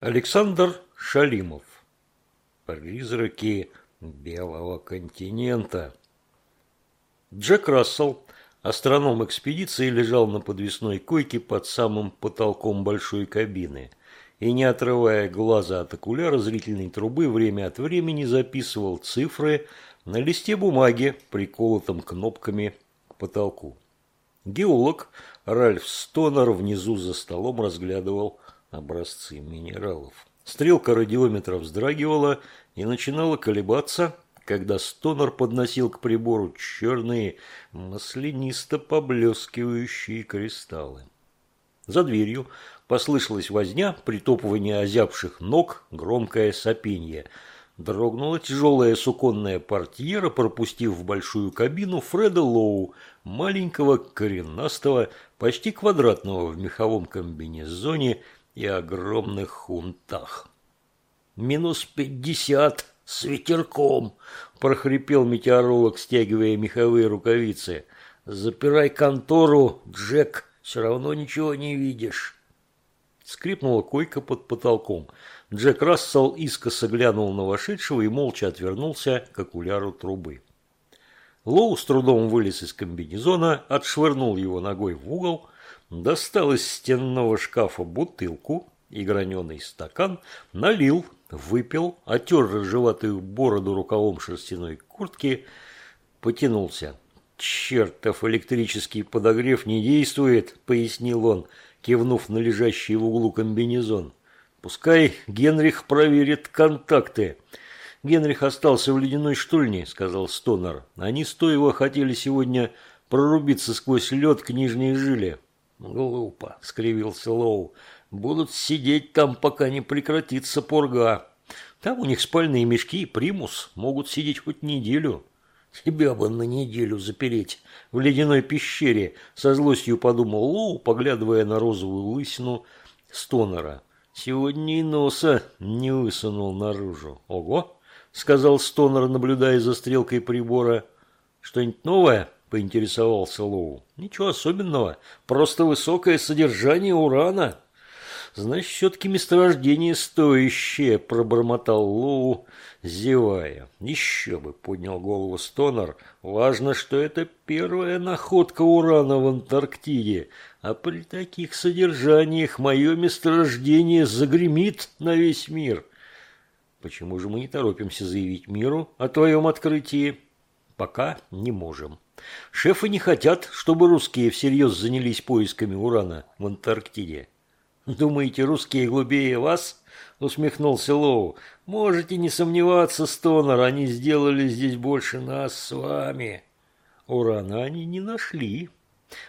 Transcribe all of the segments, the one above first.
Александр Шалимов. Призраки Белого континента. Джек Рассел, астроном экспедиции, лежал на подвесной койке под самым потолком большой кабины и, не отрывая глаза от окуляра зрительной трубы, время от времени записывал цифры на листе бумаги, приколотом кнопками к потолку. Геолог Ральф Стонер внизу за столом разглядывал образцы минералов. Стрелка радиометра вздрагивала и начинала колебаться, когда стонер подносил к прибору черные, маслянисто поблескивающие кристаллы. За дверью послышалась возня, притопывание озябших ног, громкое сопенье. Дрогнула тяжелая суконная портьера, пропустив в большую кабину Фреда Лоу, маленького, коренастого, почти квадратного в меховом комбинезоне и огромных хунтах. «Минус пятьдесят с ветерком!» – прохрипел метеоролог, стягивая меховые рукавицы. «Запирай контору, Джек, все равно ничего не видишь». Скрипнула койка под потолком. Джек Рассел искоса глянул на вошедшего и молча отвернулся к окуляру трубы. Лоу с трудом вылез из комбинезона, отшвырнул его ногой в угол – достал из стенного шкафа бутылку и граненый стакан, налил, выпил, отер рыжеватую бороду рукавом шерстяной куртки, потянулся. «Чертов электрический подогрев не действует», — пояснил он, кивнув на лежащий в углу комбинезон. «Пускай Генрих проверит контакты». «Генрих остался в ледяной штульне», — сказал Стонер. «Они стоево хотели сегодня прорубиться сквозь лед к нижней жиле. «Глупо», – скривился Лоу. «Будут сидеть там, пока не прекратится порга. Там у них спальные мешки и примус. Могут сидеть хоть неделю». «Тебя бы на неделю запереть в ледяной пещере», – со злостью подумал Лоу, поглядывая на розовую лысину Стонера. «Сегодня и носа не высунул наружу». «Ого!» – сказал Стонер, наблюдая за стрелкой прибора. «Что-нибудь новое?» – поинтересовался Лоу. «Ничего особенного, просто высокое содержание урана». «Значит, все-таки месторождение стоящее», – пробормотал Лоу, зевая. «Еще бы», – поднял голову Стонер. «Важно, что это первая находка урана в Антарктиде, а при таких содержаниях мое месторождение загремит на весь мир». «Почему же мы не торопимся заявить миру о твоем открытии?» «Пока не можем». Шефы не хотят, чтобы русские всерьез занялись поисками урана в Антарктиде. «Думаете, русские глубее вас?» – усмехнулся Лоу. «Можете не сомневаться, Стонер, они сделали здесь больше нас с вами». Урана они не нашли.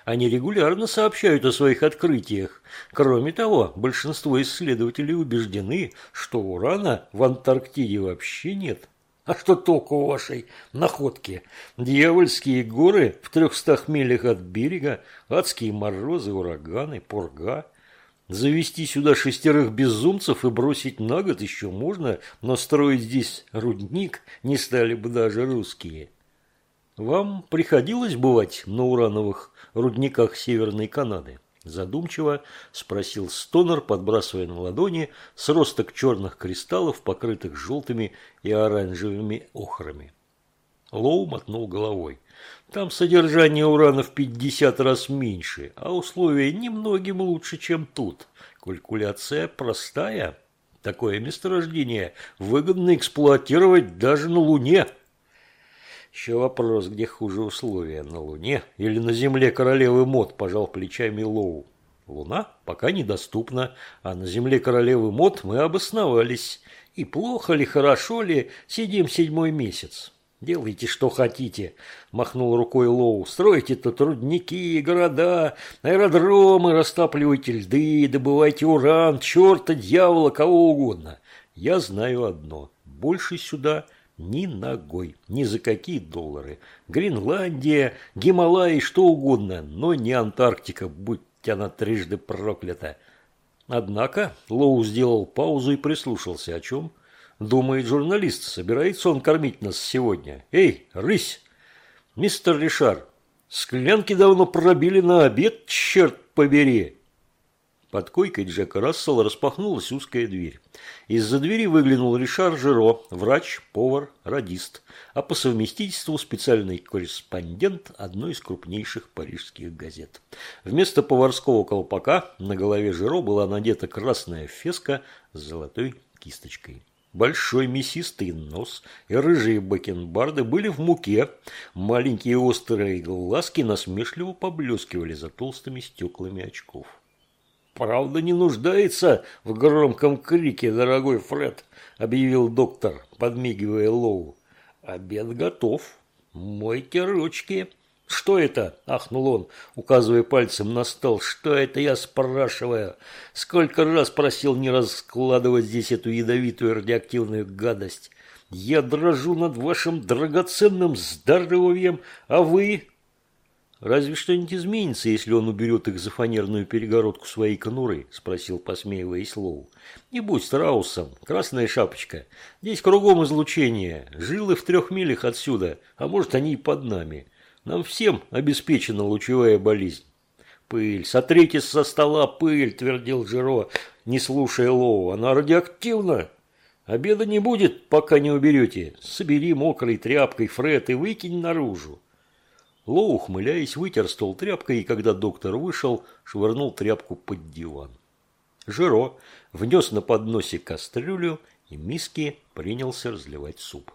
Они регулярно сообщают о своих открытиях. Кроме того, большинство исследователей убеждены, что урана в Антарктиде вообще нет. А что толку у вашей находки? Дьявольские горы в трехстах милях от берега, адские морозы, ураганы, пурга. Завести сюда шестерых безумцев и бросить на год еще можно, но строить здесь рудник не стали бы даже русские. Вам приходилось бывать на урановых рудниках Северной Канады? Задумчиво спросил Стонер, подбрасывая на ладони сросток черных кристаллов, покрытых желтыми и оранжевыми охрами. Лоу мотнул головой. Там содержание урана в 50 раз меньше, а условия немногим лучше, чем тут. Калькуляция простая. Такое месторождение выгодно эксплуатировать даже на Луне. Еще вопрос, где хуже условия, на Луне или на Земле королевы Мод, пожал плечами Лоу. Луна пока недоступна, а на Земле королевы Мод мы обосновались. И плохо ли, хорошо ли, сидим седьмой месяц. «Делайте, что хотите», – махнул рукой Лоу. «Стройте тут рудники, города, аэродромы, растапливайте льды, добывайте уран, черта, дьявола, кого угодно. Я знаю одно. Больше сюда ни ногой, ни за какие доллары. Гренландия, Гималаи, что угодно, но не Антарктика, будь она трижды проклята. Однако Лоу сделал паузу и прислушался. О чем? Думает журналист, собирается он кормить нас сегодня. Эй, рысь! Мистер Ришар, склянки давно пробили на обед, черт побери. Под койкой Джека Рассела распахнулась узкая дверь. Из-за двери выглянул Ришар Жиро, врач, повар, радист, а по совместительству специальный корреспондент одной из крупнейших парижских газет. Вместо поварского колпака на голове Жиро была надета красная феска с золотой кисточкой. Большой мясистый нос и рыжие бакенбарды были в муке. Маленькие острые глазки насмешливо поблескивали за толстыми стеклами очков. «Правда не нуждается в громком крике, дорогой Фред», – объявил доктор, подмигивая Лоу. «Обед готов. Мойте ручки». «Что это?» – ахнул он, указывая пальцем на стол. «Что это, я спрашиваю? Сколько раз просил не раскладывать здесь эту ядовитую радиоактивную гадость? Я дрожу над вашим драгоценным здоровьем, а вы...» «Разве что-нибудь изменится, если он уберет их за фанерную перегородку своей конуры?» – спросил, посмеиваясь Лоу. «Не будь страусом, красная шапочка. Здесь кругом излучение. Жилы в трех милях отсюда, а может, они и под нами. Нам всем обеспечена лучевая болезнь». «Пыль, сотрите со стола пыль», – твердил Жиро, не слушая Лоу. «Она радиоактивна». «Обеда не будет, пока не уберете. Собери мокрой тряпкой Фред и выкинь наружу». Лоу, ухмыляясь, вытер стол тряпкой и, когда доктор вышел, швырнул тряпку под диван. Жиро внес на подносе кастрюлю и миски принялся разливать суп.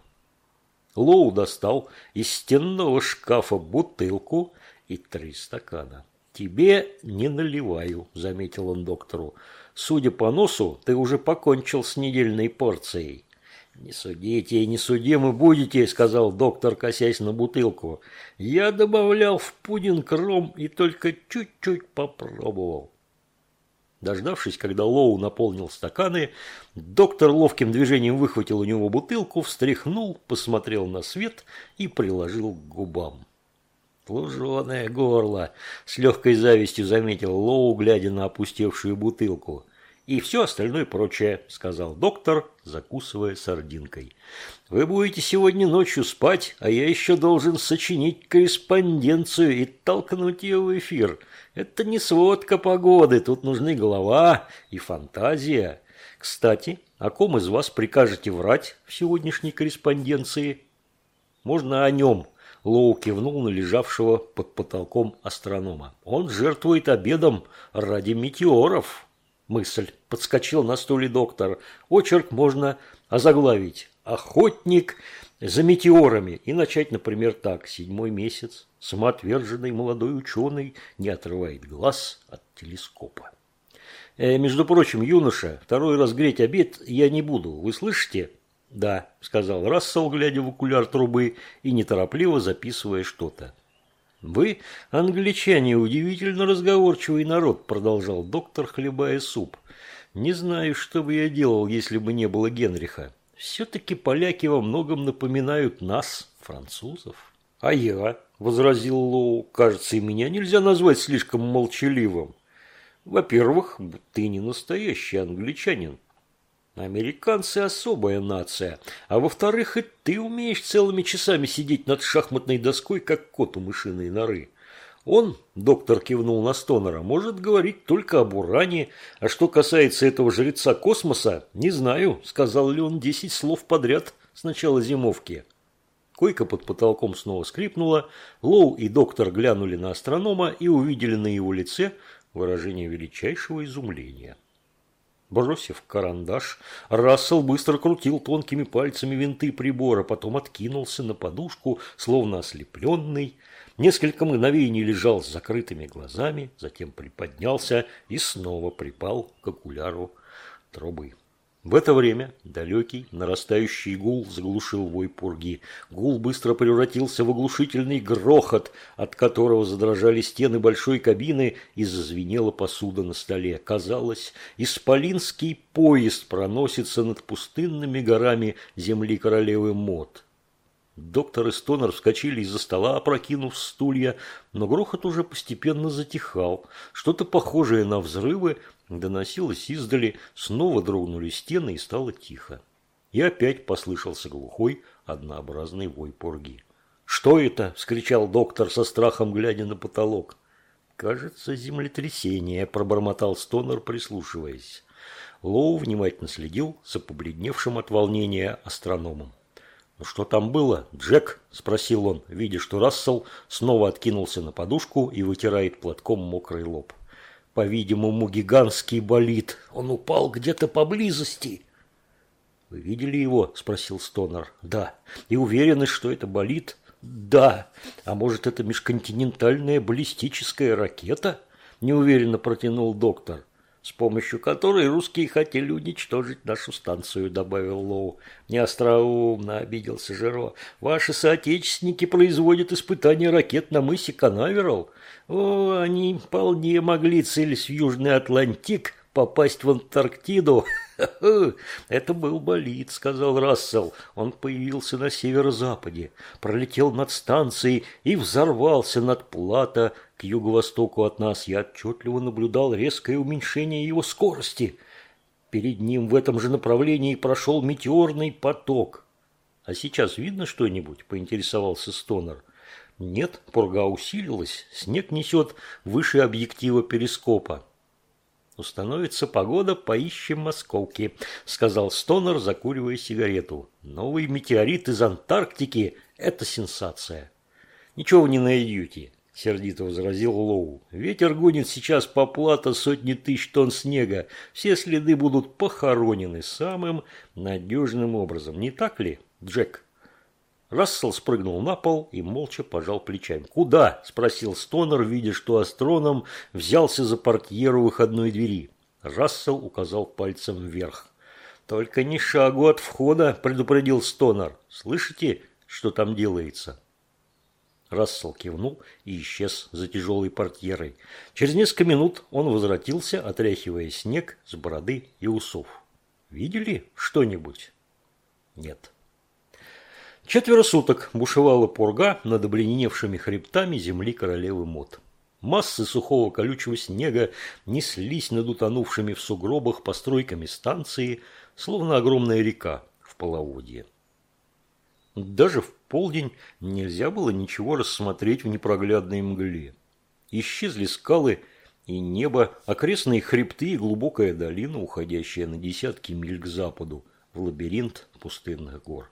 Лоу достал из стенного шкафа бутылку и три стакана. «Тебе не наливаю», – заметил он доктору. «Судя по носу, ты уже покончил с недельной порцией». «Не судите и не судимы будете», – сказал доктор, косясь на бутылку. «Я добавлял в пудинг ром и только чуть-чуть попробовал». Дождавшись, когда Лоу наполнил стаканы, доктор ловким движением выхватил у него бутылку, встряхнул, посмотрел на свет и приложил к губам. «Луженое горло!» – с легкой завистью заметил Лоу, глядя на опустевшую бутылку и все остальное прочее», – сказал доктор, закусывая сардинкой. «Вы будете сегодня ночью спать, а я еще должен сочинить корреспонденцию и толкнуть ее в эфир. Это не сводка погоды, тут нужны голова и фантазия. Кстати, о ком из вас прикажете врать в сегодняшней корреспонденции?» «Можно о нем», – Лоу кивнул на лежавшего под потолком астронома. «Он жертвует обедом ради метеоров» мысль. Подскочил на стуле доктор. Очерк можно озаглавить «Охотник за метеорами» и начать, например, так. Седьмой месяц. Самоотверженный молодой ученый не отрывает глаз от телескопа. Э, между прочим, юноша, второй раз греть обед я не буду. Вы слышите? Да, сказал Рассел, глядя в окуляр трубы и неторопливо записывая что-то. «Вы, англичане, удивительно разговорчивый народ», – продолжал доктор, хлебая суп. «Не знаю, что бы я делал, если бы не было Генриха. Все-таки поляки во многом напоминают нас, французов». «А я», – возразил Лоу, – «кажется, и меня нельзя назвать слишком молчаливым. Во-первых, ты не настоящий англичанин. Американцы особая нация. А во-вторых, и ты умеешь целыми часами сидеть над шахматной доской, как кот у мышиной норы. Он, доктор кивнул на Стонера, может говорить только об уране, а что касается этого жреца космоса, не знаю, сказал ли он десять слов подряд с начала зимовки. Койка под потолком снова скрипнула, Лоу и доктор глянули на астронома и увидели на его лице выражение величайшего изумления. Бросив карандаш, Рассел быстро крутил тонкими пальцами винты прибора, потом откинулся на подушку, словно ослепленный. Несколько мгновений лежал с закрытыми глазами, затем приподнялся и снова припал к окуляру трубы. В это время далекий, нарастающий гул заглушил вой пурги. Гул быстро превратился в оглушительный грохот, от которого задрожали стены большой кабины и зазвенела посуда на столе. Казалось, исполинский поезд проносится над пустынными горами земли королевы Мод. Доктор и Стонер вскочили из-за стола, опрокинув стулья, но грохот уже постепенно затихал. Что-то похожее на взрывы доносилось издали, снова дрогнули стены и стало тихо. И опять послышался глухой, однообразный вой пурги. «Что это?» – вскричал доктор со страхом, глядя на потолок. «Кажется, землетрясение», – пробормотал Стонер, прислушиваясь. Лоу внимательно следил за побледневшим от волнения астрономом. «Ну что там было, Джек?» – спросил он, видя, что Рассел снова откинулся на подушку и вытирает платком мокрый лоб. «По-видимому, гигантский болид. Он упал где-то поблизости». «Вы видели его?» – спросил Стонер. «Да. И уверены, что это болид?» «Да. А может, это межконтинентальная баллистическая ракета?» – неуверенно протянул доктор с помощью которой русские хотели уничтожить нашу станцию», – добавил Лоу. «Неостроумно», – обиделся Жиро. «Ваши соотечественники производят испытания ракет на мысе Канаверал. О, они вполне могли, целясь в Южный Атлантик, попасть в Антарктиду». «Это был болид», — сказал Рассел. Он появился на северо-западе, пролетел над станцией и взорвался над плато юго-востоку от нас. Я отчетливо наблюдал резкое уменьшение его скорости. Перед ним в этом же направлении прошел метеорный поток. «А сейчас видно что-нибудь?» – поинтересовался Стонер. «Нет, пурга усилилась, снег несет выше объектива перископа». «Установится погода, поищем московки», – сказал Стонер, закуривая сигарету. «Новый метеорит из Антарктики – это сенсация». «Ничего вы не найдете», – сердито возразил Лоу. «Ветер гонит сейчас по плато сотни тысяч тонн снега. Все следы будут похоронены самым надежным образом. Не так ли, Джек?» Рассел спрыгнул на пол и молча пожал плечами. «Куда?» – спросил Стонер, видя, что астроном взялся за портьеру выходной двери. Рассел указал пальцем вверх. «Только не шагу от входа», – предупредил Стонер. «Слышите, что там делается?» Рассел кивнул и исчез за тяжелой портьерой. Через несколько минут он возвратился, отряхивая снег с бороды и усов. «Видели что-нибудь?» «Нет». Четверо суток бушевала пурга над обледеневшими хребтами земли королевы Мод. Массы сухого колючего снега неслись над утонувшими в сугробах постройками станции, словно огромная река в половодье. Даже в полдень нельзя было ничего рассмотреть в непроглядной мгле. Исчезли скалы и небо, окрестные хребты и глубокая долина, уходящая на десятки миль к западу, в лабиринт пустынных гор.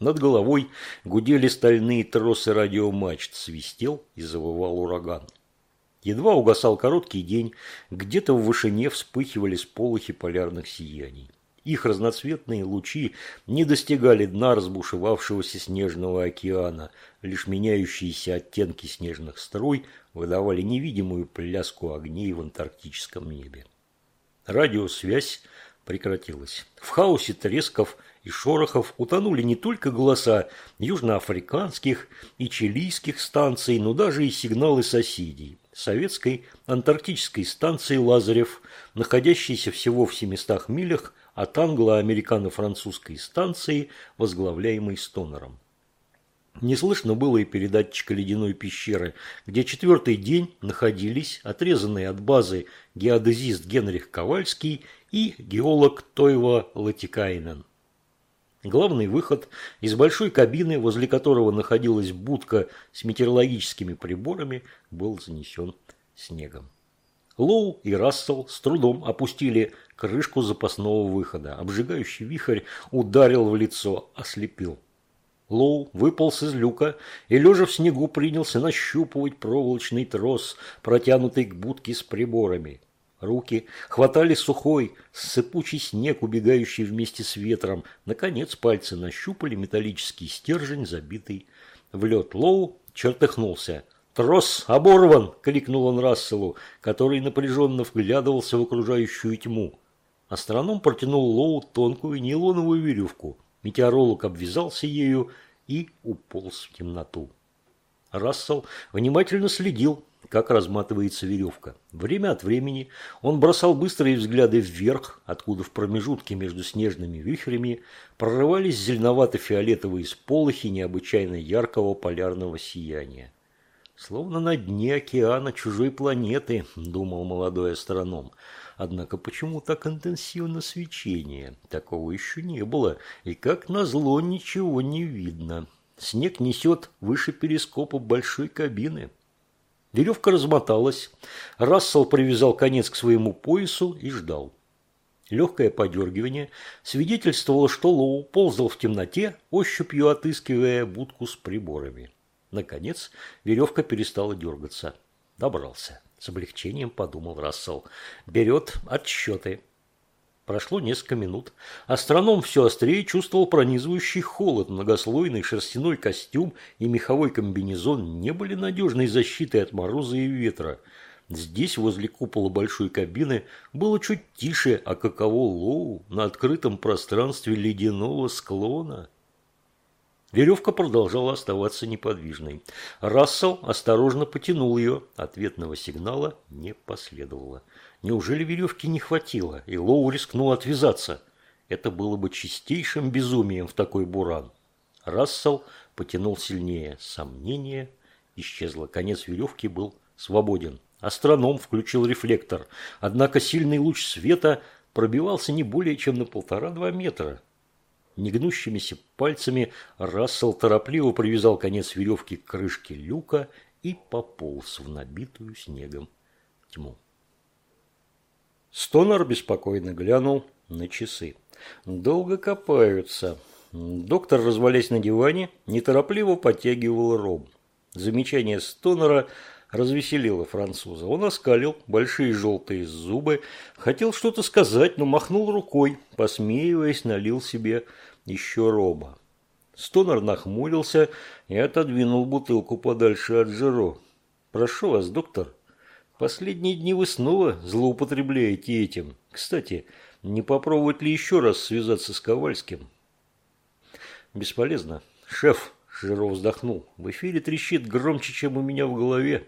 Над головой гудели стальные тросы радиомачт, свистел и завывал ураган. Едва угасал короткий день, где-то в вышине вспыхивали сполохи полярных сияний. Их разноцветные лучи не достигали дна разбушевавшегося снежного океана, лишь меняющиеся оттенки снежных струй выдавали невидимую пляску огней в антарктическом небе. Радиосвязь прекратилась. В хаосе тресков и шорохов утонули не только голоса южноафриканских и чилийских станций, но даже и сигналы соседей. Советской антарктической станции «Лазарев», находящейся всего в 700 милях от англо-американо-французской станции, возглавляемой Стонером. Не слышно было и передатчика ледяной пещеры, где четвертый день находились отрезанные от базы геодезист Генрих Ковальский и геолог Тойва Латикайнен. Главный выход из большой кабины, возле которого находилась будка с метеорологическими приборами, был занесен снегом. Лоу и Рассел с трудом опустили крышку запасного выхода. Обжигающий вихрь ударил в лицо, ослепил. Лоу выполз из люка и, лежа в снегу, принялся нащупывать проволочный трос, протянутый к будке с приборами. Руки хватали сухой, сыпучий снег, убегающий вместе с ветром. Наконец пальцы нащупали металлический стержень, забитый в лед. Лоу чертыхнулся. «Трос оборван!» – крикнул он Расселу, который напряженно вглядывался в окружающую тьму. Астроном протянул Лоу тонкую нейлоновую веревку. Метеоролог обвязался ею и уполз в темноту. Рассел внимательно следил как разматывается веревка. Время от времени он бросал быстрые взгляды вверх, откуда в промежутке между снежными вихрями прорывались зеленовато-фиолетовые сполохи необычайно яркого полярного сияния. «Словно на дне океана чужой планеты», – думал молодой астроном. Однако почему так интенсивно свечение? Такого еще не было, и как назло ничего не видно. Снег несет выше перископа большой кабины. Веревка размоталась. Рассел привязал конец к своему поясу и ждал. Легкое подергивание свидетельствовало, что Лоу ползал в темноте, ощупью отыскивая будку с приборами. Наконец, веревка перестала дергаться. Добрался. С облегчением подумал Рассел. Берет отсчеты. Прошло несколько минут. Астроном все острее чувствовал пронизывающий холод. Многослойный шерстяной костюм и меховой комбинезон не были надежной защитой от мороза и ветра. Здесь, возле купола большой кабины, было чуть тише, а каково Лоу на открытом пространстве ледяного склона. Веревка продолжала оставаться неподвижной. Рассел осторожно потянул ее. Ответного сигнала не последовало. Неужели веревки не хватило, и Лоу рискнул отвязаться? Это было бы чистейшим безумием в такой буран. Рассел потянул сильнее. Сомнение исчезло. Конец веревки был свободен. Астроном включил рефлектор. Однако сильный луч света пробивался не более чем на полтора-два метра. Негнущимися пальцами Рассел торопливо привязал конец веревки к крышке люка и пополз в набитую снегом тьму. Стонар беспокойно глянул на часы. Долго копаются. Доктор, развалясь на диване, неторопливо подтягивал ром. Замечание Стонера развеселило француза. Он оскалил большие желтые зубы, хотел что-то сказать, но махнул рукой, посмеиваясь, налил себе еще рома. Стонер нахмурился и отодвинул бутылку подальше от Жиро. «Прошу вас, доктор, Последние дни вы снова злоупотребляете этим. Кстати, не попробовать ли еще раз связаться с Ковальским? Бесполезно. Шеф, Жиров вздохнул, в эфире трещит громче, чем у меня в голове.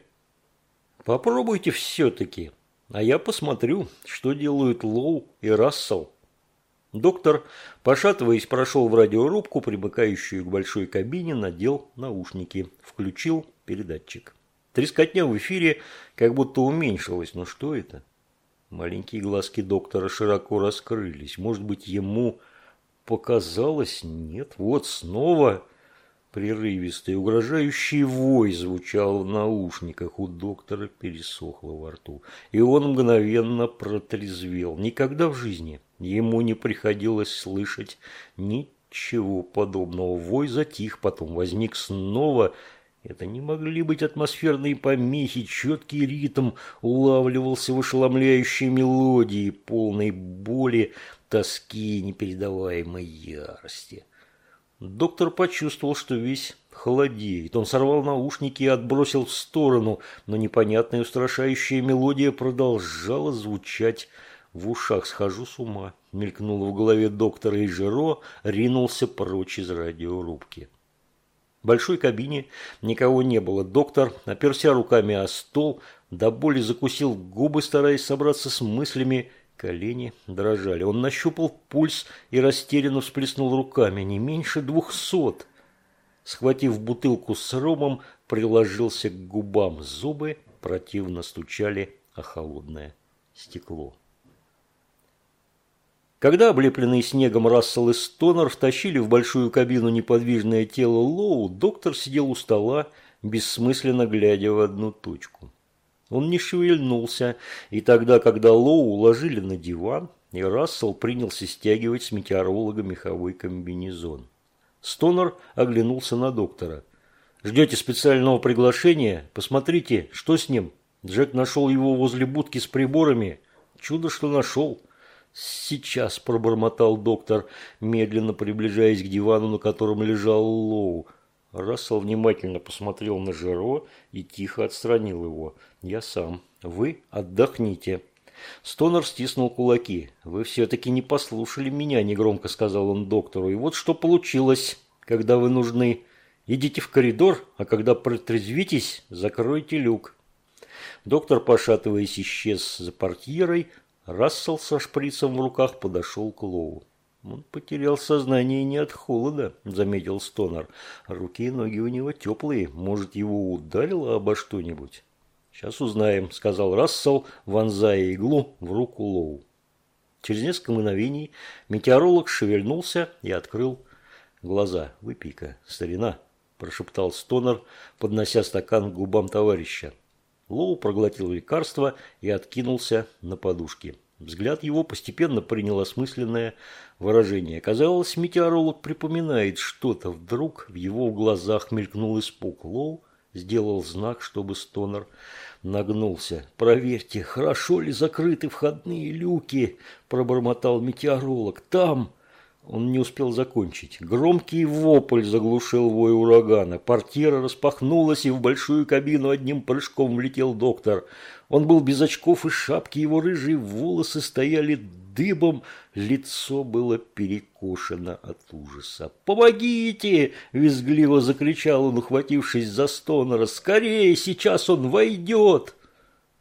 Попробуйте все-таки, а я посмотрю, что делают Лоу и Рассел. Доктор, пошатываясь, прошел в радиорубку, примыкающую к большой кабине, надел наушники, включил передатчик. Трескотня в эфире как будто уменьшилась. Но что это? Маленькие глазки доктора широко раскрылись. Может быть, ему показалось? Нет. Вот снова прерывистый, угрожающий вой звучал в наушниках. У доктора пересохло во рту. И он мгновенно протрезвел. Никогда в жизни ему не приходилось слышать ничего подобного. Вой затих, потом возник снова – это не могли быть атмосферные помехи, четкий ритм улавливался в ошеломляющей мелодии, полной боли, тоски и непередаваемой ярости. Доктор почувствовал, что весь холодеет. Он сорвал наушники и отбросил в сторону, но непонятная устрашающая мелодия продолжала звучать в ушах. «Схожу с ума», — мелькнуло в голове доктора, и Жиро ринулся прочь из радиорубки. В большой кабине никого не было. Доктор, оперся руками о стол, до боли закусил губы, стараясь собраться с мыслями. Колени дрожали. Он нащупал пульс и растерянно всплеснул руками. Не меньше двухсот. Схватив бутылку с ромом, приложился к губам. Зубы противно стучали о холодное стекло. Когда облепленный снегом Рассел и Стонер втащили в большую кабину неподвижное тело Лоу, доктор сидел у стола, бессмысленно глядя в одну точку. Он не шевельнулся, и тогда, когда Лоу уложили на диван, и Рассел принялся стягивать с метеоролога меховой комбинезон. Стонер оглянулся на доктора. «Ждете специального приглашения? Посмотрите, что с ним?» Джек нашел его возле будки с приборами. Чудо, что нашел. «Сейчас», – пробормотал доктор, медленно приближаясь к дивану, на котором лежал Лоу. Рассел внимательно посмотрел на Жеро и тихо отстранил его. «Я сам. Вы отдохните». Стонер стиснул кулаки. «Вы все-таки не послушали меня», – негромко сказал он доктору. «И вот что получилось, когда вы нужны. Идите в коридор, а когда протрезвитесь, закройте люк». Доктор, пошатываясь, исчез за портьерой, Рассел со шприцем в руках подошел к Лоу. «Он потерял сознание не от холода», – заметил Стонер. «Руки и ноги у него теплые. Может, его ударило обо что-нибудь?» «Сейчас узнаем», – сказал Рассел, вонзая иглу в руку Лоу. Через несколько мгновений метеоролог шевельнулся и открыл глаза. «Выпей-ка, старина», – прошептал Стонер, поднося стакан к губам товарища. Лоу проглотил лекарство и откинулся на подушке. Взгляд его постепенно принял осмысленное выражение. Казалось, метеоролог припоминает что-то. Вдруг в его глазах мелькнул испуг. Лоу сделал знак, чтобы Стонер нагнулся. «Проверьте, хорошо ли закрыты входные люки?» – пробормотал метеоролог. «Там!» Он не успел закончить. Громкий вопль заглушил вой урагана. Портьера распахнулась, и в большую кабину одним прыжком влетел доктор. Он был без очков и шапки, его рыжие волосы стояли дыбом, лицо было перекошено от ужаса. «Помогите!» – визгливо закричал он, ухватившись за стонера. «Скорее, сейчас он войдет!»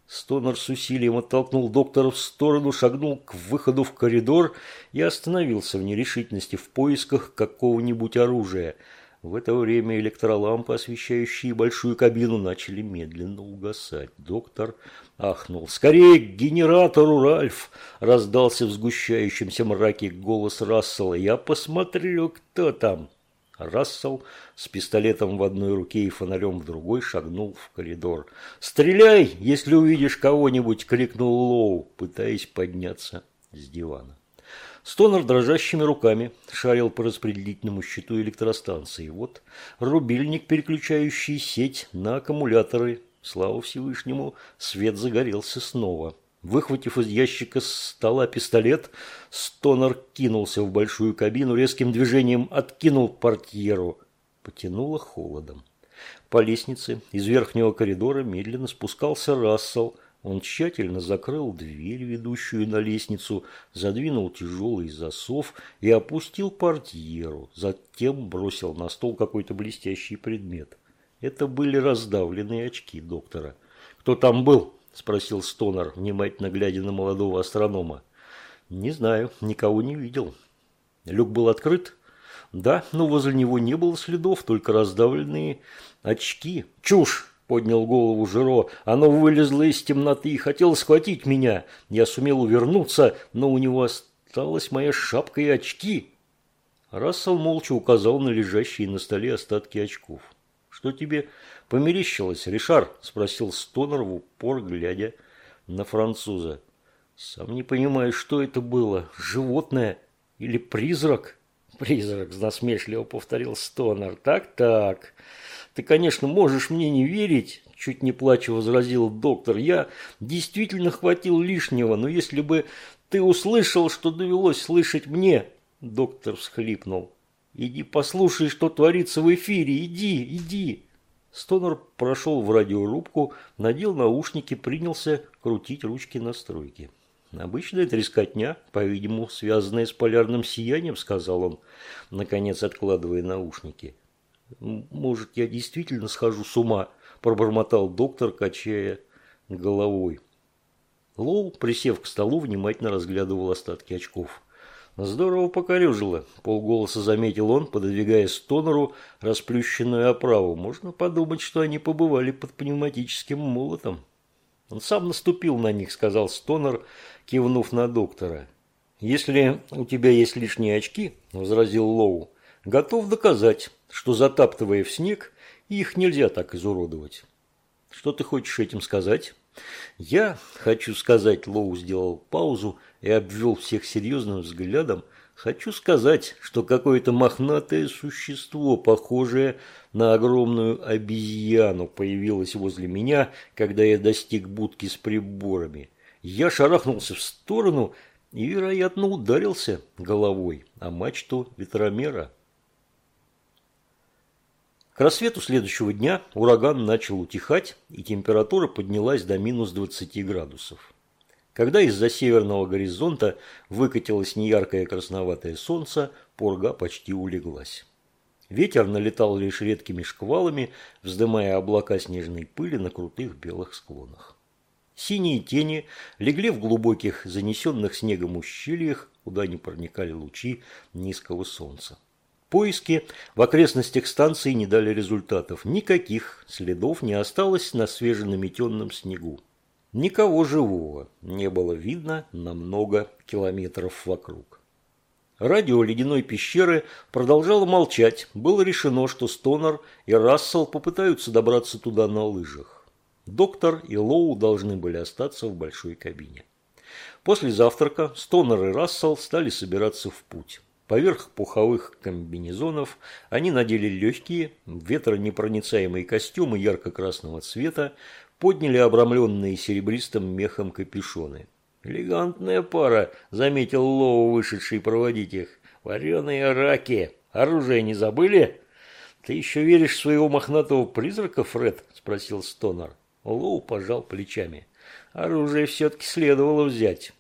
Стонер с усилием оттолкнул доктора в сторону, шагнул к выходу в коридор и остановился в нерешительности в поисках какого-нибудь оружия. В это время электролампы, освещающие большую кабину, начали медленно угасать. Доктор ахнул. «Скорее к генератору, Ральф!» – раздался в сгущающемся мраке голос Рассела. «Я посмотрю, кто там!» Рассел с пистолетом в одной руке и фонарем в другой шагнул в коридор. «Стреляй, если увидишь кого-нибудь!» – крикнул Лоу, пытаясь подняться с дивана. Стонер дрожащими руками шарил по распределительному щиту электростанции. Вот рубильник, переключающий сеть на аккумуляторы. Слава Всевышнему, свет загорелся снова. Выхватив из ящика стола пистолет, Стонер кинулся в большую кабину, резким движением откинул портьеру. Потянуло холодом. По лестнице из верхнего коридора медленно спускался Рассел. Он тщательно закрыл дверь, ведущую на лестницу, задвинул тяжелый засов и опустил портьеру. Затем бросил на стол какой-то блестящий предмет. Это были раздавленные очки доктора. «Кто там был?» – спросил Стонер, внимательно глядя на молодого астронома. «Не знаю, никого не видел». Люк был открыт? Да, но возле него не было следов, только раздавленные очки. «Чушь!» – поднял голову Жиро. «Оно вылезло из темноты и хотело схватить меня. Я сумел увернуться, но у него осталась моя шапка и очки». Рассел молча указал на лежащие на столе остатки очков. «Что тебе померещилось, Ришар?» – спросил Стонер в упор, глядя на француза. «Сам не понимаю, что это было. Животное или призрак?» «Призрак», – насмешливо повторил Стонер. «Так-так. Ты, конечно, можешь мне не верить», – чуть не плача возразил доктор. «Я действительно хватил лишнего, но если бы ты услышал, что довелось слышать мне...» Доктор всхлипнул. Иди послушай, что творится в эфире. Иди, иди. Стонер прошел в радиорубку, надел наушники, принялся крутить ручки настройки. «Обычная трескотня, по-видимому, связанная с полярным сиянием», – сказал он, наконец откладывая наушники. «Может, я действительно схожу с ума?» – пробормотал доктор, качая головой. Лоу, присев к столу, внимательно разглядывал остатки очков. Здорово покорюжило, полголоса заметил он, пододвигая стонеру расплющенную оправу. Можно подумать, что они побывали под пневматическим молотом. Он сам наступил на них, сказал стонер, кивнув на доктора. Если у тебя есть лишние очки, возразил Лоу, готов доказать, что затаптывая в снег, их нельзя так изуродовать. Что ты хочешь этим сказать? Я хочу сказать, Лоу сделал паузу и обвел всех серьезным взглядом, хочу сказать, что какое-то мохнатое существо, похожее на огромную обезьяну, появилось возле меня, когда я достиг будки с приборами. Я шарахнулся в сторону и, вероятно, ударился головой о мачту ветромера. К рассвету следующего дня ураган начал утихать, и температура поднялась до минус 20 градусов. Когда из-за северного горизонта выкатилось неяркое красноватое солнце, порга почти улеглась. Ветер налетал лишь редкими шквалами, вздымая облака снежной пыли на крутых белых склонах. Синие тени легли в глубоких, занесенных снегом ущельях, куда не проникали лучи низкого солнца. Поиски в окрестностях станции не дали результатов. Никаких следов не осталось на свеженаметенном снегу. Никого живого не было видно на много километров вокруг. Радио ледяной пещеры продолжало молчать. Было решено, что Стонер и Рассел попытаются добраться туда на лыжах. Доктор и Лоу должны были остаться в большой кабине. После завтрака Стонер и Рассел стали собираться в путь. Поверх пуховых комбинезонов они надели легкие, ветронепроницаемые костюмы ярко-красного цвета, подняли обрамленные серебристым мехом капюшоны. «Элегантная пара», – заметил Лоу, вышедший проводить их. «Вареные раки. Оружие не забыли?» «Ты еще веришь в своего мохнатого призрака, Фред?» – спросил Стонер. Лоу пожал плечами. «Оружие все-таки следовало взять».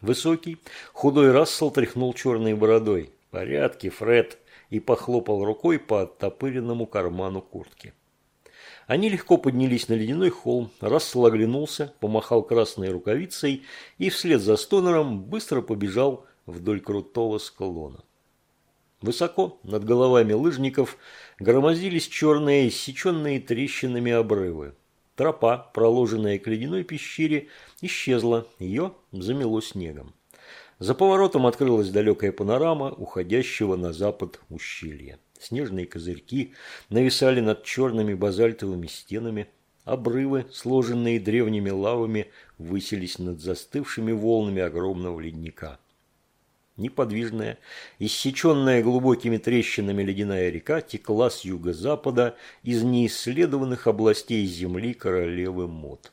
Высокий, худой Рассел тряхнул черной бородой. «Порядки, Фред!» и похлопал рукой по оттопыренному карману куртки. Они легко поднялись на ледяной холм, Рассел оглянулся, помахал красной рукавицей и вслед за стонером быстро побежал вдоль крутого склона. Высоко над головами лыжников громозились черные, иссеченные трещинами обрывы. Тропа, проложенная к ледяной пещере, исчезла, ее замело снегом. За поворотом открылась далекая панорама уходящего на запад ущелья. Снежные козырьки нависали над черными базальтовыми стенами, обрывы, сложенные древними лавами, высились над застывшими волнами огромного ледника. Неподвижная, иссеченная глубокими трещинами ледяная река текла с юго-запада из неисследованных областей земли королевы Мод.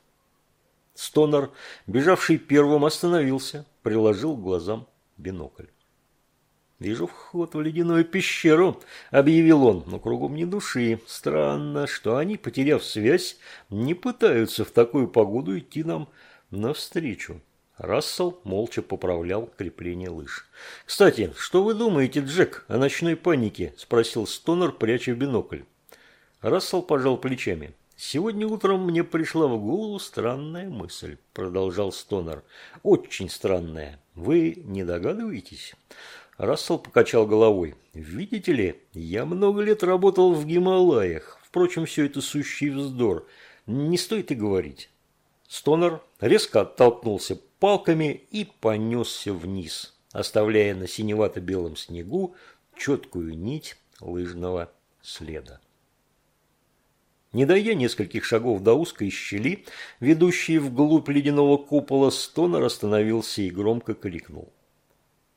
Стонер, бежавший первым, остановился, приложил к глазам бинокль. «Вижу вход в ледяную пещеру», – объявил он, – «но кругом ни души. Странно, что они, потеряв связь, не пытаются в такую погоду идти нам навстречу». Рассел молча поправлял крепление лыж. «Кстати, что вы думаете, Джек, о ночной панике?» – спросил Стонер, пряча бинокль. Рассел пожал плечами. «Сегодня утром мне пришла в голову странная мысль», – продолжал Стонер. «Очень странная. Вы не догадываетесь?» Рассел покачал головой. «Видите ли, я много лет работал в Гималаях. Впрочем, все это сущий вздор. Не стоит и говорить». Стонер резко оттолкнулся палками и понесся вниз, оставляя на синевато-белом снегу четкую нить лыжного следа. Не дойдя нескольких шагов до узкой щели, ведущей вглубь ледяного купола, Стонер остановился и громко крикнул.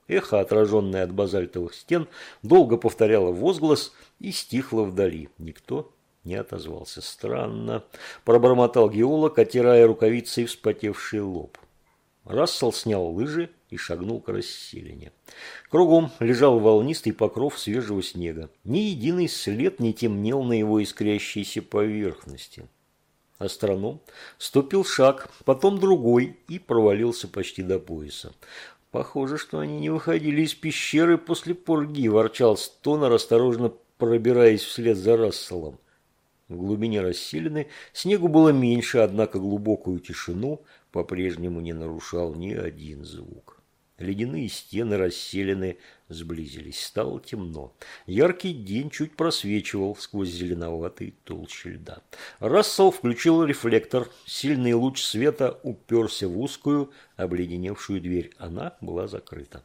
Эхо, отраженное от базальтовых стен, долго повторяло возглас и стихло вдали. Никто не отозвался. Странно, пробормотал геолог, отирая рукавицей вспотевший лоб. Рассел снял лыжи и шагнул к расселине. Кругом лежал волнистый покров свежего снега. Ни единый след не темнел на его искрящейся поверхности. Астроном ступил шаг, потом другой и провалился почти до пояса. «Похоже, что они не выходили из пещеры после пурги», – ворчал Стонер, осторожно пробираясь вслед за Расселом. В глубине расселены снегу было меньше, однако глубокую тишину – по-прежнему не нарушал ни один звук. Ледяные стены расселены, сблизились. Стало темно. Яркий день чуть просвечивал сквозь зеленоватый толщи льда. Рассел включил рефлектор. Сильный луч света уперся в узкую, обледеневшую дверь. Она была закрыта.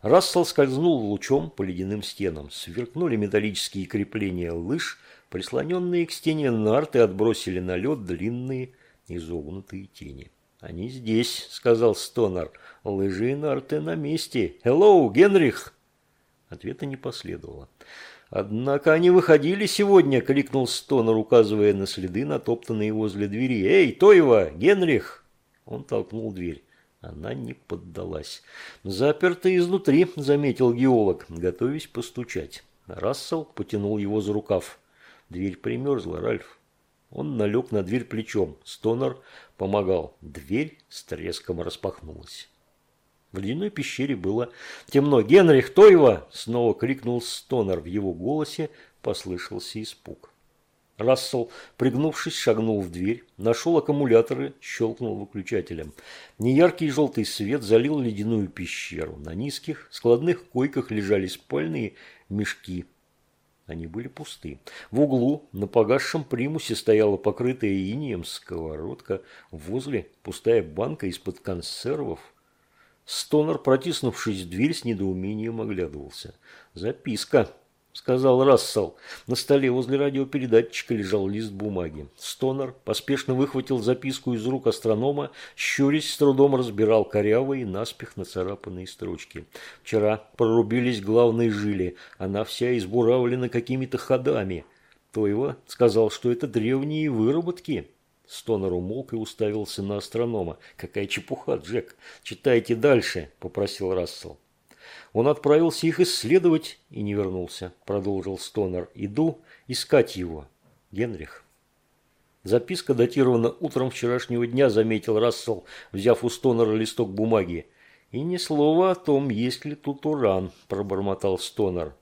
Рассел скользнул лучом по ледяным стенам. Сверкнули металлические крепления лыж, прислоненные к стене нарты отбросили на лед длинные изогнутые тени. «Они здесь», — сказал Стонар. «Лыжи и нарты на месте. Hello, Генрих!» Ответа не последовало. «Однако они выходили сегодня!» – крикнул Стонар, указывая на следы, натоптанные возле двери. «Эй, Тойва! Генрих!» Он толкнул дверь. Она не поддалась. «Заперто изнутри», – заметил геолог, готовясь постучать. Рассел потянул его за рукав. Дверь примерзла, Ральф. Он налег на дверь плечом. Стонер помогал. Дверь с треском распахнулась. В ледяной пещере было темно. «Генрих, кто его?» – снова крикнул Стонер. В его голосе послышался испуг. Рассел, пригнувшись, шагнул в дверь, нашел аккумуляторы, щелкнул выключателем. Неяркий желтый свет залил ледяную пещеру. На низких складных койках лежали спальные мешки они были пусты. В углу на погасшем примусе стояла покрытая инеем сковородка. Возле пустая банка из-под консервов. Стонер, протиснувшись в дверь, с недоумением оглядывался. Записка. сказал Рассел. На столе возле радиопередатчика лежал лист бумаги. Стонер поспешно выхватил записку из рук астронома, щурясь с трудом разбирал корявые, наспех нацарапанные строчки. Вчера прорубились главные жили, она вся избуравлена какими-то ходами. Тойва сказал, что это древние выработки. Стонер умолк и уставился на астронома. «Какая чепуха, Джек! Читайте дальше!» – попросил Рассел. Он отправился их исследовать и не вернулся, продолжил Стонер. Иду искать его. Генрих. Записка датирована утром вчерашнего дня, заметил Рассел, взяв у Стонера листок бумаги. И ни слова о том, есть ли тут уран, пробормотал Стонер.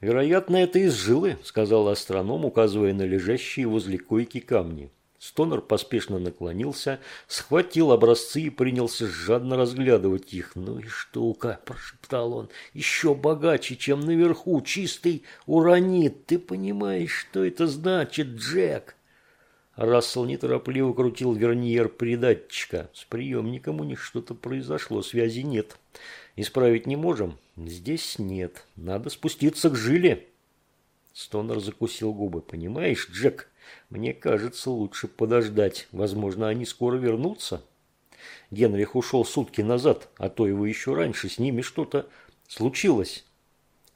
Вероятно, это из жилы, сказал астроном, указывая на лежащие возле койки камни. Стонер поспешно наклонился, схватил образцы и принялся жадно разглядывать их. «Ну и штука!» – прошептал он. «Еще богаче, чем наверху, чистый уранит. Ты понимаешь, что это значит, Джек?» Рассел неторопливо крутил верниер передатчика. С приемником у них что-то произошло, связи нет. Исправить не можем? Здесь нет. Надо спуститься к жиле. Стонер закусил губы. Понимаешь, Джек, мне кажется, лучше подождать. Возможно, они скоро вернутся. Генрих ушел сутки назад, а то его еще раньше. С ними что-то случилось.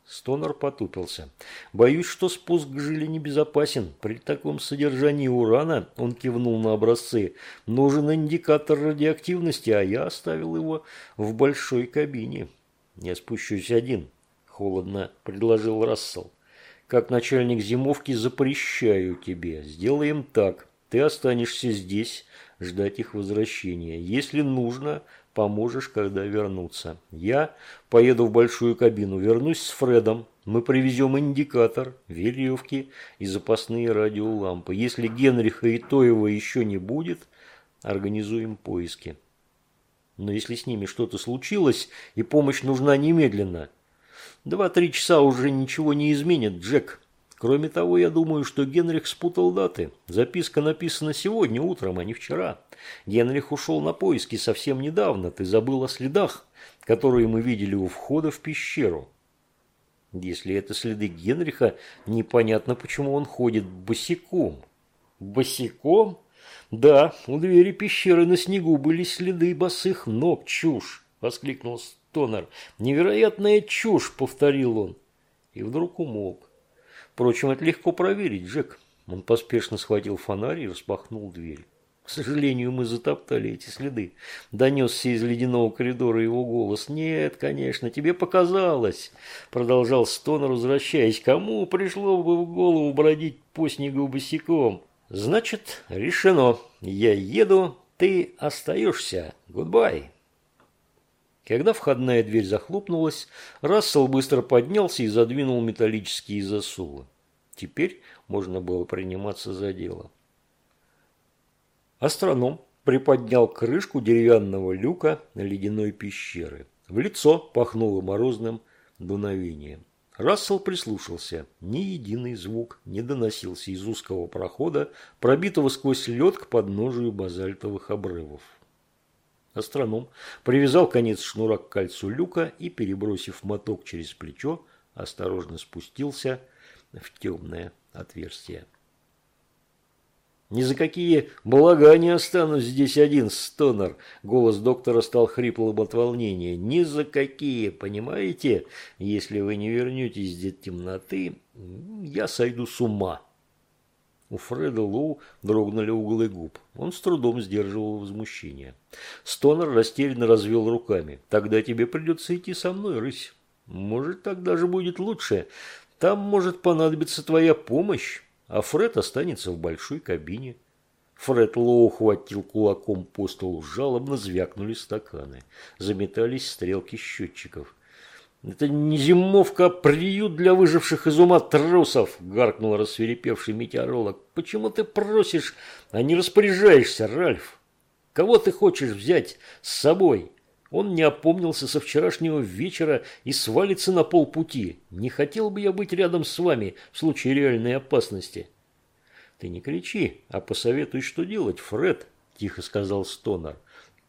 Стонер потупился. «Боюсь, что спуск к жиле небезопасен. При таком содержании урана, он кивнул на образцы, нужен индикатор радиоактивности, а я оставил его в большой кабине. Я спущусь один», – холодно предложил Рассел. Как начальник зимовки запрещаю тебе. Сделаем так. Ты останешься здесь, ждать их возвращения. Если нужно, поможешь, когда вернутся. Я поеду в большую кабину, вернусь с Фредом. Мы привезем индикатор, веревки и запасные радиолампы. Если Генриха и Тоева еще не будет, организуем поиски. Но если с ними что-то случилось и помощь нужна немедленно, Два-три часа уже ничего не изменит, Джек. Кроме того, я думаю, что Генрих спутал даты. Записка написана сегодня утром, а не вчера. Генрих ушел на поиски совсем недавно. Ты забыл о следах, которые мы видели у входа в пещеру. Если это следы Генриха, непонятно, почему он ходит босиком. Босиком? Да, у двери пещеры на снегу были следы босых ног. Чушь! Воскликнул Тонер. «Невероятная чушь!» – повторил он. И вдруг умолк. Впрочем, это легко проверить, Джек. Он поспешно схватил фонарь и распахнул дверь. К сожалению, мы затоптали эти следы. Донесся из ледяного коридора его голос. «Нет, конечно, тебе показалось!» Продолжал Стонер, возвращаясь. «Кому пришло бы в голову бродить по снегу босиком?» «Значит, решено. Я еду, ты остаешься. Goodbye!» Когда входная дверь захлопнулась, Рассел быстро поднялся и задвинул металлические засовы. Теперь можно было приниматься за дело. Астроном приподнял крышку деревянного люка на ледяной пещеры. В лицо пахнуло морозным дуновением. Рассел прислушался. Ни единый звук не доносился из узкого прохода, пробитого сквозь лед к подножию базальтовых обрывов. Астроном привязал конец шнура к кольцу люка и, перебросив моток через плечо, осторожно спустился в темное отверстие. «Ни за какие блага не останусь здесь один, стонер!» Голос доктора стал хриплым от волнения. «Ни за какие, понимаете? Если вы не вернетесь до темноты, я сойду с ума!» У Фреда Лоу дрогнули углы губ. Он с трудом сдерживал возмущение. Стонер растерянно развел руками. «Тогда тебе придется идти со мной, рысь. Может, так даже будет лучше. Там может понадобиться твоя помощь, а Фред останется в большой кабине». Фред Лоу хватил кулаком по столу, жалобно звякнули стаканы. Заметались стрелки счетчиков. «Это не зимовка, а приют для выживших из ума трусов!» – гаркнул рассверепевший метеоролог. «Почему ты просишь, а не распоряжаешься, Ральф? Кого ты хочешь взять с собой?» Он не опомнился со вчерашнего вечера и свалится на полпути. Не хотел бы я быть рядом с вами в случае реальной опасности. Ты не кричи, а посоветуй, что делать, Фред, тихо сказал Стонер.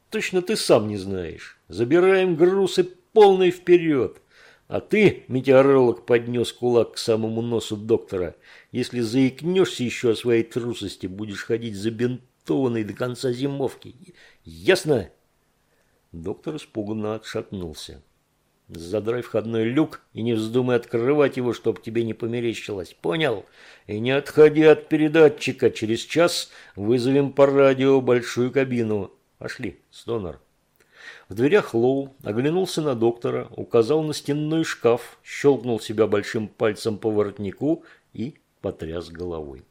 Точно ты сам не знаешь. Забираем груз и полный вперед. А ты, метеоролог, поднес кулак к самому носу доктора. Если заикнешься еще о своей трусости, будешь ходить забинтованный до конца зимовки. Ясно? Доктор испуганно отшатнулся. Задрай входной люк и не вздумай открывать его, чтоб тебе не померещилось. Понял? И не отходи от передатчика. Через час вызовем по радио большую кабину. Пошли, Стонер. В дверях Лоу оглянулся на доктора, указал на стенной шкаф, щелкнул себя большим пальцем по воротнику и потряс головой.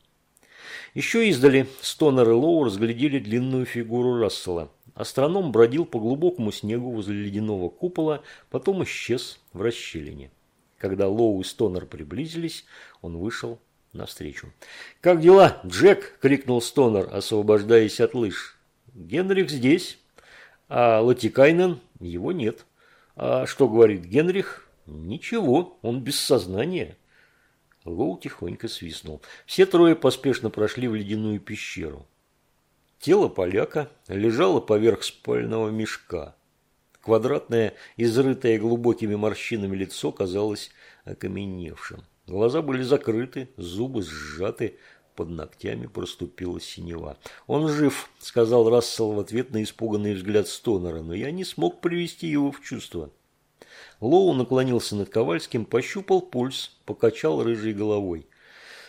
Еще издали Стонер и Лоу разглядели длинную фигуру Рассела. Астроном бродил по глубокому снегу возле ледяного купола, потом исчез в расщелине. Когда Лоу и Стонер приблизились, он вышел навстречу. «Как дела, Джек?» – крикнул Стонер, освобождаясь от лыж. «Генрих здесь». А Латикайнен? Его нет. А что говорит Генрих? Ничего, он без сознания. Лоу тихонько свистнул. Все трое поспешно прошли в ледяную пещеру. Тело поляка лежало поверх спального мешка. Квадратное, изрытое глубокими морщинами лицо казалось окаменевшим. Глаза были закрыты, зубы сжаты, под ногтями проступила синева. «Он жив», – сказал Рассел в ответ на испуганный взгляд Стонера, но я не смог привести его в чувство. Лоу наклонился над Ковальским, пощупал пульс, покачал рыжей головой.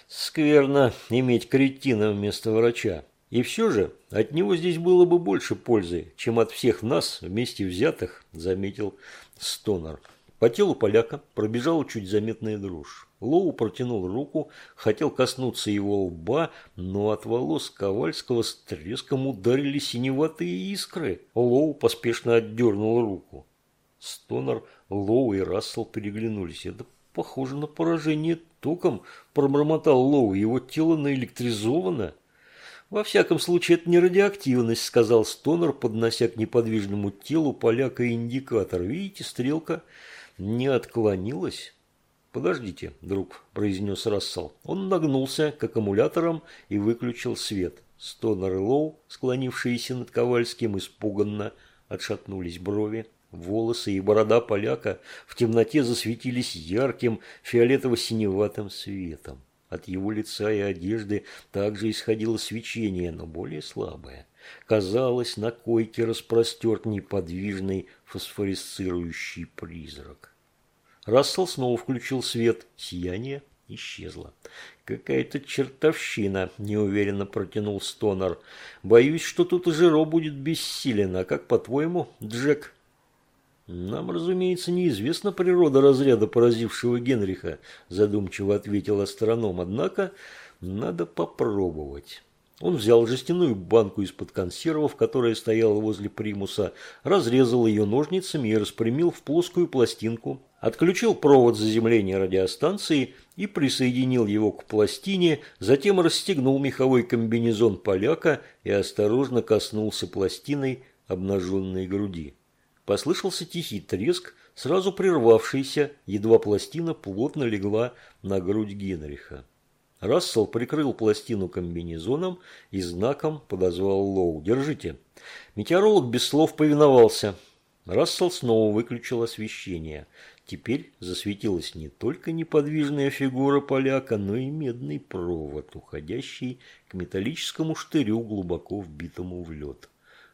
«Скверно иметь кретина вместо врача. И все же от него здесь было бы больше пользы, чем от всех нас вместе взятых», – заметил Стонер. По телу поляка пробежала чуть заметная дрожь. Лоу протянул руку, хотел коснуться его лба, но от волос Ковальского с треском ударили синеватые искры. Лоу поспешно отдернул руку. Стонер, Лоу и Рассел переглянулись. Это похоже на поражение током, пробормотал Лоу. Его тело наэлектризовано. «Во всяком случае, это не радиоактивность», – сказал Стонер, поднося к неподвижному телу поляка индикатор. «Видите, стрелка не отклонилась?» «Подождите, друг», – произнес Рассел. Он нагнулся к аккумуляторам и выключил свет. Стонер и Лоу, склонившиеся над Ковальским, испуганно отшатнулись брови. Волосы и борода поляка в темноте засветились ярким фиолетово-синеватым светом. От его лица и одежды также исходило свечение, но более слабое. Казалось, на койке распростерт неподвижный фосфорисцирующий призрак. Рассел снова включил свет. Сияние исчезло. «Какая-то чертовщина», – неуверенно протянул Стонер. «Боюсь, что тут и Жиро будет бессилен. А как по-твоему, Джек?» «Нам, разумеется, неизвестна природа разряда, поразившего Генриха», – задумчиво ответил астроном. «Однако надо попробовать». Он взял жестяную банку из-под консервов, которая стояла возле примуса, разрезал ее ножницами и распрямил в плоскую пластинку, отключил провод заземления радиостанции и присоединил его к пластине, затем расстегнул меховой комбинезон поляка и осторожно коснулся пластиной обнаженной груди. Послышался тихий треск, сразу прервавшийся, едва пластина плотно легла на грудь Генриха. Рассел прикрыл пластину комбинезоном и знаком подозвал Лоу. «Держите». Метеоролог без слов повиновался. Рассел снова выключил освещение. Теперь засветилась не только неподвижная фигура поляка, но и медный провод, уходящий к металлическому штырю, глубоко вбитому в лед.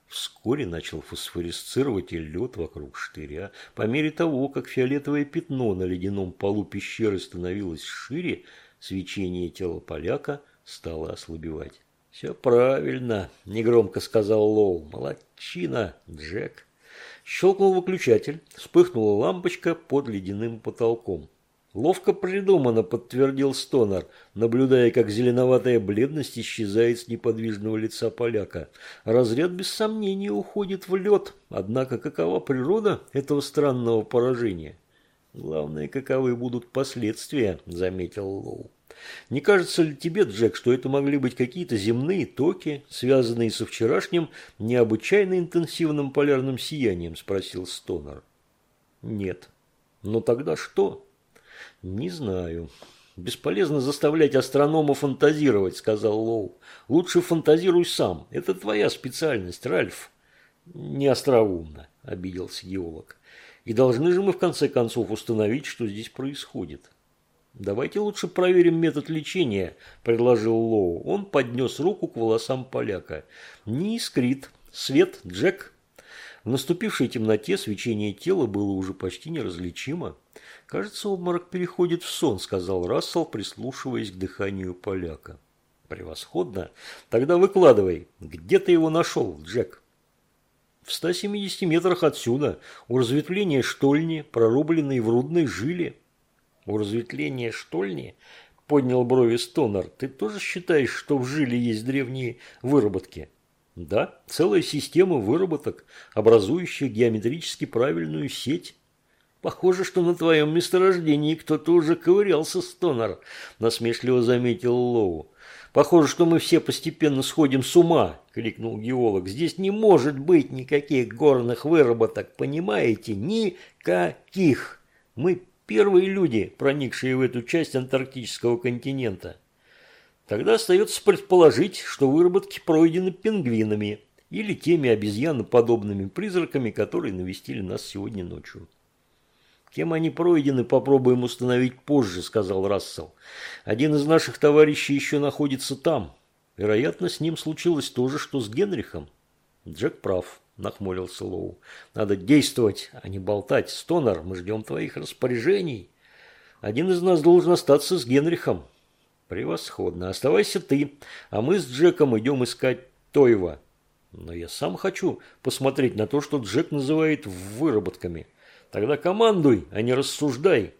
Вскоре начал фосфорисцировать и лед вокруг штыря. По мере того, как фиолетовое пятно на ледяном полу пещеры становилось шире, Свечение тела поляка стало ослабевать. «Все правильно», – негромко сказал Лоу. «Молодчина, Джек». Щелкнул выключатель, вспыхнула лампочка под ледяным потолком. «Ловко придумано», – подтвердил Стонер, наблюдая, как зеленоватая бледность исчезает с неподвижного лица поляка. Разряд без сомнения уходит в лед, однако какова природа этого странного поражения? Главное, каковы будут последствия, заметил Лоу. Не кажется ли тебе, Джек, что это могли быть какие-то земные токи, связанные со вчерашним необычайно интенсивным полярным сиянием, спросил Стонер. Нет. Но тогда что? Не знаю. Бесполезно заставлять астронома фантазировать, сказал Лоу. Лучше фантазируй сам. Это твоя специальность, Ральф. Не остроумно, обиделся геолог. И должны же мы в конце концов установить, что здесь происходит. «Давайте лучше проверим метод лечения», – предложил Лоу. Он поднес руку к волосам поляка. «Не искрит. Свет, Джек». В наступившей темноте свечение тела было уже почти неразличимо. «Кажется, обморок переходит в сон», – сказал Рассел, прислушиваясь к дыханию поляка. «Превосходно. Тогда выкладывай. Где ты его нашел, Джек?» В 170 метрах отсюда, у разветвления штольни, прорубленной в рудной жиле. У разветвления штольни поднял брови Стонер. Ты тоже считаешь, что в жиле есть древние выработки? Да, целая система выработок, образующих геометрически правильную сеть. Похоже, что на твоем месторождении кто-то уже ковырялся, Стонер, насмешливо заметил Лоу. Похоже, что мы все постепенно сходим с ума, крикнул геолог. Здесь не может быть никаких горных выработок, понимаете? Никаких. Мы первые люди, проникшие в эту часть антарктического континента. Тогда остается предположить, что выработки пройдены пингвинами или теми обезьяноподобными призраками, которые навестили нас сегодня ночью. Кем они пройдены, попробуем установить позже, сказал Рассел. Один из наших товарищей еще находится там. Вероятно, с ним случилось то же, что с Генрихом. Джек прав, нахмурился Лоу. Надо действовать, а не болтать. Стонер, мы ждем твоих распоряжений. Один из нас должен остаться с Генрихом. Превосходно. Оставайся ты, а мы с Джеком идем искать Тойва. Но я сам хочу посмотреть на то, что Джек называет выработками. Тогда командуй, а не рассуждай.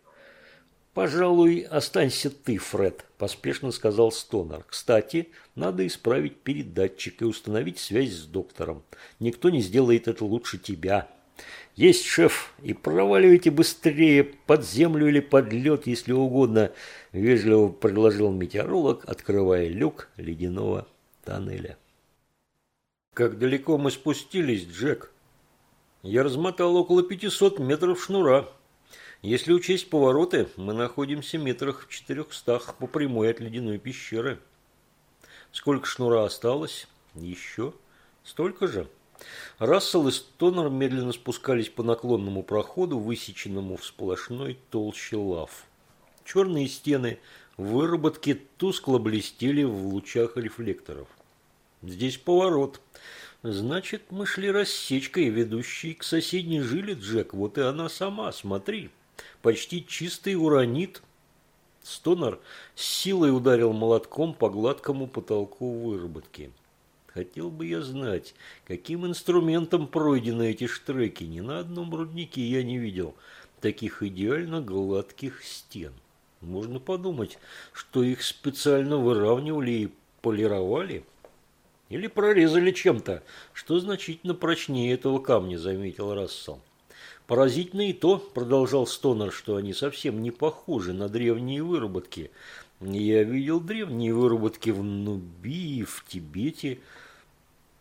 «Пожалуй, останься ты, Фред», – поспешно сказал Стонер. «Кстати, надо исправить передатчик и установить связь с доктором. Никто не сделает это лучше тебя». «Есть, шеф, и проваливайте быстрее под землю или под лед, если угодно», – вежливо предложил метеоролог, открывая люк ледяного тоннеля. «Как далеко мы спустились, Джек?» Я размотал около 500 метров шнура. Если учесть повороты, мы находимся метрах в четырехстах по прямой от ледяной пещеры. Сколько шнура осталось? Еще столько же. Рассел и Стонер медленно спускались по наклонному проходу, высеченному в сплошной толще лав. Черные стены выработки тускло блестели в лучах рефлекторов. Здесь поворот. Значит, мы шли рассечкой, ведущей к соседней жиле, Джек. Вот и она сама, смотри. Почти чистый уранит. Стонер с силой ударил молотком по гладкому потолку выработки. Хотел бы я знать, каким инструментом пройдены эти штреки. Ни на одном руднике я не видел таких идеально гладких стен. Можно подумать, что их специально выравнивали и полировали. Или прорезали чем-то, что значительно прочнее этого камня, заметил Рассел. Поразительно и то, продолжал Стонер, что они совсем не похожи на древние выработки. Я видел древние выработки в Нубии, в Тибете.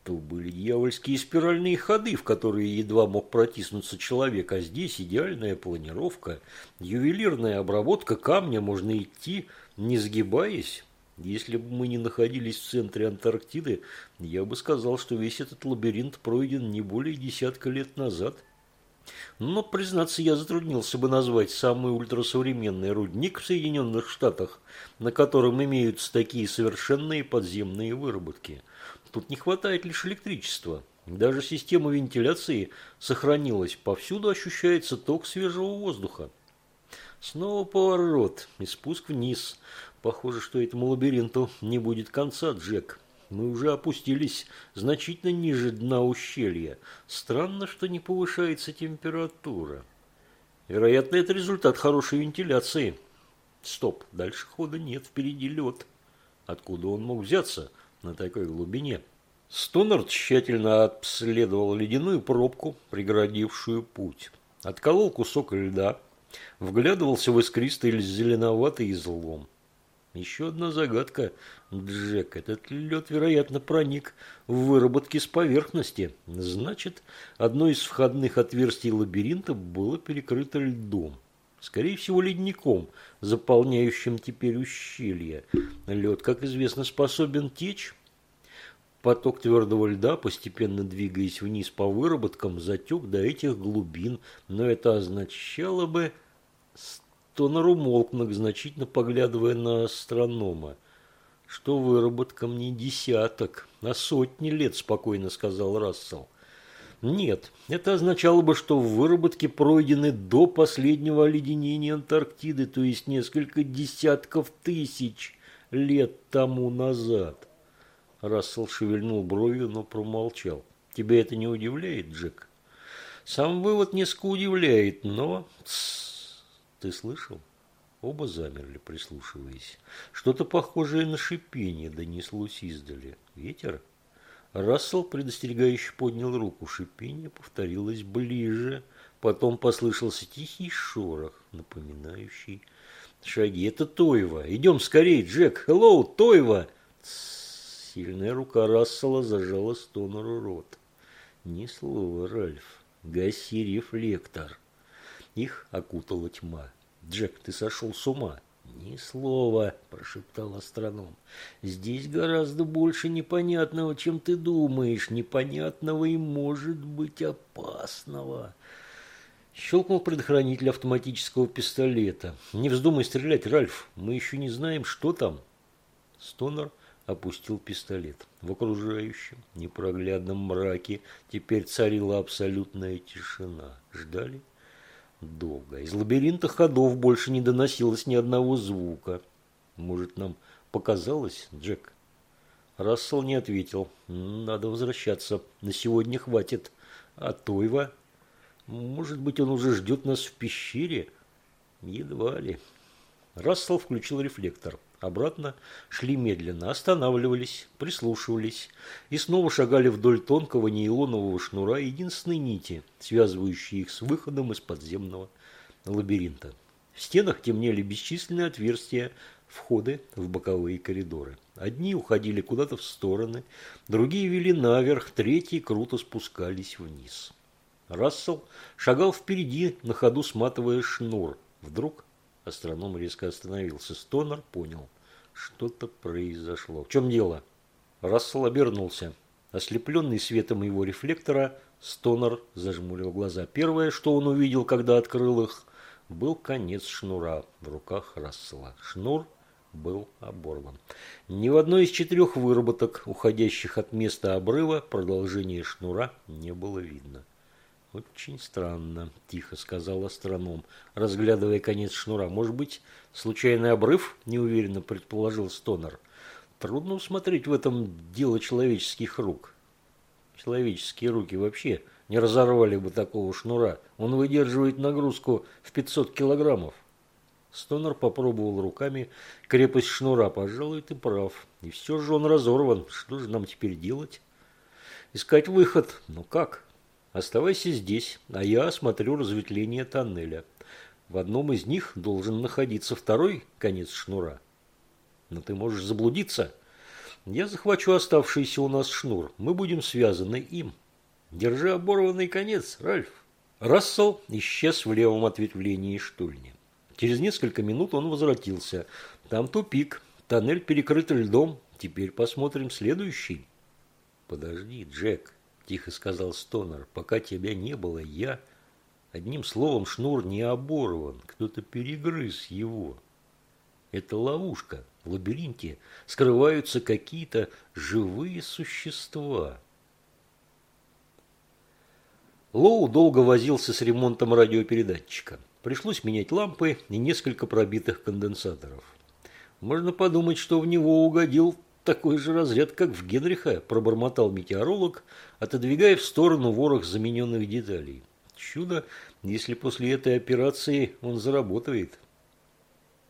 То были дьявольские спиральные ходы, в которые едва мог протиснуться человек, а здесь идеальная планировка, ювелирная обработка камня, можно идти, не сгибаясь. Если бы мы не находились в центре Антарктиды, я бы сказал, что весь этот лабиринт пройден не более десятка лет назад. Но, признаться, я затруднился бы назвать самый ультрасовременный рудник в Соединенных Штатах, на котором имеются такие совершенные подземные выработки. Тут не хватает лишь электричества. Даже система вентиляции сохранилась. Повсюду ощущается ток свежего воздуха. Снова поворот и спуск вниз. Похоже, что этому лабиринту не будет конца, Джек. Мы уже опустились значительно ниже дна ущелья. Странно, что не повышается температура. Вероятно, это результат хорошей вентиляции. Стоп, дальше хода нет, впереди лед. Откуда он мог взяться на такой глубине? Стонард тщательно обследовал ледяную пробку, преградившую путь. Отколол кусок льда, вглядывался в искристый зеленоватый излом. Еще одна загадка, Джек. Этот лед, вероятно, проник в выработки с поверхности. Значит, одно из входных отверстий лабиринта было перекрыто льдом. Скорее всего, ледником, заполняющим теперь ущелье. Лед, как известно, способен течь. Поток твердого льда, постепенно двигаясь вниз по выработкам, затек до этих глубин, но это означало бы... Стонер умолк, многозначительно поглядывая на астронома. Что выработкам не десяток, а сотни лет, спокойно сказал Рассел. Нет, это означало бы, что выработки пройдены до последнего оледенения Антарктиды, то есть несколько десятков тысяч лет тому назад. Рассел шевельнул бровью, но промолчал. Тебя это не удивляет, Джек? Сам вывод несколько удивляет, но... Ты слышал? Оба замерли, прислушиваясь. Что-то похожее на шипение донеслось издали. Ветер? Рассел предостерегающе поднял руку. Шипение повторилось ближе. Потом послышался тихий шорох, напоминающий шаги. «Это Тойва! Идем скорее, Джек! Хеллоу, Тойва!» Сильная рука Рассела зажала стонеру рот. Ни слова, Ральф. Гаси рефлектор. Их окутала тьма. «Джек, ты сошел с ума!» «Ни слова», – прошептал астроном. «Здесь гораздо больше непонятного, чем ты думаешь. Непонятного и, может быть, опасного». Щелкнул предохранитель автоматического пистолета. «Не вздумай стрелять, Ральф. Мы еще не знаем, что там». Стонер опустил пистолет. В окружающем непроглядном мраке теперь царила абсолютная тишина. Ждали? Долго. Из лабиринта ходов больше не доносилось ни одного звука. Может, нам показалось, Джек? Рассел не ответил. Надо возвращаться. На сегодня хватит. А Тойва? Может быть, он уже ждет нас в пещере? Едва ли. Рассел включил рефлектор. Обратно шли медленно, останавливались, прислушивались и снова шагали вдоль тонкого нейлонового шнура единственной нити, связывающей их с выходом из подземного лабиринта. В стенах темнели бесчисленные отверстия, входы в боковые коридоры. Одни уходили куда-то в стороны, другие вели наверх, третьи круто спускались вниз. Рассел шагал впереди, на ходу сматывая шнур. Вдруг Астроном резко остановился. Стонер понял. Что-то произошло. В чем дело? Рассел обернулся. Ослепленный светом его рефлектора, Стонер зажмурил глаза. Первое, что он увидел, когда открыл их, был конец шнура в руках Рассела. Шнур был оборван. Ни в одной из четырех выработок, уходящих от места обрыва, продолжения шнура не было видно. «Очень странно», – тихо сказал астроном, разглядывая конец шнура. «Может быть, случайный обрыв?» – неуверенно предположил Стонер. «Трудно усмотреть в этом дело человеческих рук». «Человеческие руки вообще не разорвали бы такого шнура. Он выдерживает нагрузку в 500 килограммов». Стонер попробовал руками крепость шнура. «Пожалуй, ты прав. И все же он разорван. Что же нам теперь делать?» «Искать выход. Но как?» Оставайся здесь, а я осмотрю разветвление тоннеля. В одном из них должен находиться второй конец шнура. Но ты можешь заблудиться. Я захвачу оставшийся у нас шнур. Мы будем связаны им. Держи оборванный конец, Ральф. Рассел исчез в левом ответвлении штульни. Через несколько минут он возвратился. Там тупик. Тоннель перекрыт льдом. Теперь посмотрим следующий. Подожди, Джек. – тихо сказал Стонер. «Пока тебя не было, я...» Одним словом, шнур не оборван, кто-то перегрыз его. Это ловушка. В лабиринте скрываются какие-то живые существа. Лоу долго возился с ремонтом радиопередатчика. Пришлось менять лампы и несколько пробитых конденсаторов. Можно подумать, что в него угодил такой же разряд, как в Генриха, пробормотал метеоролог, отодвигая в сторону ворох замененных деталей. Чудо, если после этой операции он заработает.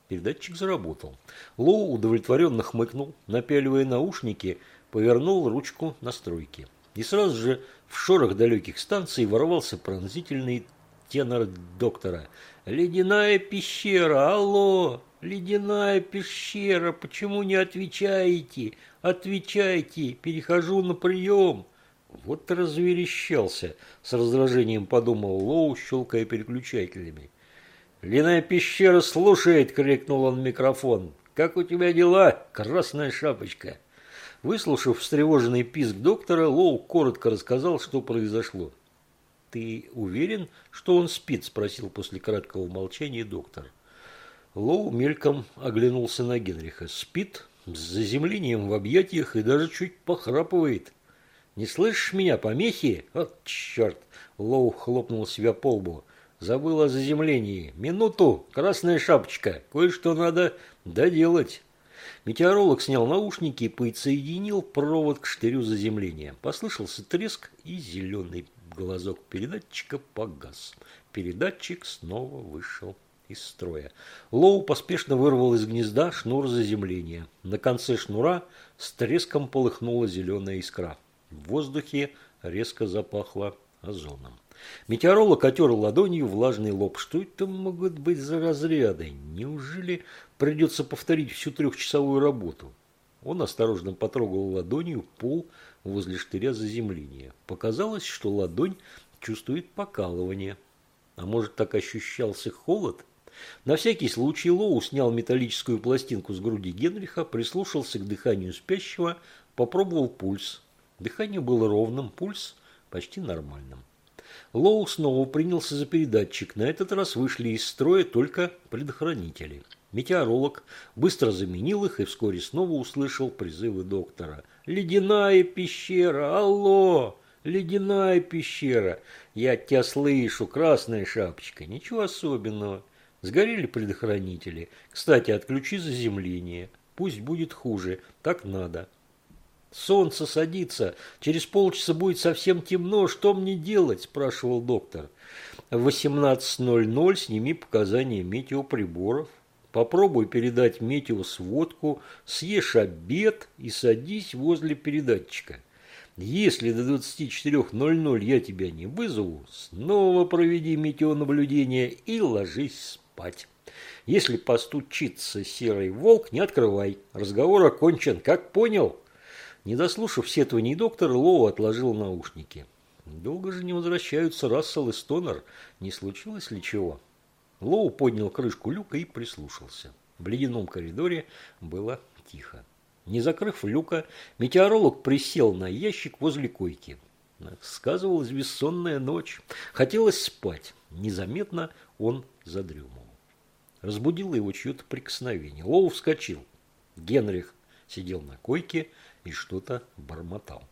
Передатчик заработал. Лоу удовлетворенно хмыкнул, напяливая наушники, повернул ручку настройки. И сразу же в шорох далеких станций ворвался пронзительный тенор доктора. «Ледяная пещера! Алло! Ледяная пещера! Почему не отвечаете? Отвечайте! Перехожу на прием!» Вот разверещался, с раздражением подумал Лоу, щелкая переключателями. «Ледяная пещера слушает!» – крикнул он в микрофон. «Как у тебя дела, красная шапочка?» Выслушав встревоженный писк доктора, Лоу коротко рассказал, что произошло. «Ты уверен, что он спит?» – спросил после краткого молчания доктор. Лоу мельком оглянулся на Генриха. «Спит, с заземлением в объятиях и даже чуть похрапывает. Не слышишь меня, помехи? Вот черт!» Лоу хлопнул себя по лбу. «Забыл о заземлении. Минуту, красная шапочка. Кое-что надо доделать». Метеоролог снял наушники и подсоединил провод к штырю заземления. Послышался треск, и зеленый глазок передатчика погас. Передатчик снова вышел из строя. Лоу поспешно вырвал из гнезда шнур заземления. На конце шнура с треском полыхнула зеленая искра. В воздухе резко запахло озоном. Метеоролог отер ладонью влажный лоб. Что это могут быть за разряды? Неужели придется повторить всю трехчасовую работу? Он осторожно потрогал ладонью пол возле штыря заземления. Показалось, что ладонь чувствует покалывание. А может, так ощущался холод? На всякий случай Лоу снял металлическую пластинку с груди Генриха, прислушался к дыханию спящего, попробовал пульс. Дыхание было ровным, пульс почти нормальным. Лоу снова принялся за передатчик. На этот раз вышли из строя только предохранители. Метеоролог быстро заменил их и вскоре снова услышал призывы доктора. «Ледяная пещера! Алло! Ледяная пещера! Я тебя слышу, красная шапочка! Ничего особенного. Сгорели предохранители. Кстати, отключи заземление. Пусть будет хуже. Так надо». Солнце садится. Через полчаса будет совсем темно. Что мне делать? Спрашивал доктор. В 18.00 сними показания метеоприборов. Попробуй передать метеосводку, съешь обед и садись возле передатчика. Если до 24.00 я тебя не вызову, снова проведи метеонаблюдение и ложись спать. Если постучится серый волк, не открывай. Разговор окончен. Как понял? Не дослушав сетований доктора, Лоу отложил наушники. Долго же не возвращаются Рассел и Стонер. Не случилось ли чего? Лоу поднял крышку люка и прислушался. В ледяном коридоре было тихо. Не закрыв люка, метеоролог присел на ящик возле койки. Сказывалась бессонная ночь. Хотелось спать. Незаметно он задремал. Разбудило его чье-то прикосновение. Лоу вскочил. Генрих сидел на койке и что-то бормотал.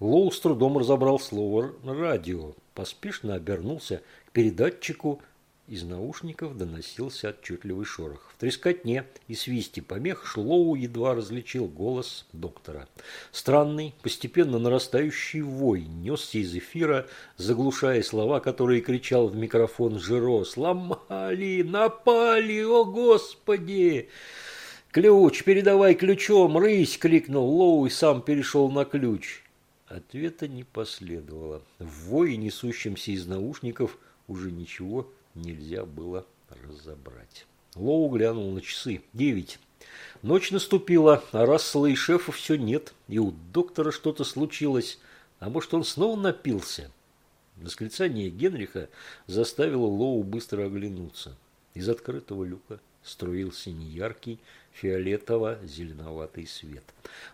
Лоу с трудом разобрал слово «радио», поспешно обернулся к передатчику, из наушников доносился отчетливый шорох. В трескотне и свисте помех Шлоу едва различил голос доктора. Странный, постепенно нарастающий вой несся из эфира, заглушая слова, которые кричал в микрофон Жиро. «Сломали! Напали! О, Господи!» «Ключ! Передавай ключом! Рысь!» – крикнул Лоу и сам перешел на ключ. Ответа не последовало. В вое, несущемся из наушников, уже ничего нельзя было разобрать. Лоу глянул на часы. Девять. Ночь наступила, а Рассела и шефа все нет, и у доктора что-то случилось. А может, он снова напился? Восклицание Генриха заставило Лоу быстро оглянуться. Из открытого люка струился неяркий фиолетово-зеленоватый свет.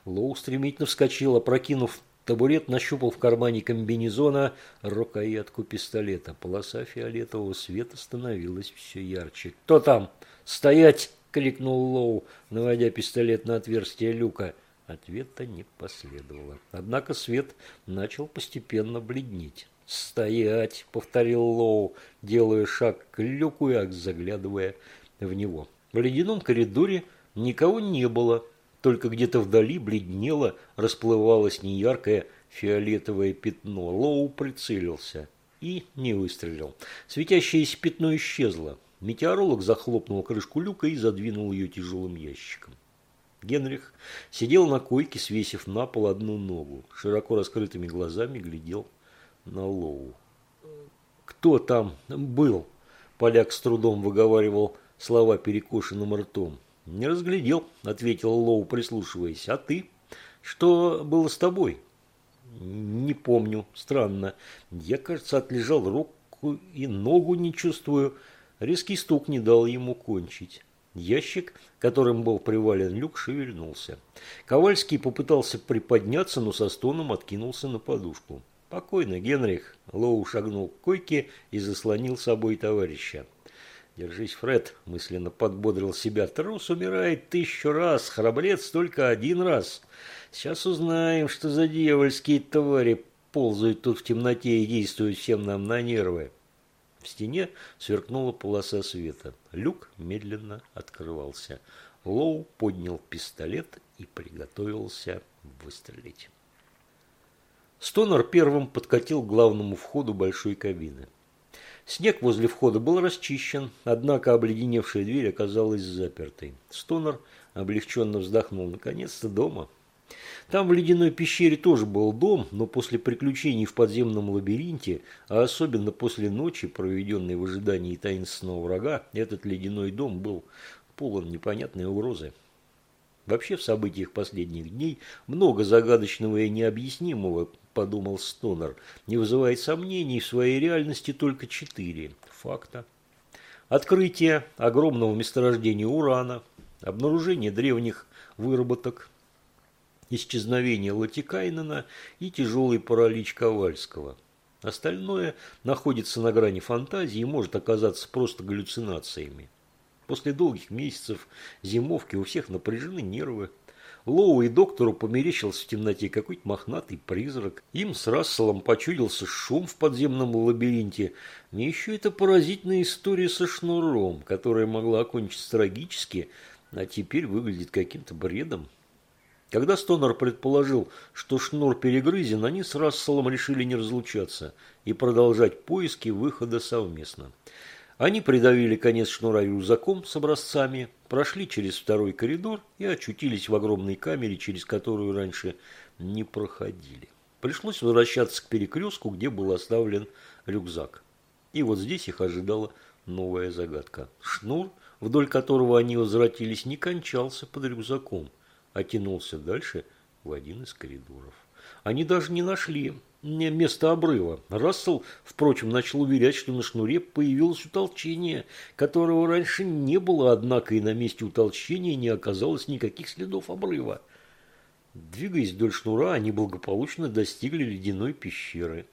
Лоу стремительно вскочил, опрокинув табурет, нащупал в кармане комбинезона рукоятку пистолета. Полоса фиолетового света становилась все ярче. «Кто там? Стоять!» – крикнул Лоу, наводя пистолет на отверстие люка. Ответа не последовало. Однако свет начал постепенно бледнеть. «Стоять!» – повторил Лоу, делая шаг к люку и заглядывая в него. В ледяном коридоре никого не было, только где-то вдали бледнело, расплывалось неяркое фиолетовое пятно. Лоу прицелился и не выстрелил. Светящееся пятно исчезло. Метеоролог захлопнул крышку люка и задвинул ее тяжелым ящиком. Генрих сидел на койке, свесив на пол одну ногу. Широко раскрытыми глазами глядел на Лоу. «Кто там был?» Поляк с трудом выговаривал слова перекошенным ртом. «Не разглядел», – ответил Лоу, прислушиваясь. «А ты? Что было с тобой?» «Не помню. Странно. Я, кажется, отлежал руку и ногу не чувствую». Резкий стук не дал ему кончить. Ящик, которым был привален люк, шевельнулся. Ковальский попытался приподняться, но со стоном откинулся на подушку. «Спокойно, Генрих!» Лоу шагнул к койке и заслонил собой товарища. «Держись, Фред!» – мысленно подбодрил себя. «Трус умирает тысячу раз, храбрец только один раз. Сейчас узнаем, что за дьявольские твари ползают тут в темноте и действуют всем нам на нервы». В стене сверкнула полоса света. Люк медленно открывался. Лоу поднял пистолет и приготовился выстрелить. Стонер первым подкатил к главному входу большой кабины. Снег возле входа был расчищен, однако обледеневшая дверь оказалась запертой. Стонер облегченно вздохнул. Наконец-то дома. Там в ледяной пещере тоже был дом, но после приключений в подземном лабиринте, а особенно после ночи, проведенной в ожидании таинственного врага, этот ледяной дом был полон непонятной угрозы. Вообще в событиях последних дней много загадочного и необъяснимого, подумал Стонер. Не вызывает сомнений в своей реальности только четыре факта. Открытие огромного месторождения урана, обнаружение древних выработок, исчезновение Латикайнена и тяжелый паралич Ковальского. Остальное находится на грани фантазии и может оказаться просто галлюцинациями. После долгих месяцев зимовки у всех напряжены нервы. Лоу и доктору померещился в темноте какой-то мохнатый призрак. Им с Расселом почудился шум в подземном лабиринте. И еще эта поразительная история со шнуром, которая могла окончиться трагически, а теперь выглядит каким-то бредом. Когда Стонер предположил, что шнур перегрызен, они с Расселом решили не разлучаться и продолжать поиски выхода совместно. Они придавили конец шнура рюкзаком с образцами, прошли через второй коридор и очутились в огромной камере, через которую раньше не проходили. Пришлось возвращаться к перекрестку, где был оставлен рюкзак. И вот здесь их ожидала новая загадка. Шнур, вдоль которого они возвратились, не кончался под рюкзаком, а тянулся дальше в один из коридоров. Они даже не нашли место обрыва. Рассел, впрочем, начал уверять, что на шнуре появилось утолчение, которого раньше не было, однако и на месте утолчения не оказалось никаких следов обрыва. Двигаясь вдоль шнура, они благополучно достигли ледяной пещеры.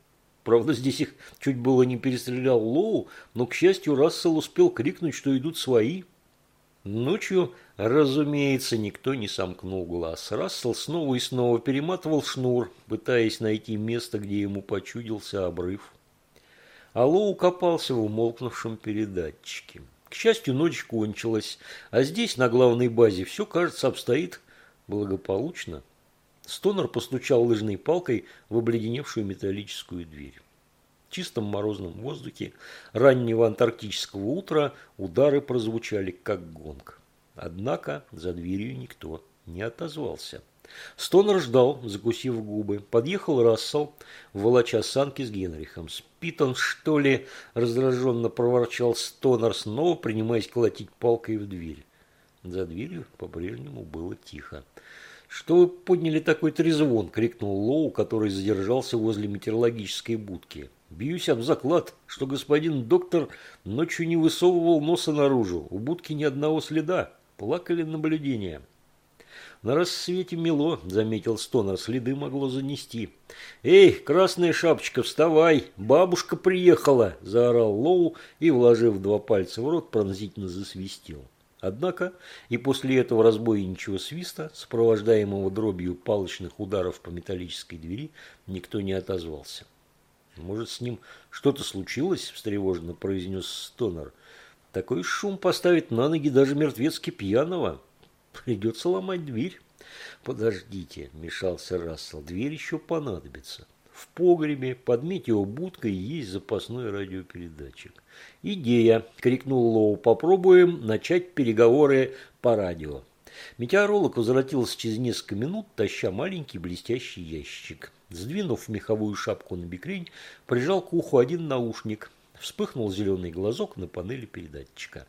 Правда, здесь их чуть было не перестрелял Лоу, но, к счастью, Рассел успел крикнуть, что идут свои – Ночью, разумеется, никто не сомкнул глаз. Рассел снова и снова перематывал шнур, пытаясь найти место, где ему почудился обрыв. Алло укопался в умолкнувшем передатчике. К счастью, ночь кончилась, а здесь, на главной базе, все, кажется, обстоит благополучно. Стонер постучал лыжной палкой в обледеневшую металлическую дверь чистом морозном воздухе раннего антарктического утра удары прозвучали как гонг. Однако за дверью никто не отозвался. Стонер ждал, закусив губы. Подъехал Рассел, волоча санки с Генрихом. «Спит он, что ли?» – раздраженно проворчал Стонер, снова принимаясь колотить палкой в дверь. За дверью по-прежнему было тихо. «Что вы подняли такой трезвон?» – крикнул Лоу, который задержался возле метеорологической будки. Бьюсь об заклад, что господин доктор ночью не высовывал носа наружу. У будки ни одного следа. Плакали наблюдения. На рассвете мело, заметил Стонер, следы могло занести. «Эй, красная шапочка, вставай! Бабушка приехала!» – заорал Лоу и, вложив два пальца в рот, пронзительно засвистел. Однако и после этого разбойничего свиста, сопровождаемого дробью палочных ударов по металлической двери, никто не отозвался. «Может, с ним что-то случилось?» – встревоженно произнес Стонер. «Такой шум поставит на ноги даже мертвецки пьяного. Придется ломать дверь». «Подождите», – мешался Рассел, – «дверь еще понадобится». В погребе под метеобудкой есть запасной радиопередатчик. «Идея!» – крикнул Лоу. «Попробуем начать переговоры по радио». Метеоролог возвратился через несколько минут, таща маленький блестящий ящик. Сдвинув меховую шапку на бикрень, прижал к уху один наушник. Вспыхнул зеленый глазок на панели передатчика.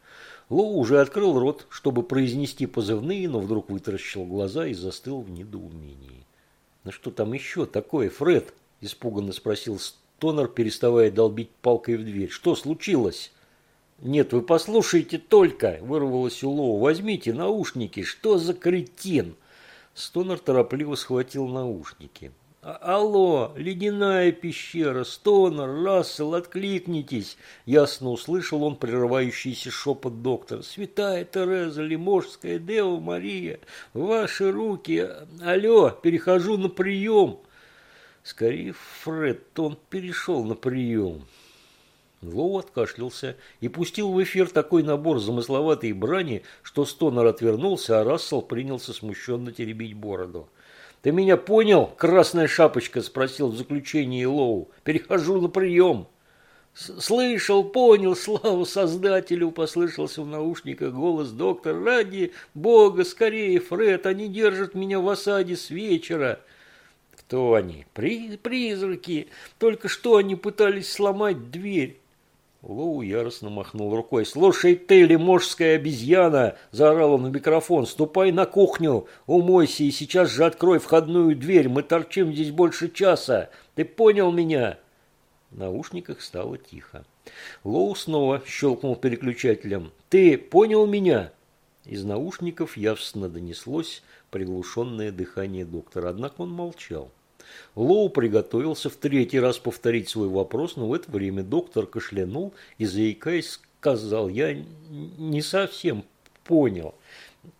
Лоу уже открыл рот, чтобы произнести позывные, но вдруг вытаращил глаза и застыл в недоумении. «Ну что там еще такое, Фред?» – испуганно спросил Стонер, переставая долбить палкой в дверь. «Что случилось?» «Нет, вы послушайте только!» – вырвалось у Лоу. «Возьмите наушники! Что за кретин?» Стонер торопливо схватил наушники. «А, «Алло, ледяная пещера, Стонер, Рассел, откликнитесь!» Ясно услышал он прерывающийся шепот доктора. «Святая Тереза, Лиможская, Дева Мария, ваши руки! Алло, перехожу на прием!» Скорее, Фред, он перешел на прием. Лоу откашлялся и пустил в эфир такой набор замысловатой брани, что Стонер отвернулся, а Рассел принялся смущенно теребить бороду. «Ты меня понял, красная шапочка?» – спросил в заключении Лоу. «Перехожу на прием». «Слышал, понял, славу Создателю!» – послышался в наушниках голос доктора. «Ради Бога, скорее, Фред, они держат меня в осаде с вечера!» «Кто они?» При «Призраки! Только что они пытались сломать дверь!» Лоу яростно махнул рукой. «Слушай ты, лиможская обезьяна!» – заорал он в микрофон. «Ступай на кухню, умойся и сейчас же открой входную дверь. Мы торчим здесь больше часа. Ты понял меня?» В наушниках стало тихо. Лоу снова щелкнул переключателем. «Ты понял меня?» Из наушников явственно донеслось приглушенное дыхание доктора, однако он молчал. Лоу приготовился в третий раз повторить свой вопрос, но в это время доктор кашлянул и, заикаясь, сказал, я не совсем понял,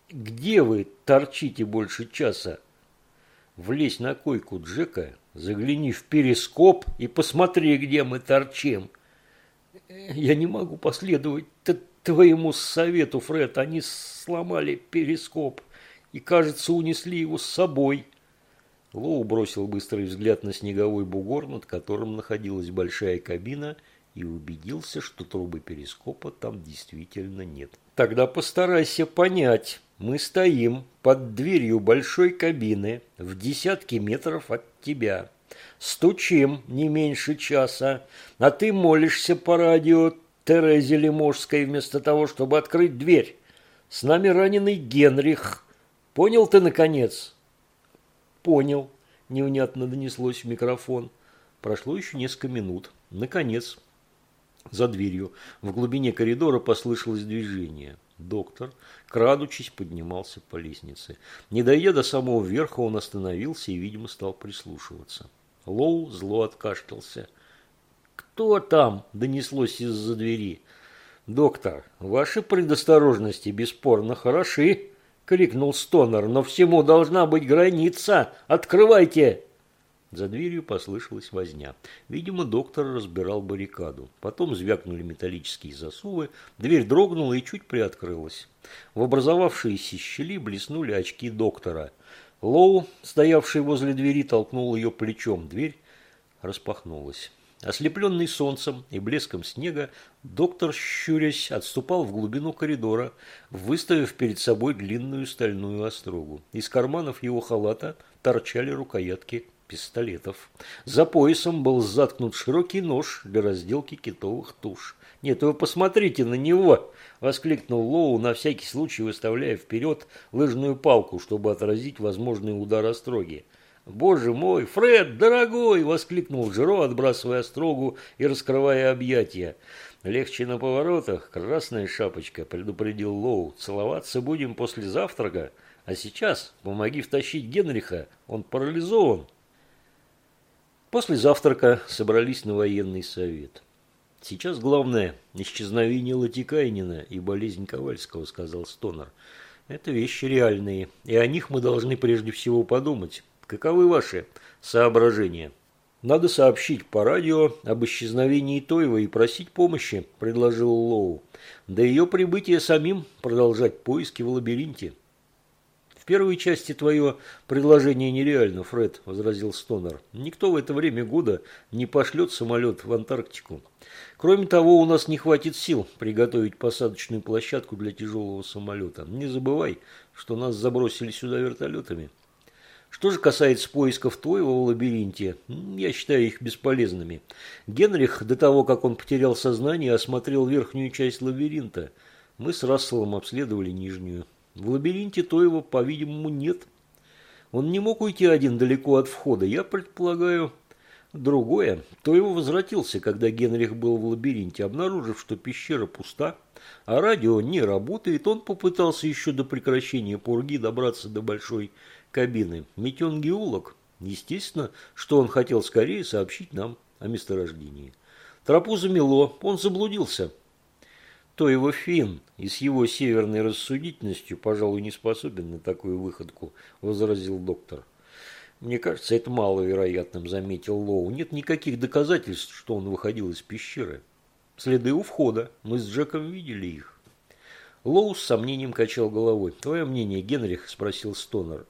где вы торчите больше часа? Влезь на койку Джека, загляни в перископ и посмотри, где мы торчим. Я не могу последовать твоему совету, Фред. Они сломали перископ и, кажется, унесли его с собой. Лоу бросил быстрый взгляд на снеговой бугор, над которым находилась большая кабина, и убедился, что трубы перископа там действительно нет. Тогда постарайся понять. Мы стоим под дверью большой кабины в десятки метров от тебя. Стучим не меньше часа, а ты молишься по радио Терезе Леможской вместо того, чтобы открыть дверь. С нами раненый Генрих. Понял ты, наконец?» «Понял», – невнятно донеслось в микрофон. Прошло еще несколько минут. Наконец, за дверью в глубине коридора послышалось движение. Доктор, крадучись, поднимался по лестнице. Не дойдя до самого верха, он остановился и, видимо, стал прислушиваться. Лоу зло откашлялся. «Кто там?» – донеслось из-за двери. «Доктор, ваши предосторожности бесспорно хороши», крикнул Стонер. «Но всему должна быть граница! Открывайте!» За дверью послышалась возня. Видимо, доктор разбирал баррикаду. Потом звякнули металлические засувы, дверь дрогнула и чуть приоткрылась. В образовавшиеся щели блеснули очки доктора. Лоу, стоявший возле двери, толкнул ее плечом. Дверь распахнулась. Ослепленный солнцем и блеском снега, доктор, щурясь, отступал в глубину коридора, выставив перед собой длинную стальную острогу. Из карманов его халата торчали рукоятки пистолетов. За поясом был заткнут широкий нож для разделки китовых туш. «Нет, вы посмотрите на него!» – воскликнул Лоу, на всякий случай выставляя вперед лыжную палку, чтобы отразить возможный удар остроги. «Боже мой, Фред, дорогой!» – воскликнул Жиро, отбрасывая острогу и раскрывая объятия. «Легче на поворотах, красная шапочка», – предупредил Лоу. «Целоваться будем после завтрака, а сейчас помоги втащить Генриха, он парализован». После завтрака собрались на военный совет. «Сейчас главное – исчезновение Латикайнина и болезнь Ковальского», – сказал Стонер. «Это вещи реальные, и о них мы должны прежде всего подумать». Каковы ваши соображения? Надо сообщить по радио об исчезновении Тоева и просить помощи, предложил Лоу. До ее прибытия самим продолжать поиски в лабиринте. В первой части твое предложение нереально, Фред, возразил Стонер. Никто в это время года не пошлет самолет в Антарктику. Кроме того, у нас не хватит сил приготовить посадочную площадку для тяжелого самолета. Не забывай, что нас забросили сюда вертолетами. Что же касается поисков Тойва в лабиринте, я считаю их бесполезными. Генрих, до того, как он потерял сознание, осмотрел верхнюю часть лабиринта. Мы с Расселом обследовали нижнюю. В лабиринте Тойва, по-видимому, нет. Он не мог уйти один далеко от входа. Я предполагаю, Другое, то его возвратился, когда Генрих был в лабиринте, обнаружив, что пещера пуста, а радио не работает, он попытался еще до прекращения пурги добраться до большой кабины. Метен геолог, естественно, что он хотел скорее сообщить нам о месторождении. Тропу замело, он заблудился. То его фин и с его северной рассудительностью, пожалуй, не способен на такую выходку, возразил доктор. Мне кажется, это маловероятным, заметил Лоу. Нет никаких доказательств, что он выходил из пещеры. Следы у входа. Мы с Джеком видели их. Лоу с сомнением качал головой. «Твое мнение, Генрих?» – спросил Стонер.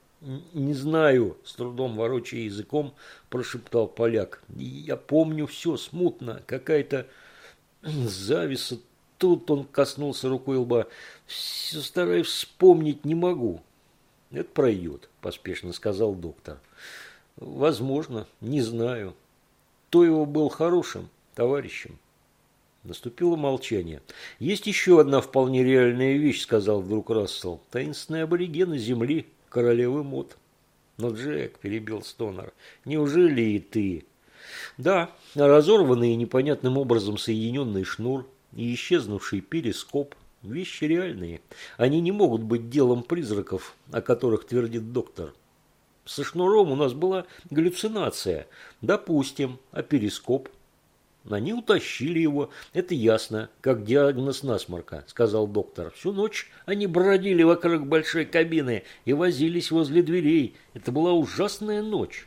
«Не знаю», – с трудом ворочая языком, прошептал поляк. «Я помню все смутно. Какая-то зависа. Тут он коснулся рукой лба. Все стараюсь вспомнить не могу». «Это пройдет», – поспешно сказал доктор. Возможно, не знаю. То его был хорошим товарищем. Наступило молчание. «Есть еще одна вполне реальная вещь», – сказал вдруг Рассел. «Таинственные аборигены Земли, королевы мод». «Но, Джек», – перебил Стонер, – «неужели и ты?» «Да, разорванный и непонятным образом соединенный шнур и исчезнувший перископ – вещи реальные. Они не могут быть делом призраков, о которых твердит доктор». Со шнуром у нас была галлюцинация. Допустим, а перископ? Они утащили его, это ясно, как диагноз насморка, сказал доктор. Всю ночь они бродили вокруг большой кабины и возились возле дверей. Это была ужасная ночь.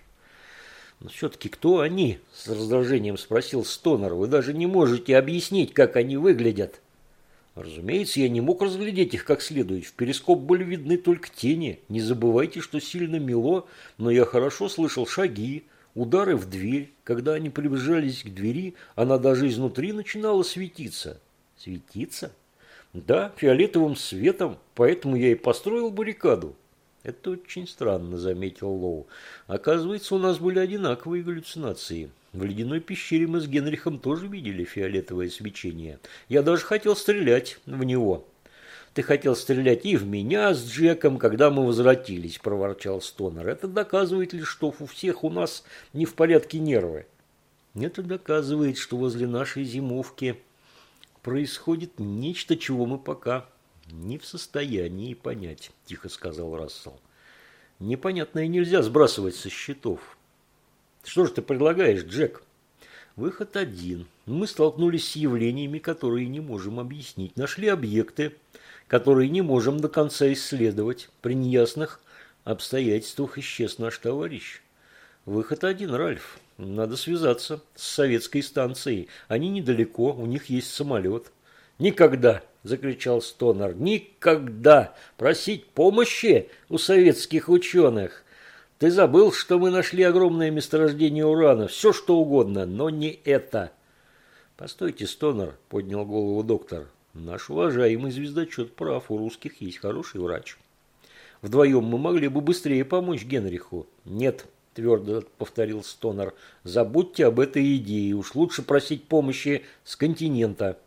Но все-таки кто они? С раздражением спросил Стонер. Вы даже не можете объяснить, как они выглядят. Разумеется, я не мог разглядеть их как следует. В перископ были видны только тени. Не забывайте, что сильно мело, но я хорошо слышал шаги, удары в дверь. Когда они приближались к двери, она даже изнутри начинала светиться. Светиться? Да, фиолетовым светом, поэтому я и построил баррикаду. Это очень странно, заметил Лоу. Оказывается, у нас были одинаковые галлюцинации. В ледяной пещере мы с Генрихом тоже видели фиолетовое свечение. Я даже хотел стрелять в него. Ты хотел стрелять и в меня с Джеком, когда мы возвратились, проворчал Стонер. Это доказывает ли, что у всех у нас не в порядке нервы? Это доказывает, что возле нашей зимовки происходит нечто, чего мы пока не в состоянии понять, тихо сказал Рассел. Непонятное нельзя сбрасывать со счетов. Что же ты предлагаешь, Джек? Выход один. Мы столкнулись с явлениями, которые не можем объяснить. Нашли объекты, которые не можем до конца исследовать. При неясных обстоятельствах исчез наш товарищ. Выход один, Ральф. Надо связаться с советской станцией. Они недалеко, у них есть самолет. Никогда, закричал Стонер, никогда просить помощи у советских ученых. Ты забыл, что мы нашли огромное месторождение урана, все что угодно, но не это. Постойте, Стонер, поднял голову доктор. Наш уважаемый звездочет прав, у русских есть хороший врач. Вдвоем мы могли бы быстрее помочь Генриху. Нет, твердо повторил Стонер, забудьте об этой идее, уж лучше просить помощи с континента.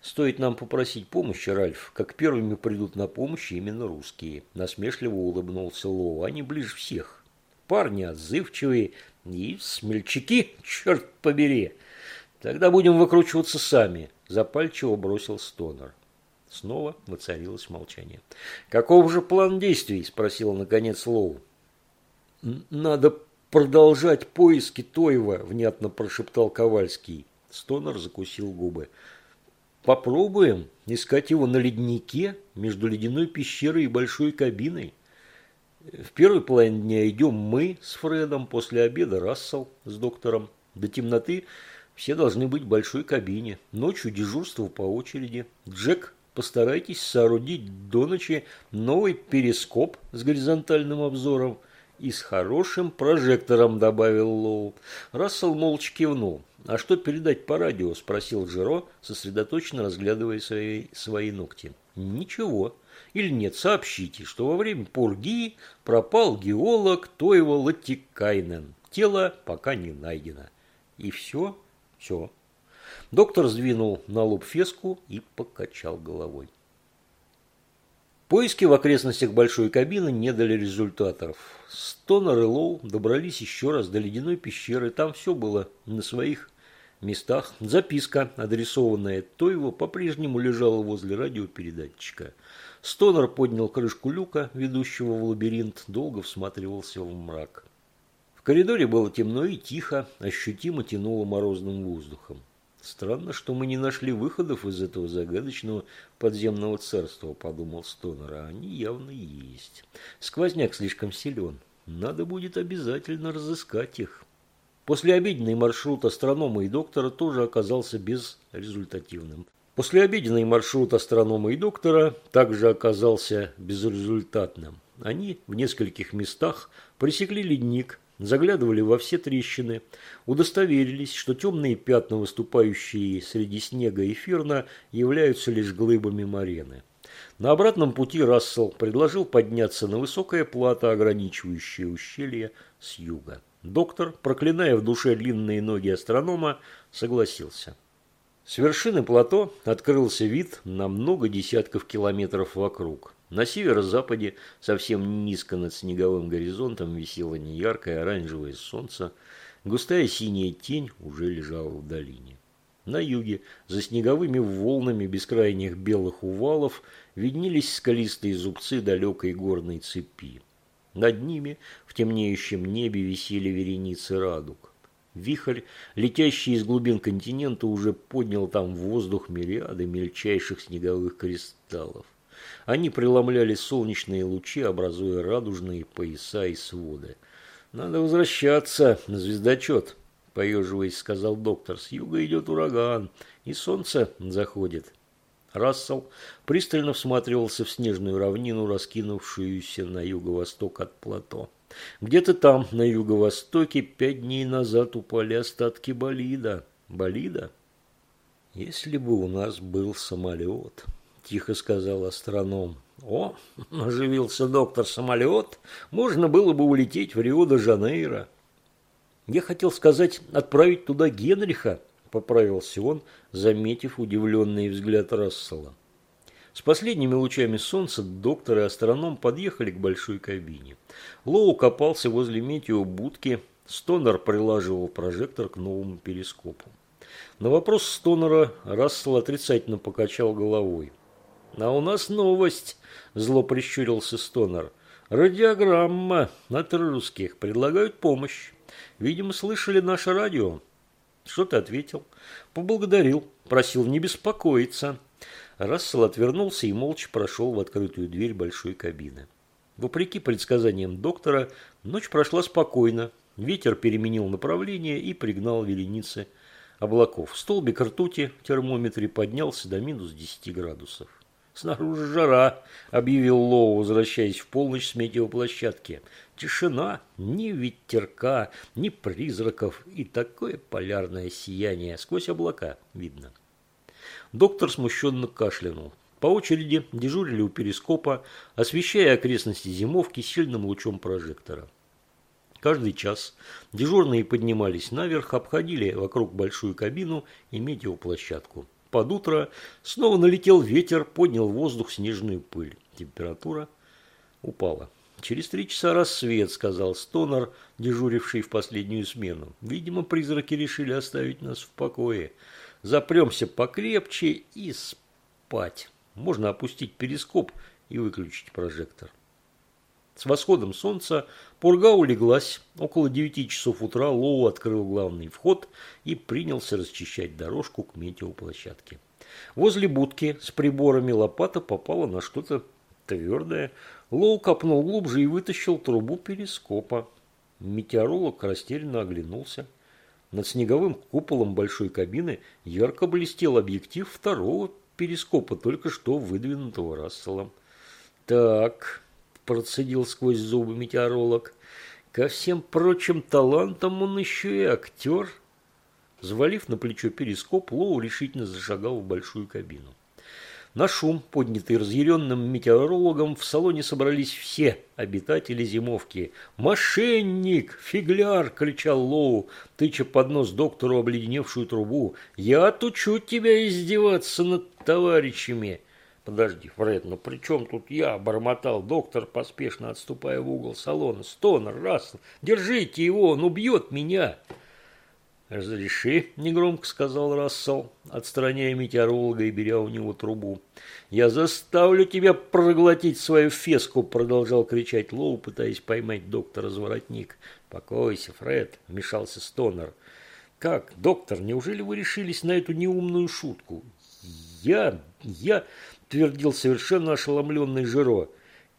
Стоит нам попросить помощи, Ральф, как первыми придут на помощь именно русские. Насмешливо улыбнулся Лоу. Они ближе всех. Парни отзывчивые и смельчаки, черт побери. Тогда будем выкручиваться сами, запальчиво бросил Стонер. Снова воцарилось молчание. «Каков же план действий?» – спросил наконец Лоу. «Надо продолжать поиски Тоева», – внятно прошептал Ковальский. Стонер закусил губы. Попробуем искать его на леднике между ледяной пещерой и большой кабиной. В первой половине дня идем мы с Фредом, после обеда Рассел с доктором. До темноты все должны быть в большой кабине. Ночью дежурство по очереди. Джек, постарайтесь соорудить до ночи новый перископ с горизонтальным обзором и с хорошим прожектором, добавил Лоу. Рассел молча кивнул. «А что передать по радио?» – спросил Жиро, сосредоточенно разглядывая свои, свои ногти. «Ничего. Или нет, сообщите, что во время пурги пропал геолог Тоева Латикайнен. Тело пока не найдено». «И все?» «Все». Доктор сдвинул на лоб феску и покачал головой. Поиски в окрестностях большой кабины не дали результатов. Стонер и Лоу добрались еще раз до ледяной пещеры. Там все было на своих местах. Записка, адресованная Тойву, по-прежнему лежала возле радиопередатчика. Стонер поднял крышку люка, ведущего в лабиринт, долго всматривался в мрак. Коридоре было темно и тихо, ощутимо тянуло морозным воздухом. Странно, что мы не нашли выходов из этого загадочного подземного царства, подумал Стонер, а они явно есть. Сквозняк слишком силен. Надо будет обязательно разыскать их. После обеденный маршрут астронома и доктора тоже оказался безрезультативным. После обеденный маршрут астронома и доктора также оказался безрезультатным. Они в нескольких местах пресекли ледник, заглядывали во все трещины, удостоверились, что темные пятна, выступающие среди снега и фирна, являются лишь глыбами марены. На обратном пути Рассел предложил подняться на высокое плато, ограничивающее ущелье с юга. Доктор, проклиная в душе длинные ноги астронома, согласился. С вершины плато открылся вид на много десятков километров вокруг. На северо-западе, совсем низко над снеговым горизонтом, висело неяркое оранжевое солнце. Густая синяя тень уже лежала в долине. На юге, за снеговыми волнами бескрайних белых увалов, виднелись скалистые зубцы далекой горной цепи. Над ними в темнеющем небе висели вереницы радуг. Вихрь, летящий из глубин континента, уже поднял там в воздух мириады мельчайших снеговых кристаллов. Они преломляли солнечные лучи, образуя радужные пояса и своды. «Надо возвращаться звездочет», – поеживаясь, сказал доктор. «С юга идет ураган, и солнце заходит». Рассел пристально всматривался в снежную равнину, раскинувшуюся на юго-восток от плато. Где-то там, на юго-востоке, пять дней назад упали остатки болида. Болида? Если бы у нас был самолет, тихо сказал астроном. О, оживился доктор самолет, можно было бы улететь в Рио-де-Жанейро. Я хотел сказать, отправить туда Генриха, поправился он, заметив удивленный взгляд Рассела. С последними лучами солнца доктор и астроном подъехали к большой кабине. Лоу копался возле метеобудки, Стонер прилаживал прожектор к новому перископу. На вопрос Стонера Рассел отрицательно покачал головой. «А у нас новость», – зло прищурился Стонер. «Радиограмма от русских. Предлагают помощь. Видимо, слышали наше радио». «Что ты ответил?» «Поблагодарил. Просил не беспокоиться». Рассел отвернулся и молча прошел в открытую дверь большой кабины. Вопреки предсказаниям доктора, ночь прошла спокойно. Ветер переменил направление и пригнал вереницы облаков. Столбик ртути в термометре поднялся до минус 10 градусов. «Снаружи жара», – объявил Лоу, возвращаясь в полночь с метеоплощадки. «Тишина, ни ветерка, ни призраков и такое полярное сияние сквозь облака видно». Доктор смущенно кашлянул. По очереди дежурили у перископа, освещая окрестности зимовки сильным лучом прожектора. Каждый час дежурные поднимались наверх, обходили вокруг большую кабину и метеоплощадку. Под утро снова налетел ветер, поднял воздух снежную пыль. Температура упала. «Через три часа рассвет», – сказал Стонер, дежуривший в последнюю смену. «Видимо, призраки решили оставить нас в покое. Запремся покрепче и спать. Можно опустить перископ и выключить прожектор. С восходом солнца пурга улеглась. Около девяти часов утра Лоу открыл главный вход и принялся расчищать дорожку к метеоплощадке. Возле будки с приборами лопата попала на что-то твердое. Лоу копнул глубже и вытащил трубу перископа. Метеоролог растерянно оглянулся. Над снеговым куполом большой кабины ярко блестел объектив второго перископа, только что выдвинутого Расселом. «Так», – процедил сквозь зубы метеоролог, – «ко всем прочим талантам он еще и актер». Завалив на плечо перископ, Лоу решительно зашагал в большую кабину. На шум, поднятый разъяренным метеорологом, в салоне собрались все обитатели зимовки. «Мошенник! Фигляр!» – кричал Лоу, тыча под нос доктору обледеневшую трубу. «Я отучу тебя издеваться над товарищами!» Подожди, Фред, ну при чем тут я? Бормотал доктор, поспешно отступая в угол салона. Стонер, Рассел, держите его, он убьет меня. «Разреши», – негромко сказал Рассел, отстраняя метеоролога и беря у него трубу. «Я заставлю тебя проглотить свою феску», – продолжал кричать Лоу, пытаясь поймать доктора за воротник. «Покойся, Фред», – вмешался Стонер. «Как, доктор, неужели вы решились на эту неумную шутку?» «Я... я...» – твердил совершенно ошеломленный Жиро.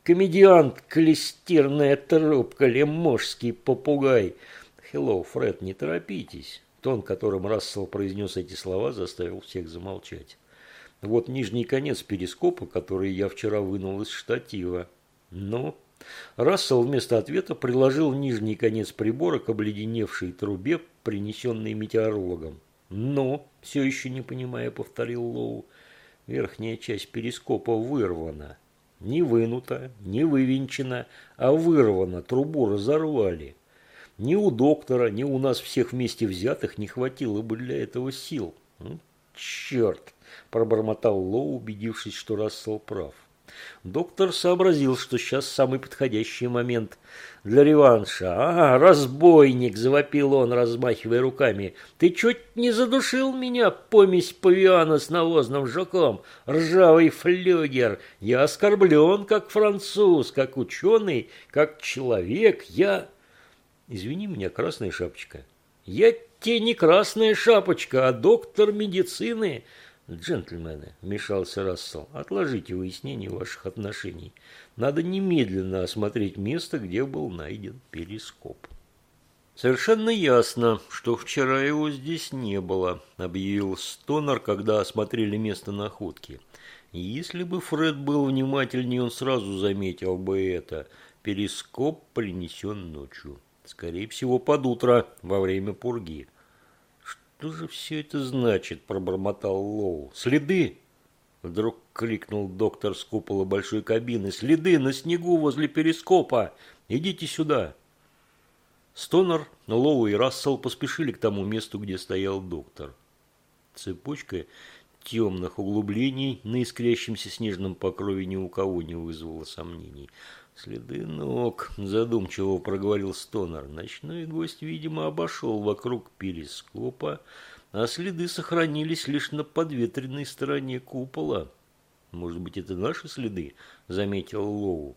«Комедиант, клестерная трубка, леможский попугай». «Хеллоу, Фред, не торопитесь». Тон, которым Рассел произнес эти слова, заставил всех замолчать. Вот нижний конец перископа, который я вчера вынул из штатива. Но Рассел вместо ответа приложил нижний конец прибора к обледеневшей трубе, принесенной метеорологом. «Но», все еще не понимая, повторил Лоу, верхняя часть перископа вырвана. Не вынута, не вывинчена, а вырвана, трубу разорвали. Ни у доктора, ни у нас всех вместе взятых не хватило бы для этого сил. Черт, пробормотал Лоу, убедившись, что Рассел прав. Доктор сообразил, что сейчас самый подходящий момент для реванша. «А, разбойник!» – завопил он, размахивая руками. «Ты чуть не задушил меня, помесь павиана с навозным жуком, ржавый флюгер! Я оскорблен, как француз, как ученый, как человек. Я...» Извини меня, красная шапочка. Я те не красная шапочка, а доктор медицины. Джентльмены, вмешался Рассел, отложите выяснение ваших отношений. Надо немедленно осмотреть место, где был найден перископ. Совершенно ясно, что вчера его здесь не было, объявил Стонер, когда осмотрели место находки. Если бы Фред был внимательнее, он сразу заметил бы это. Перископ принесен ночью. Скорее всего, под утро, во время пурги. «Что же все это значит?» – пробормотал Лоу. «Следы!» – вдруг крикнул доктор с купола большой кабины. «Следы на снегу возле перископа! Идите сюда!» Стонер, Лоу и Рассел поспешили к тому месту, где стоял доктор. Цепочка темных углублений на искрящемся снежном покрове ни у кого не вызвала сомнений – «Следы ног», – задумчиво проговорил Стонер. Ночной гость, видимо, обошел вокруг перископа, а следы сохранились лишь на подветренной стороне купола. «Может быть, это наши следы?» – заметил Лоу.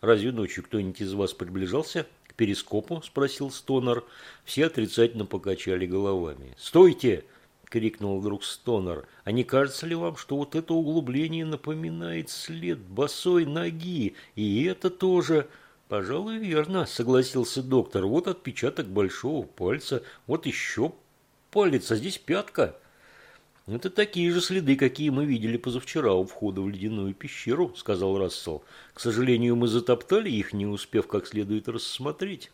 «Разве ночью кто-нибудь из вас приближался к перископу?» – спросил Стонер. Все отрицательно покачали головами. «Стойте!» крикнул вдруг Стонер. «А не кажется ли вам, что вот это углубление напоминает след босой ноги? И это тоже...» «Пожалуй, верно», — согласился доктор. «Вот отпечаток большого пальца, вот еще а здесь пятка». «Это такие же следы, какие мы видели позавчера у входа в ледяную пещеру», — сказал Рассел. «К сожалению, мы затоптали их, не успев как следует рассмотреть».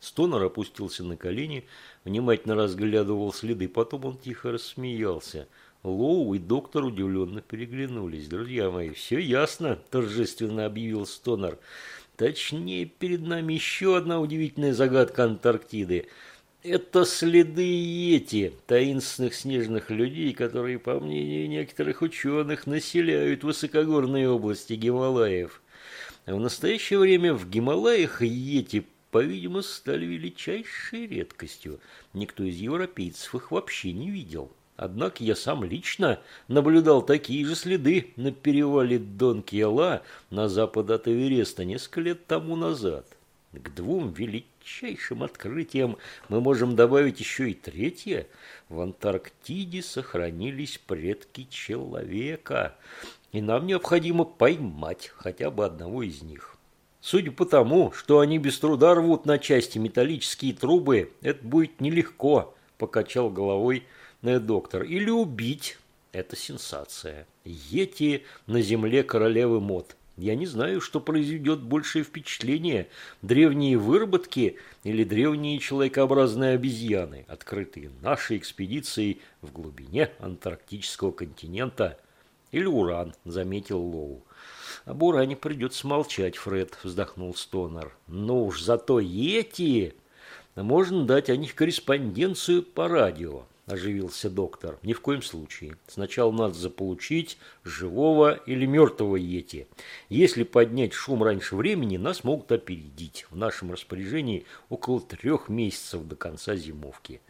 Стонер опустился на колени, внимательно разглядывал следы, потом он тихо рассмеялся. Лоу и доктор удивленно переглянулись. «Друзья мои, все ясно», – торжественно объявил Стонер. «Точнее, перед нами еще одна удивительная загадка Антарктиды. Это следы эти таинственных снежных людей, которые, по мнению некоторых ученых, населяют высокогорные области Гималаев». В настоящее время в Гималаях Йети по-видимому, стали величайшей редкостью. Никто из европейцев их вообще не видел. Однако я сам лично наблюдал такие же следы на перевале Дон-Киала на запад от Эвереста несколько лет тому назад. К двум величайшим открытиям мы можем добавить еще и третье. В Антарктиде сохранились предки человека, и нам необходимо поймать хотя бы одного из них. Судя по тому, что они без труда рвут на части металлические трубы, это будет нелегко, покачал головой доктор. Или убить. Это сенсация. Йети на земле королевы мод. Я не знаю, что произведет большее впечатление. Древние выработки или древние человекообразные обезьяны, открытые нашей экспедицией в глубине антарктического континента. Или уран, заметил Лоу. «Об уране придется молчать, Фред», – вздохнул Стонер. «Но уж зато эти...» Можно дать о них корреспонденцию по радио. – оживился доктор. «Ни в коем случае. Сначала надо заполучить живого или мертвого Йети. Если поднять шум раньше времени, нас могут опередить. В нашем распоряжении около трех месяцев до конца зимовки.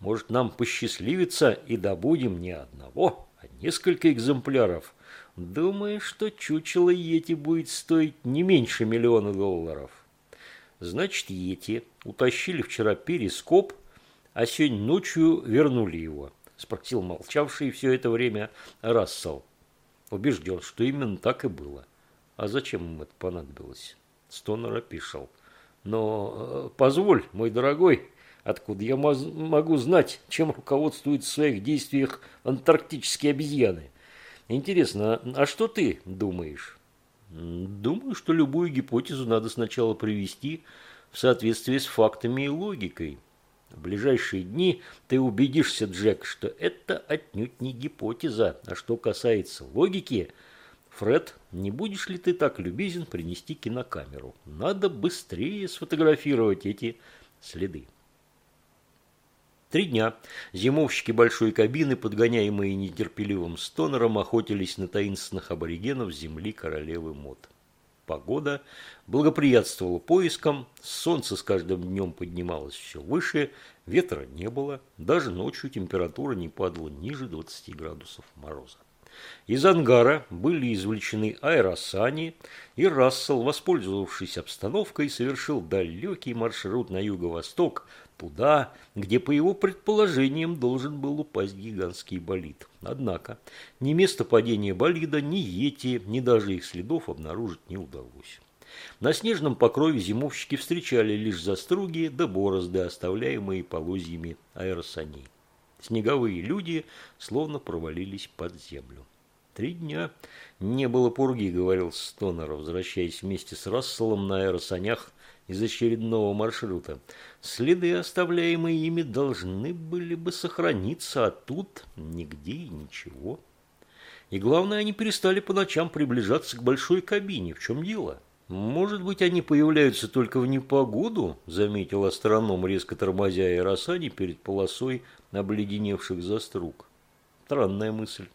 Может, нам посчастливится и добудем не одного, а несколько экземпляров. Думаю, что чучело Йети будет стоить не меньше миллиона долларов». Значит, Йети утащили вчера перископ – а сегодня ночью вернули его?» – спросил молчавший все это время Рассел. Убежден, что именно так и было. А зачем им это понадобилось? Стонер опишал. Но э, позволь, мой дорогой, откуда я могу знать, чем руководствуют в своих действиях антарктические обезьяны? Интересно, а что ты думаешь? Думаю, что любую гипотезу надо сначала привести в соответствии с фактами и логикой. В ближайшие дни ты убедишься, Джек, что это отнюдь не гипотеза. А что касается логики, Фред, не будешь ли ты так любезен принести кинокамеру? Надо быстрее сфотографировать эти следы. Три дня зимовщики большой кабины, подгоняемые нетерпеливым стонером, охотились на таинственных аборигенов земли королевы Мод. Погода благоприятствовала поискам, солнце с каждым днем поднималось все выше, ветра не было, даже ночью температура не падала ниже 20 градусов мороза. Из ангара были извлечены аэросани, и Рассел, воспользовавшись обстановкой, совершил далекий маршрут на юго-восток, туда, где, по его предположениям, должен был упасть гигантский болид. Однако ни место падения болида, ни Йети, ни даже их следов обнаружить не удалось. На снежном покрове зимовщики встречали лишь заструги да борозды, оставляемые полозьями аэросаней. Снеговые люди словно провалились под землю. Три дня не было пурги, говорил Стонер, возвращаясь вместе с Расселом на аэросанях из очередного маршрута. Следы, оставляемые ими, должны были бы сохраниться, а тут нигде и ничего. И главное, они перестали по ночам приближаться к большой кабине. В чем дело? «Может быть, они появляются только в непогоду?» – заметил астроном, резко тормозя аэросани перед полосой обледеневших заструг. Странная мысль.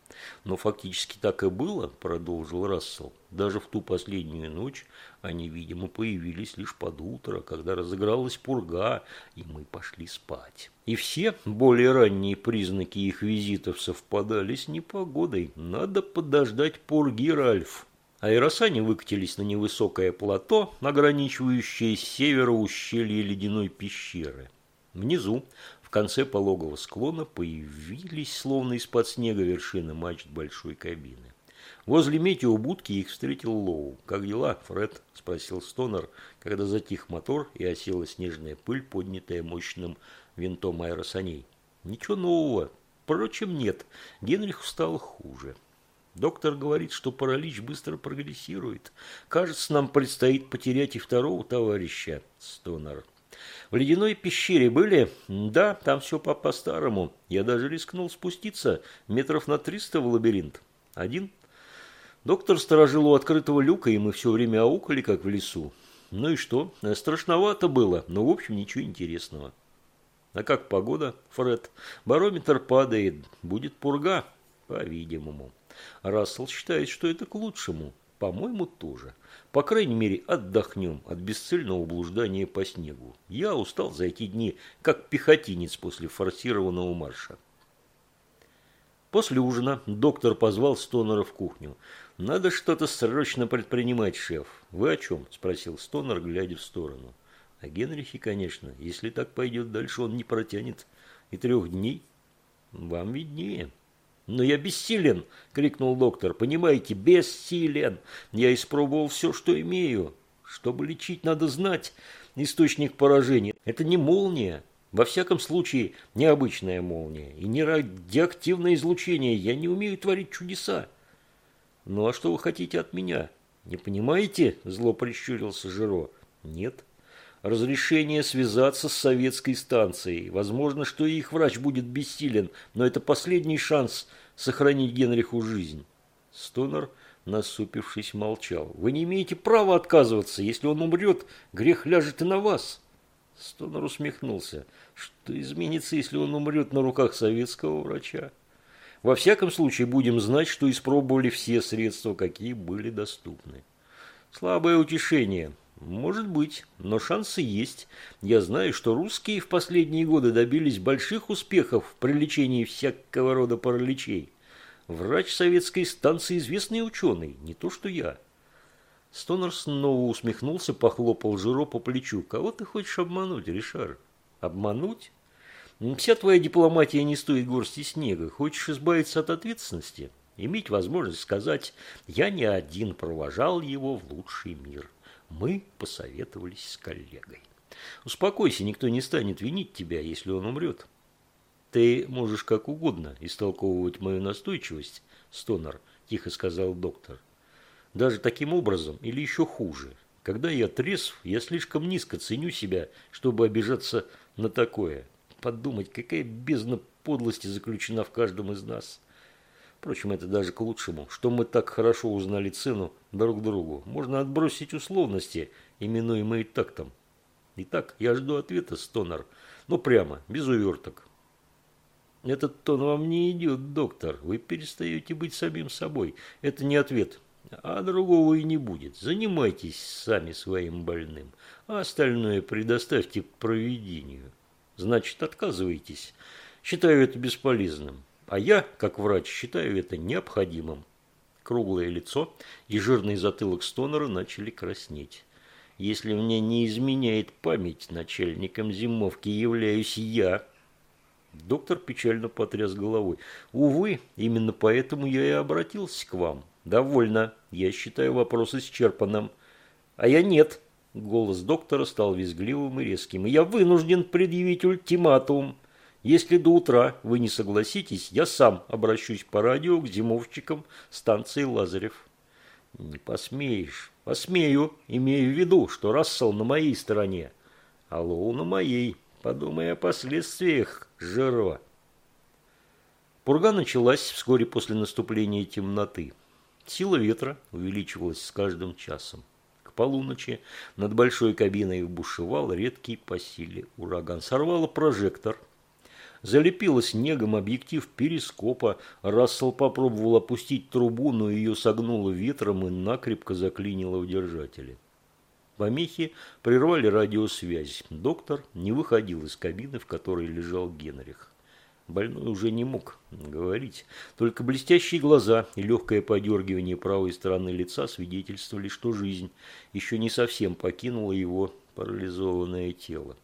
Но фактически так и было, продолжил Рассел. Даже в ту последнюю ночь они, видимо, появились лишь под утро, когда разыгралась пурга, и мы пошли спать. И все более ранние признаки их визитов совпадали с непогодой. Надо подождать пурги, Ральф. Аэросани выкатились на невысокое плато, ограничивающее с севера ущелье ледяной пещеры. Внизу, в конце пологого склона, появились, словно из-под снега, вершины мачт большой кабины. Возле метеобудки их встретил Лоу. «Как дела, Фред?» – спросил Стонер, когда затих мотор и осела снежная пыль, поднятая мощным винтом аэросаней. «Ничего нового. Впрочем, нет. Генриху стало хуже». Доктор говорит, что паралич быстро прогрессирует. Кажется, нам предстоит потерять и второго товарища, Стонер. В ледяной пещере были? Да, там все по-старому. Я даже рискнул спуститься метров на триста в лабиринт. Один? Доктор сторожил у открытого люка, и мы все время аукали, как в лесу. Ну и что? Страшновато было, но в общем ничего интересного. А как погода, Фред? Барометр падает. Будет пурга? По-видимому. Рассел считает, что это к лучшему. По-моему, тоже. По крайней мере, отдохнем от бесцельного блуждания по снегу. Я устал за эти дни, как пехотинец после форсированного марша. После ужина доктор позвал Стонера в кухню. «Надо что-то срочно предпринимать, шеф». «Вы о чем?» – спросил Стонер, глядя в сторону. «О Генрихе, конечно. Если так пойдет дальше, он не протянет и трех дней. Вам виднее». «Но я бессилен!» – крикнул доктор. «Понимаете, бессилен! Я испробовал все, что имею. Чтобы лечить, надо знать источник поражения. Это не молния. Во всяком случае, необычная молния. И не радиоактивное излучение. Я не умею творить чудеса». «Ну а что вы хотите от меня?» «Не понимаете?» – зло прищурился Жиро. «Нет» разрешение связаться с советской станцией. Возможно, что и их врач будет бессилен, но это последний шанс сохранить Генриху жизнь. Стонер, насупившись, молчал. Вы не имеете права отказываться. Если он умрет, грех ляжет и на вас. Стонер усмехнулся. Что изменится, если он умрет на руках советского врача? Во всяком случае, будем знать, что испробовали все средства, какие были доступны. Слабое утешение. Может быть, но шансы есть. Я знаю, что русские в последние годы добились больших успехов при лечении всякого рода параличей. Врач советской станции известный ученый, не то что я. Стонер снова усмехнулся, похлопал Жиро по плечу. «Кого ты хочешь обмануть, Ришар?» «Обмануть? Вся твоя дипломатия не стоит горсти снега. Хочешь избавиться от ответственности? Иметь возможность сказать «я не один провожал его в лучший мир». Мы посоветовались с коллегой. Успокойся, никто не станет винить тебя, если он умрет. Ты можешь как угодно истолковывать мою настойчивость, Стонер, тихо сказал доктор. Даже таким образом или еще хуже. Когда я трезв, я слишком низко ценю себя, чтобы обижаться на такое. Подумать, какая бездна подлости заключена в каждом из нас. Впрочем, это даже к лучшему, что мы так хорошо узнали цену друг другу. Можно отбросить условности, именуемые тактом. Итак, я жду ответа, Стонер. Ну, прямо, без уверток. Этот тон вам не идет, доктор. Вы перестаете быть самим собой. Это не ответ, а другого и не будет. Занимайтесь сами своим больным, а остальное предоставьте проведению. Значит, отказываетесь. Считаю это бесполезным. А я, как врач, считаю это необходимым. Круглое лицо и жирный затылок Стонера начали краснеть. Если мне не изменяет память, начальником зимовки являюсь я. Доктор печально потряс головой. Увы, именно поэтому я и обратился к вам. Довольно. Я считаю вопрос исчерпанным. А я нет. Голос доктора стал визгливым и резким. Я вынужден предъявить ультиматум. Если до утра вы не согласитесь, я сам обращусь по радио к зимовщикам станции Лазарев. Не посмеешь. Посмею, имею в виду, что Рассел на моей стороне, а Лоу на моей. Подумай о последствиях, Жиро. Пурга началась вскоре после наступления темноты. Сила ветра увеличивалась с каждым часом. Полуночи над большой кабиной бушевал редкий по силе ураган. Сорвало прожектор – Залепила снегом объектив перископа. Рассел попробовал опустить трубу, но ее согнуло ветром и накрепко заклинило в держателе. Помехи прервали радиосвязь. Доктор не выходил из кабины, в которой лежал Генрих. Больной уже не мог говорить. Только блестящие глаза и легкое подергивание правой стороны лица свидетельствовали, что жизнь еще не совсем покинула его парализованное тело.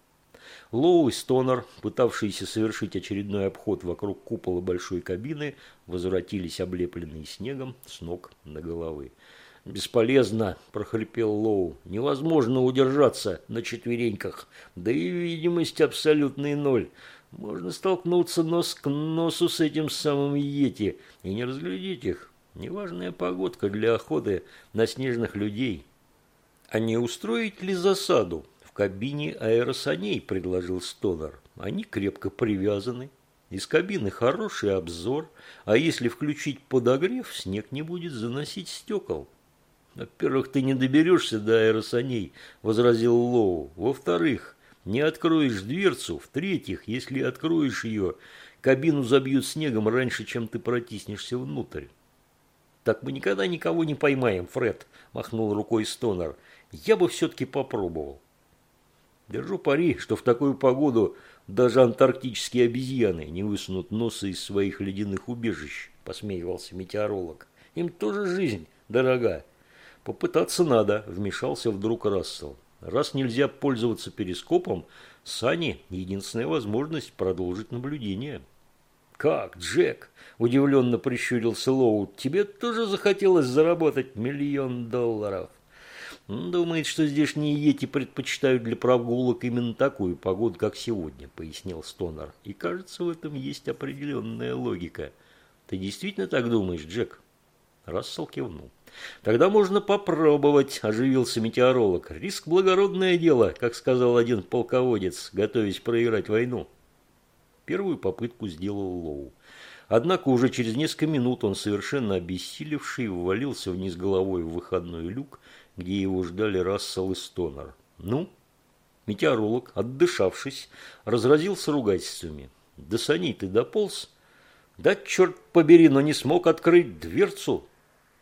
Лоу и Стонер, пытавшиеся совершить очередной обход вокруг купола большой кабины, возвратились облепленные снегом с ног на головы. «Бесполезно!» – прохрипел Лоу. «Невозможно удержаться на четвереньках, да и видимость абсолютный ноль. Можно столкнуться нос к носу с этим самым Йети и не разглядеть их. Неважная погодка для охоты на снежных людей. А не устроить ли засаду?» кабине аэросаней», – предложил Стонер. «Они крепко привязаны. Из кабины хороший обзор, а если включить подогрев, снег не будет заносить стекол». «Во-первых, ты не доберешься до аэросаней», – возразил Лоу. «Во-вторых, не откроешь дверцу. В-третьих, если откроешь ее, кабину забьют снегом раньше, чем ты протиснешься внутрь». «Так мы никогда никого не поймаем, Фред», – махнул рукой Стонер. «Я бы все-таки попробовал». Держу пари, что в такую погоду даже антарктические обезьяны не высунут носа из своих ледяных убежищ, посмеивался метеоролог. Им тоже жизнь дорога. Попытаться надо, вмешался вдруг Рассел. Раз нельзя пользоваться перископом, Сани – единственная возможность продолжить наблюдение. «Как, Джек?» – удивленно прищурился Лоу. «Тебе тоже захотелось заработать миллион долларов?» «Думает, что здешние йети предпочитают для прогулок именно такую погоду, как сегодня», – пояснил Стонер. «И кажется, в этом есть определенная логика. Ты действительно так думаешь, Джек?» Рассел кивнул. «Тогда можно попробовать», – оживился метеоролог. «Риск – благородное дело, как сказал один полководец, готовясь проиграть войну». Первую попытку сделал Лоу. Однако уже через несколько минут он, совершенно обессилевший, ввалился вниз головой в выходной люк, где его ждали Рассел и Стонер. «Ну?» Метеоролог, отдышавшись, разразился ругательствами. «Да саней ты дополз?» «Да, черт побери, но не смог открыть дверцу!»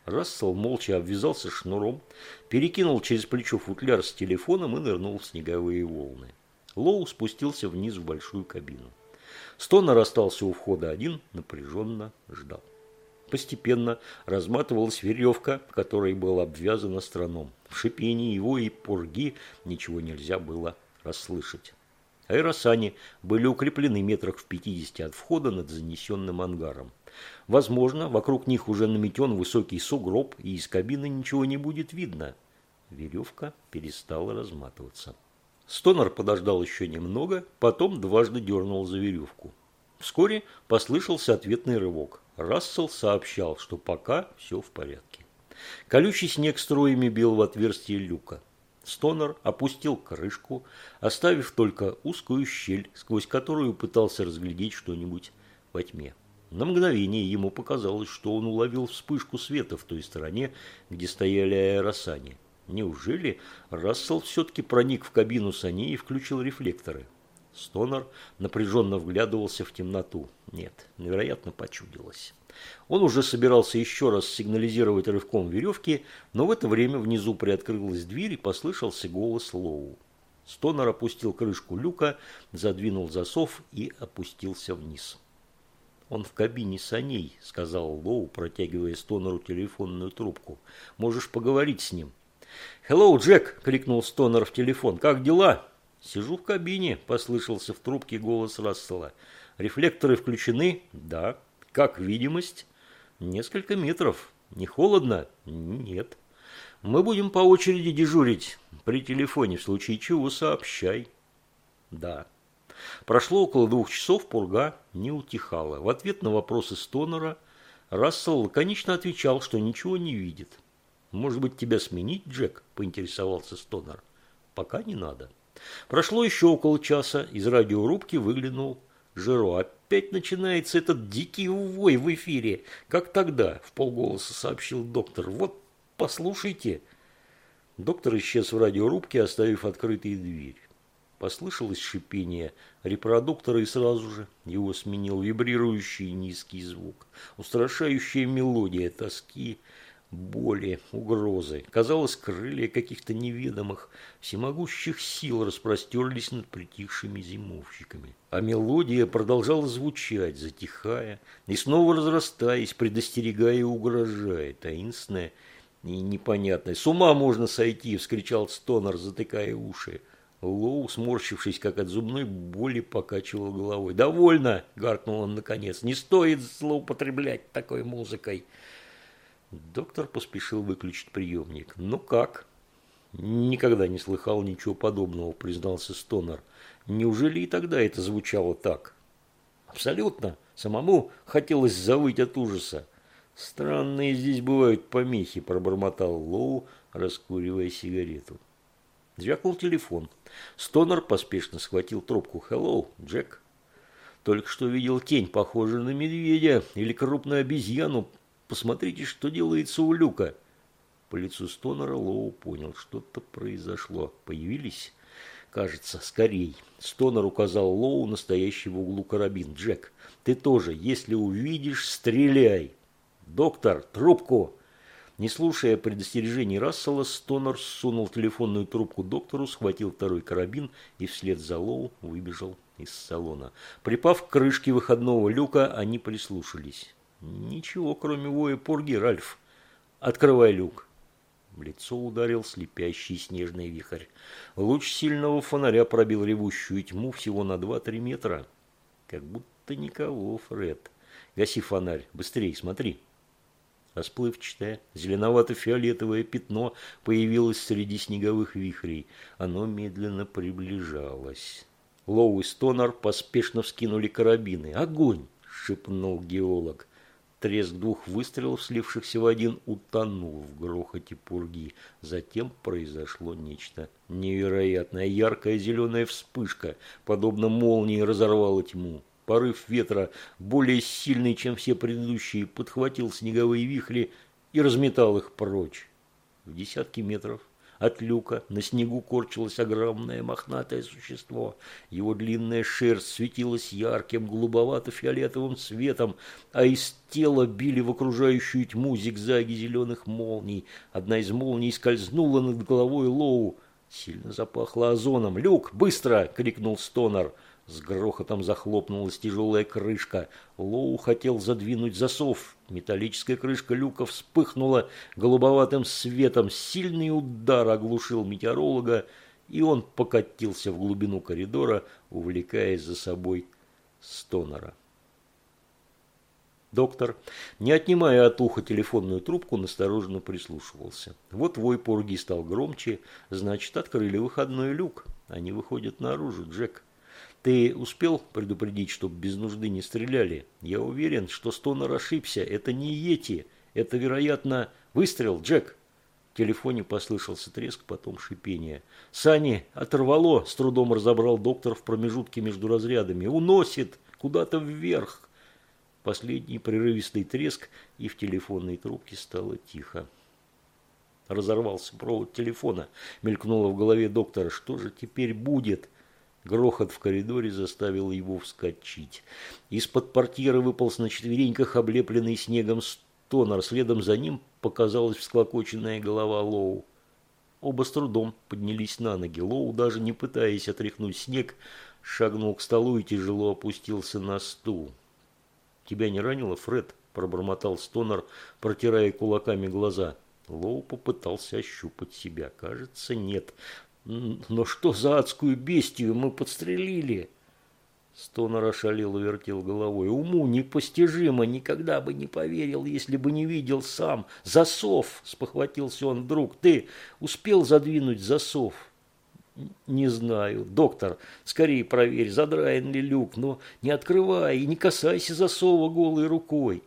Рассел молча обвязался шнуром, перекинул через плечо футляр с телефоном и нырнул в снеговые волны. Лоу спустился вниз в большую кабину. Стонер остался у входа один, напряженно ждал. Постепенно разматывалась веревка, которой была обвязана страном. В шипении его и пурги ничего нельзя было расслышать. Аэросани были укреплены метрах в 50 от входа над занесенным ангаром. Возможно, вокруг них уже наметен высокий сугроб, и из кабины ничего не будет видно. Веревка перестала разматываться. Стонер подождал еще немного, потом дважды дернул за веревку. Вскоре послышался ответный рывок. Рассел сообщал, что пока все в порядке. Колючий снег строями бил в отверстие люка. Стонер опустил крышку, оставив только узкую щель, сквозь которую пытался разглядеть что-нибудь во тьме. На мгновение ему показалось, что он уловил вспышку света в той стороне, где стояли аэросани. Неужели Рассел все-таки проник в кабину саней и включил рефлекторы? Стонер напряженно вглядывался в темноту. Нет, невероятно почудилось. Он уже собирался еще раз сигнализировать рывком веревки, но в это время внизу приоткрылась дверь и послышался голос Лоу. Стонер опустил крышку люка, задвинул засов и опустился вниз. «Он в кабине саней», – сказал Лоу, протягивая Стонеру телефонную трубку. «Можешь поговорить с ним». «Хеллоу, Джек!» – крикнул Стонер в телефон. «Как дела?» «Сижу в кабине», – послышался в трубке голос Рассела. «Рефлекторы включены?» «Да». «Как видимость?» «Несколько метров». «Не холодно?» «Нет». «Мы будем по очереди дежурить. При телефоне, в случае чего, сообщай». «Да». Прошло около двух часов, пурга не утихала. В ответ на вопросы Стонера Рассел лаконично отвечал, что ничего не видит. «Может быть, тебя сменить, Джек?» – поинтересовался Стонер. «Пока не надо». Прошло еще около часа, из радиорубки выглянул Жиро. «Опять начинается этот дикий вой в эфире, как тогда», – в полголоса сообщил доктор. «Вот, послушайте». Доктор исчез в радиорубке, оставив открытой дверь. Послышалось шипение репродуктора, и сразу же его сменил вибрирующий низкий звук. Устрашающая мелодия тоски, боли, угрозы. Казалось, крылья каких-то неведомых, всемогущих сил распростерлись над притихшими зимовщиками. А мелодия продолжала звучать, затихая и снова разрастаясь, предостерегая и угрожая, таинственная и непонятная. «С ума можно сойти!» – вскричал Стонер, затыкая уши. Лоу, сморщившись, как от зубной боли, покачивал головой. «Довольно!» – гаркнул он наконец. «Не стоит злоупотреблять такой музыкой!» Доктор поспешил выключить приемник. «Ну как?» «Никогда не слыхал ничего подобного», – признался Стонер. «Неужели и тогда это звучало так?» «Абсолютно. Самому хотелось завыть от ужаса. Странные здесь бывают помехи», – пробормотал Лоу, раскуривая сигарету. Звякнул телефон. Стонер поспешно схватил трубку. «Хеллоу, Джек?» «Только что видел тень, похожую на медведя или крупную обезьяну. Посмотрите, что делается у люка». По лицу Стонера Лоу понял, что-то произошло. Появились? Кажется, скорей. Стонер указал Лоу настоящий в углу карабин. «Джек, ты тоже, если увидишь, стреляй!» «Доктор, трубку!» Не слушая предостережений Рассела, Стонер сунул телефонную трубку доктору, схватил второй карабин и вслед за Лоу выбежал из салона. Припав к крышке выходного люка, они прислушались. Ничего, кроме воя пурги, Ральф. Открывай люк. В лицо ударил слепящий снежный вихрь. Луч сильного фонаря пробил ревущую тьму всего на два-три метра. Как будто никого, Фред. Гаси фонарь. Быстрей, смотри. Расплывчатое, зеленовато-фиолетовое пятно появилось среди снеговых вихрей. Оно медленно приближалось. Лоу и Стонар поспешно вскинули карабины. «Огонь!» – шепнул геолог. Треск двух выстрелов, слившихся в один, утонул в грохоте пурги. Затем произошло нечто невероятное. Яркая зеленая вспышка, подобно молнии, разорвала тьму. Порыв ветра, более сильный, чем все предыдущие, подхватил снеговые вихри и разметал их прочь. В десятки метров от люка. На снегу корчилось огромное мохнатое существо. Его длинная шерсть светилась ярким голубовато-фиолетовым светом, а из тела били в окружающую тьму зигзаги зеленых молний. Одна из молний скользнула над головой Лоу. Сильно запахло озоном. «Люк, быстро!» – крикнул Стонер. С грохотом захлопнулась тяжелая крышка. Лоу хотел задвинуть засов. Металлическая крышка люка вспыхнула голубоватым светом. Сильный удар оглушил метеоролога, и он покатился в глубину коридора, увлекая за собой стонера. Доктор, не отнимая от уха телефонную трубку, настороженно прислушивался. Вот вой порги стал громче, значит, открыли выходной люк. Они выходят наружу, Джек. Ты успел предупредить, чтобы без нужды не стреляли? Я уверен, что Стонер ошибся. Это не Йети. Это, вероятно, выстрел, Джек. В телефоне послышался треск, потом шипение. «Сани оторвало!» – с трудом разобрал доктор в промежутке между разрядами. «Уносит! Куда-то вверх!» Последний прерывистый треск, и в телефонной трубке стало тихо. Разорвался провод телефона. Мелькнуло в голове доктора. «Что же теперь будет?» Грохот в коридоре заставил его вскочить. Из-под портьеры выполз на четвереньках облепленный снегом стонер. Следом за ним показалась всклокоченная голова Лоу. Оба с трудом поднялись на ноги. Лоу, даже не пытаясь отряхнуть снег, шагнул к столу и тяжело опустился на стул. «Тебя не ранило, Фред?» – пробормотал стонер, протирая кулаками глаза. Лоу попытался ощупать себя. Кажется, нет. Но что за адскую бестию мы подстрелили? Стонер ошалел и вертел головой. Уму непостижимо, никогда бы не поверил, если бы не видел сам. Засов, спохватился он вдруг. Ты успел задвинуть засов? Не знаю. Доктор, скорее проверь, задраен ли люк, но не открывай и не касайся засова голой рукой.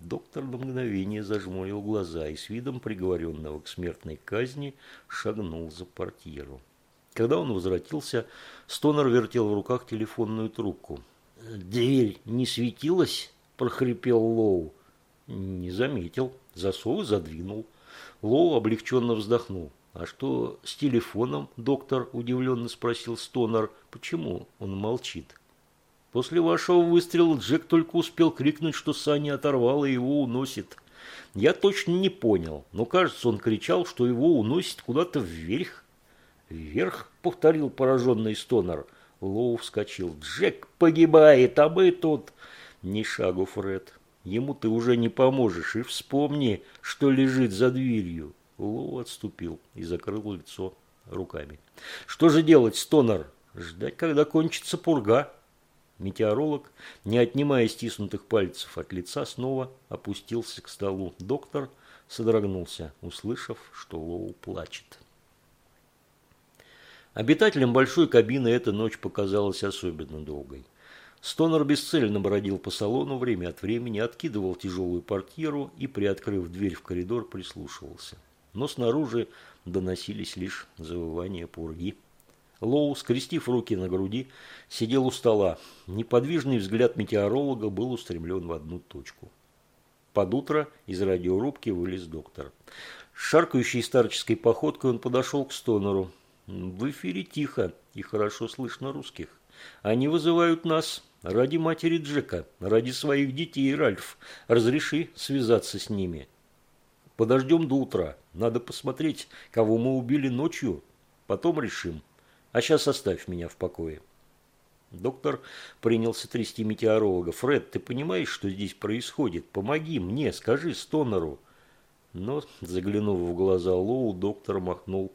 Доктор на мгновение зажмурил глаза и с видом приговоренного к смертной казни шагнул за портьеру. Когда он возвратился, Стонер вертел в руках телефонную трубку. «Дверь не светилась?» – прохрипел Лоу. «Не заметил. Засовы задвинул». Лоу облегченно вздохнул. «А что с телефоном, доктор?» – удивленно спросил Стонер. «Почему он молчит?» После вашего выстрела Джек только успел крикнуть, что Саня оторвало и его уносит. Я точно не понял, но кажется, он кричал, что его уносит куда-то вверх. «Вверх?» – повторил пораженный стонер. Лоу вскочил. «Джек погибает, а мы тут...» «Ни шагу, Фред. Ему ты уже не поможешь. И вспомни, что лежит за дверью». Лоу отступил и закрыл лицо руками. «Что же делать, стонер? Ждать, когда кончится пурга?» Метеоролог, не отнимая стиснутых пальцев от лица, снова опустился к столу. Доктор содрогнулся, услышав, что Лоу плачет. Обитателям большой кабины эта ночь показалась особенно долгой. Стонер бесцельно бродил по салону, время от времени откидывал тяжелую портьеру и, приоткрыв дверь в коридор, прислушивался. Но снаружи доносились лишь завывания пурги. Лоу, скрестив руки на груди, сидел у стола. Неподвижный взгляд метеоролога был устремлен в одну точку. Под утро из радиорубки вылез доктор. Шаркающей старческой походкой он подошел к стонеру. В эфире тихо и хорошо слышно русских. Они вызывают нас ради матери Джека, ради своих детей, Ральф. Разреши связаться с ними. Подождем до утра. Надо посмотреть, кого мы убили ночью. Потом решим. А сейчас оставь меня в покое. Доктор принялся трясти метеоролога. «Фред, ты понимаешь, что здесь происходит? Помоги мне, скажи Стонеру». Но, заглянув в глаза Лоу, доктор махнул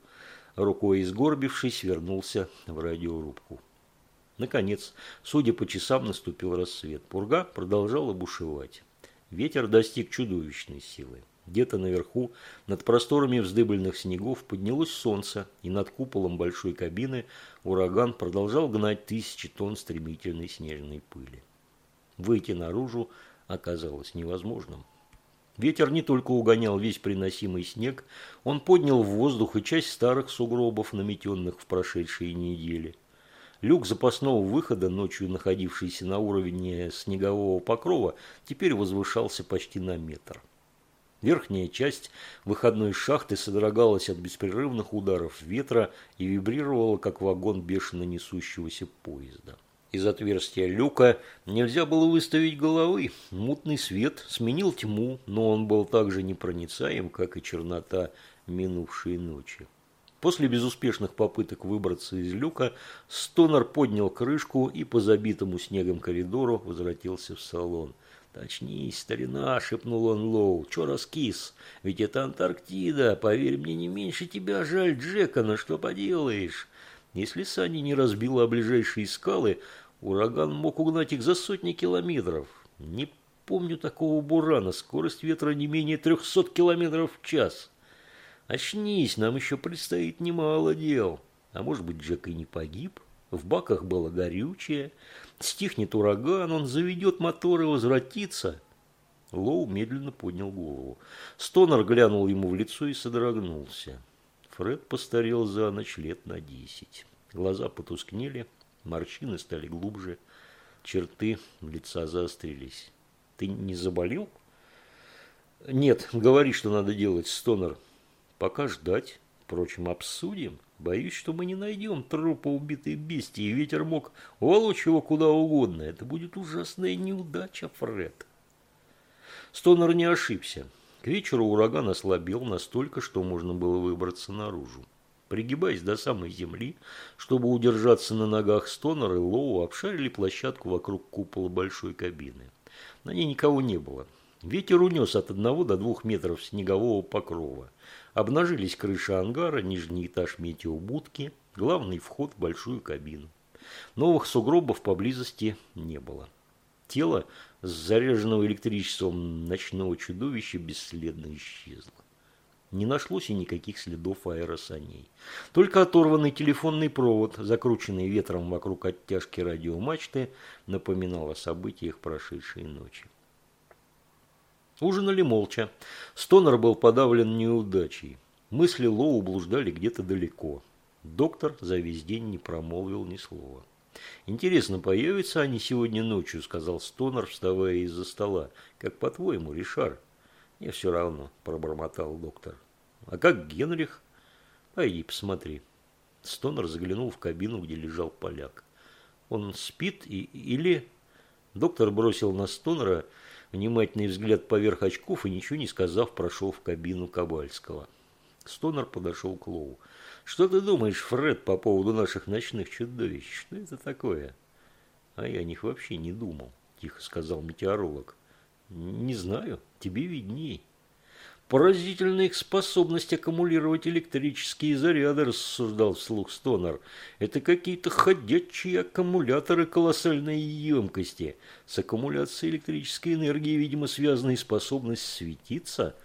рукой и, сгорбившись, вернулся в радиорубку. Наконец, судя по часам, наступил рассвет. Пурга продолжала бушевать. Ветер достиг чудовищной силы. Где-то наверху, над просторами вздыбленных снегов, поднялось солнце, и над куполом большой кабины ураган продолжал гнать тысячи тонн стремительной снежной пыли. Выйти наружу оказалось невозможным. Ветер не только угонял весь приносимый снег, он поднял в воздух и часть старых сугробов, наметенных в прошедшие недели. Люк запасного выхода, ночью находившийся на уровне снегового покрова, теперь возвышался почти на метр. Верхняя часть выходной шахты содрогалась от беспрерывных ударов ветра и вибрировала, как вагон бешено несущегося поезда. Из отверстия люка нельзя было выставить головы. Мутный свет сменил тьму, но он был так же непроницаем, как и чернота минувшей ночи. После безуспешных попыток выбраться из люка, Стонер поднял крышку и по забитому снегом коридору возвратился в салон. «Точнись, старина!» – шепнул он Лоу. «Чё раскис? Ведь это Антарктида. Поверь мне, не меньше тебя жаль Джека, на что поделаешь?» Если Сани не разбила ближайшие скалы, ураган мог угнать их за сотни километров. Не помню такого бурана. Скорость ветра не менее трехсот километров в час. Очнись, нам еще предстоит немало дел. А может быть, Джек и не погиб? В баках было горючее. Стихнет ураган, он заведет мотор и возвратится. Лоу медленно поднял голову. Стонер глянул ему в лицо и содрогнулся. Фред постарел за ночь лет на десять. Глаза потускнели, морщины стали глубже, черты лица заострились. «Ты не заболел?» «Нет, говори, что надо делать, Стонер. Пока ждать. Впрочем, обсудим. Боюсь, что мы не найдем трупа убитой бестии. Ветер мог волочь его куда угодно. Это будет ужасная неудача, Фред. Стонер не ошибся. К вечеру ураган ослабел настолько, что можно было выбраться наружу. Пригибаясь до самой земли, чтобы удержаться на ногах Стонер и Лоу обшарили площадку вокруг купола большой кабины. На ней никого не было. Ветер унес от одного до двух метров снегового покрова. Обнажились крыши ангара, нижний этаж метеобудки, главный вход в большую кабину. Новых сугробов поблизости не было. Тело с заряженного электричеством ночного чудовища бесследно исчезло. Не нашлось и никаких следов аэросаней. Только оторванный телефонный провод, закрученный ветром вокруг оттяжки радиомачты, напоминал о событиях прошедшей ночи. Ужинали молча. Стонер был подавлен неудачей. Мысли Лоу блуждали где-то далеко. Доктор за весь день не промолвил ни слова. «Интересно, появятся они сегодня ночью?» – сказал Стонер, вставая из-за стола. «Как по-твоему, Ришар?» «Мне все равно», – пробормотал доктор. «А как Генрих?» «Пойди посмотри». Стонер заглянул в кабину, где лежал поляк. «Он спит и... или...» Доктор бросил на Стонера внимательный взгляд поверх очков и, ничего не сказав, прошел в кабину Кабальского. Стонер подошел к Лоу. «Что ты думаешь, Фред, по поводу наших ночных чудовищ? Что это такое?» «А я о них вообще не думал», – тихо сказал метеоролог. «Не знаю, тебе видней». Поразительная их способность аккумулировать электрические заряды, рассуждал вслух Стонер. Это какие-то ходячие аккумуляторы колоссальной емкости. С аккумуляцией электрической энергии, видимо, связана и способность светиться.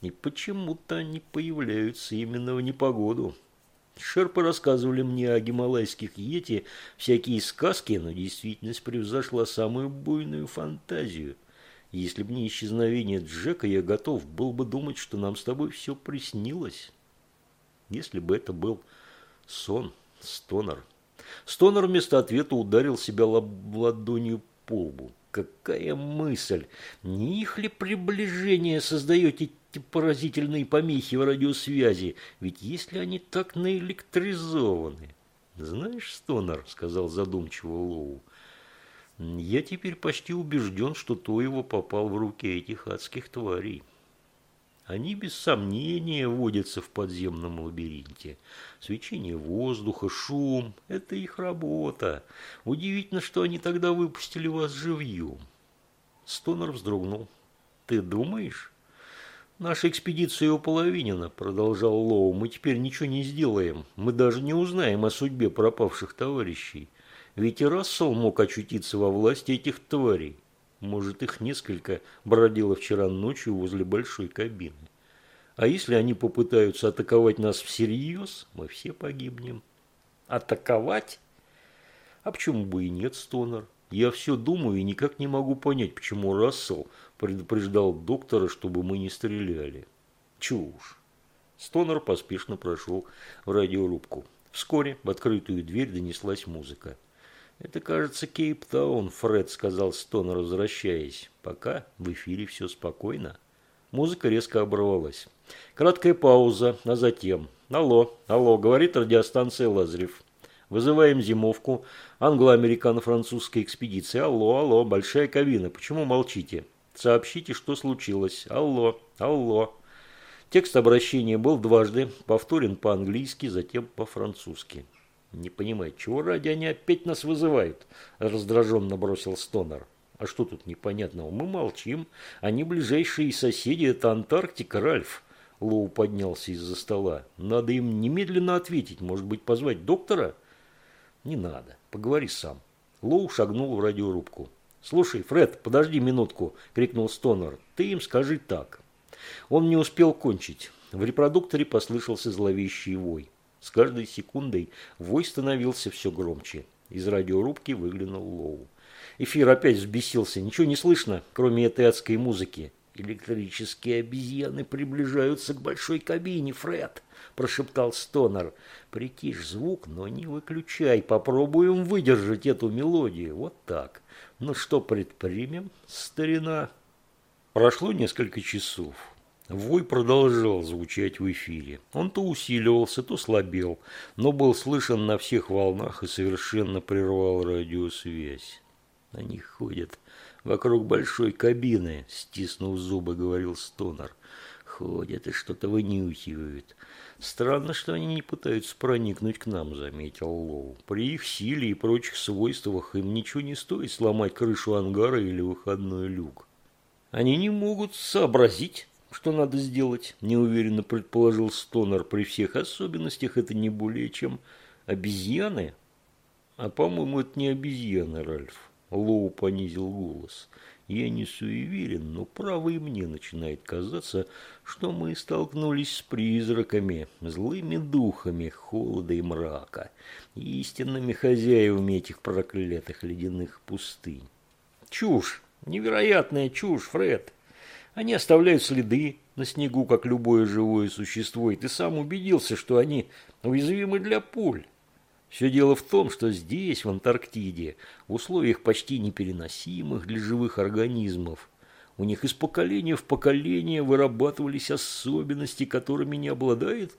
И почему-то они появляются именно в непогоду. Шерпы рассказывали мне о гималайских йети всякие сказки, но действительность превзошла самую буйную фантазию – если б не исчезновение Джека, я готов был бы думать, что нам с тобой все приснилось. Если бы это был сон, Стонер. Стонер вместо ответа ударил себя ладонью по лбу. Какая мысль! Не их ли приближение создает эти поразительные помехи в радиосвязи? Ведь если они так наэлектризованы... Знаешь, Стонер, сказал задумчиво Лоу, — я теперь почти убежден, что то его попал в руки этих адских тварей. Они без сомнения водятся в подземном лабиринте. Свечение воздуха, шум – это их работа. Удивительно, что они тогда выпустили вас живьем. Стонер вздрогнул. Ты думаешь? Наша экспедиция уполовинена, продолжал Лоу. Мы теперь ничего не сделаем. Мы даже не узнаем о судьбе пропавших товарищей. Ведь и Рассел мог очутиться во власти этих тварей. Может, их несколько бродило вчера ночью возле большой кабины. А если они попытаются атаковать нас всерьез, мы все погибнем. Атаковать? А почему бы и нет, Стонер? Я все думаю и никак не могу понять, почему Рассел предупреждал доктора, чтобы мы не стреляли. Чушь. Стонер поспешно прошел в радиорубку. Вскоре в открытую дверь донеслась музыка. «Это, кажется, Кейптаун», – Фред сказал Стон, возвращаясь. «Пока в эфире все спокойно». Музыка резко оборвалась. Краткая пауза, а затем... «Алло, алло», — говорит радиостанция «Лазарев». «Вызываем зимовку. Англо-американо-французская экспедиция. Алло, алло, большая кабина. Почему молчите? Сообщите, что случилось. Алло, алло». Текст обращения был дважды, повторен по-английски, затем по-французски. «Не понимаю, чего ради они опять нас вызывают?» – раздраженно бросил Стонер. «А что тут непонятного? Мы молчим. Они ближайшие соседи – это Антарктика, Ральф». Лоу поднялся из-за стола. «Надо им немедленно ответить. Может быть, позвать доктора?» «Не надо. Поговори сам». Лоу шагнул в радиорубку. «Слушай, Фред, подожди минутку!» – крикнул Стонер. «Ты им скажи так». Он не успел кончить. В репродукторе послышался зловещий вой. С каждой секундой вой становился все громче. Из радиорубки выглянул Лоу. Эфир опять взбесился. Ничего не слышно, кроме этой адской музыки. «Электрические обезьяны приближаются к большой кабине, Фред!» – прошептал Стонер. «Притишь звук, но не выключай. Попробуем выдержать эту мелодию. Вот так. Ну что предпримем, старина?» Прошло несколько часов. Вой продолжал звучать в эфире. Он то усиливался, то слабел, но был слышен на всех волнах и совершенно прервал радиосвязь. Они ходят вокруг большой кабины, стиснув зубы, говорил Стонер. Ходят и что-то вынюхивают. Странно, что они не пытаются проникнуть к нам, заметил Лоу. При их силе и прочих свойствах им ничего не стоит сломать крышу ангара или выходной люк. Они не могут сообразить, что надо сделать, неуверенно предположил Стонер. При всех особенностях это не более чем обезьяны. А по-моему, это не обезьяны, Ральф. Лоу понизил голос. Я не суеверен, но право и мне начинает казаться, что мы столкнулись с призраками, злыми духами холода и мрака, истинными хозяевами этих проклятых ледяных пустынь. Чушь! Невероятная чушь, Фред. Они оставляют следы на снегу, как любое живое существо, и ты сам убедился, что они уязвимы для пуль. Все дело в том, что здесь, в Антарктиде, в условиях почти непереносимых для живых организмов, у них из поколения в поколение вырабатывались особенности, которыми не обладает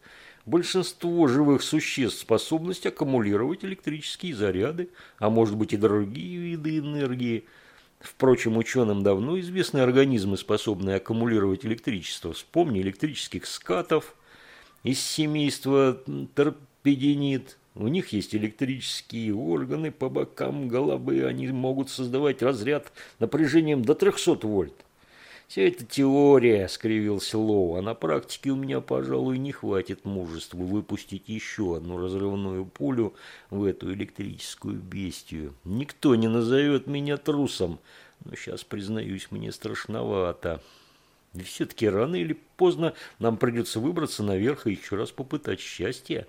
большинство живых существ, способность аккумулировать электрические заряды, а может быть и другие виды энергии – Впрочем, ученым давно известны организмы, способные аккумулировать электричество. Вспомни электрических скатов из семейства торпединит. У них есть электрические органы по бокам головы. Они могут создавать разряд напряжением до 300 вольт. Все это теория, скривился Лоу, а на практике у меня, пожалуй, не хватит мужества выпустить еще одну разрывную пулю в эту электрическую бестию. Никто не назовет меня трусом, но сейчас, признаюсь, мне страшновато. И все-таки рано или поздно нам придется выбраться наверх и еще раз попытать счастье.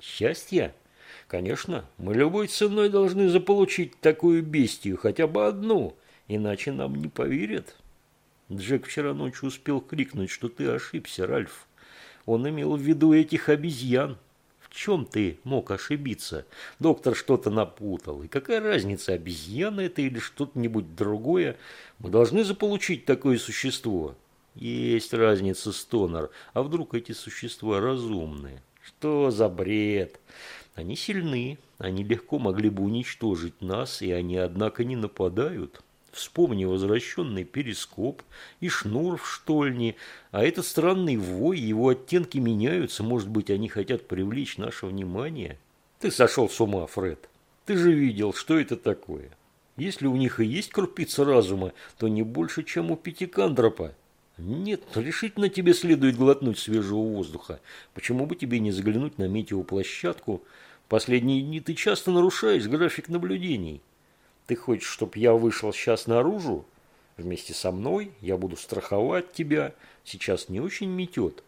Счастье? Конечно, мы любой ценой должны заполучить такую бестию, хотя бы одну, иначе нам не поверят. Джек вчера ночью успел крикнуть, что ты ошибся, Ральф. Он имел в виду этих обезьян. В чем ты мог ошибиться? Доктор что-то напутал. И какая разница, обезьяна это или что-нибудь другое? Мы должны заполучить такое существо. Есть разница, Стонер. А вдруг эти существа разумные? Что за бред? Они сильны. Они легко могли бы уничтожить нас, и они, однако, не нападают. Вспомни возвращенный перископ и шнур в штольне, а этот странный вой, его оттенки меняются, может быть, они хотят привлечь наше внимание? Ты сошел с ума, Фред. Ты же видел, что это такое. Если у них и есть крупица разума, то не больше, чем у пятикандропа. Нет, решительно тебе следует глотнуть свежего воздуха. Почему бы тебе не заглянуть на метеоплощадку? Последние дни ты часто нарушаешь график наблюдений. Ты хочешь, чтобы я вышел сейчас наружу? Вместе со мной я буду страховать тебя. Сейчас не очень метет.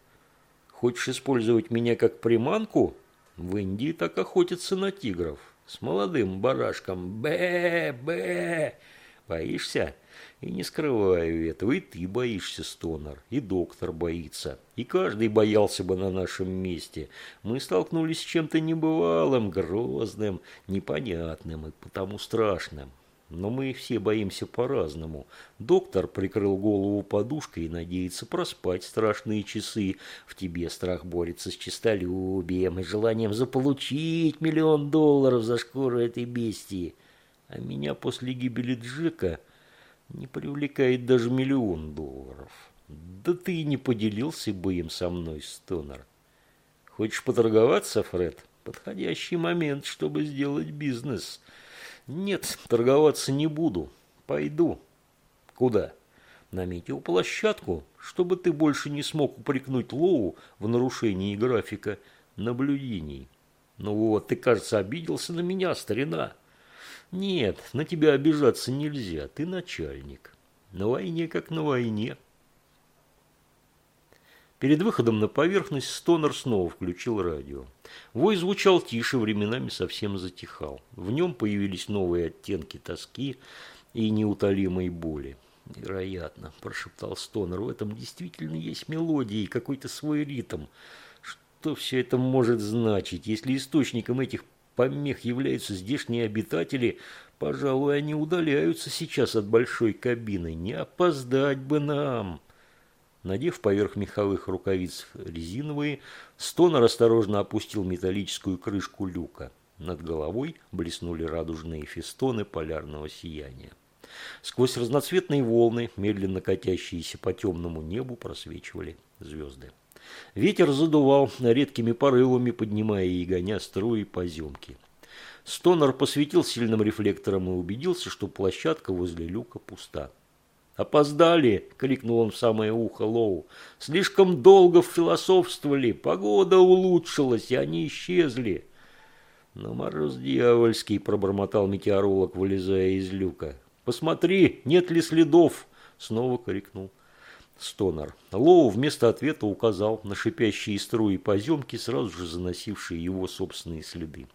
Хочешь использовать меня как приманку? В Индии так охотятся на тигров. С молодым барашком. Бэ-бэ. Боишься? И не скрываю этого. И ты боишься, Стонер. И доктор боится. И каждый боялся бы на нашем месте. Мы столкнулись с чем-то небывалым, грозным, непонятным и потому страшным. но мы все боимся по-разному. Доктор прикрыл голову подушкой и надеется проспать страшные часы. В тебе страх борется с честолюбием и желанием заполучить миллион долларов за шкуру этой бестии. А меня после гибели Джека не привлекает даже миллион долларов. Да ты и не поделился бы им со мной, Стонер. Хочешь поторговаться, Фред? Подходящий момент, чтобы сделать бизнес. Нет, торговаться не буду. Пойду. Куда? На метеоплощадку, чтобы ты больше не смог упрекнуть Лоу в нарушении графика наблюдений. Ну вот, ты, кажется, обиделся на меня, старина. Нет, на тебя обижаться нельзя, ты начальник. На войне как на войне. Перед выходом на поверхность Стонер снова включил радио. Вой звучал тише, временами совсем затихал. В нем появились новые оттенки тоски и неутолимой боли. «Вероятно», – прошептал Стонер, – «в этом действительно есть мелодия и какой-то свой ритм. Что все это может значить? Если источником этих помех являются здешние обитатели, пожалуй, они удаляются сейчас от большой кабины. Не опоздать бы нам!» Надев поверх меховых рукавиц резиновые, Стонер осторожно опустил металлическую крышку люка. Над головой блеснули радужные фестоны полярного сияния. Сквозь разноцветные волны, медленно катящиеся по темному небу, просвечивали звезды. Ветер задувал редкими порывами, поднимая и гоня струи поземки. Стонер посветил сильным рефлектором и убедился, что площадка возле люка пуста. «Опоздали!» – крикнул он в самое ухо Лоу. «Слишком долго философствовали, погода улучшилась, и они исчезли». «Но мороз дьявольский!» – пробормотал метеоролог, вылезая из люка. «Посмотри, нет ли следов?» – снова крикнул Стонер. Лоу вместо ответа указал на шипящие струи поземки, сразу же заносившие его собственные следы.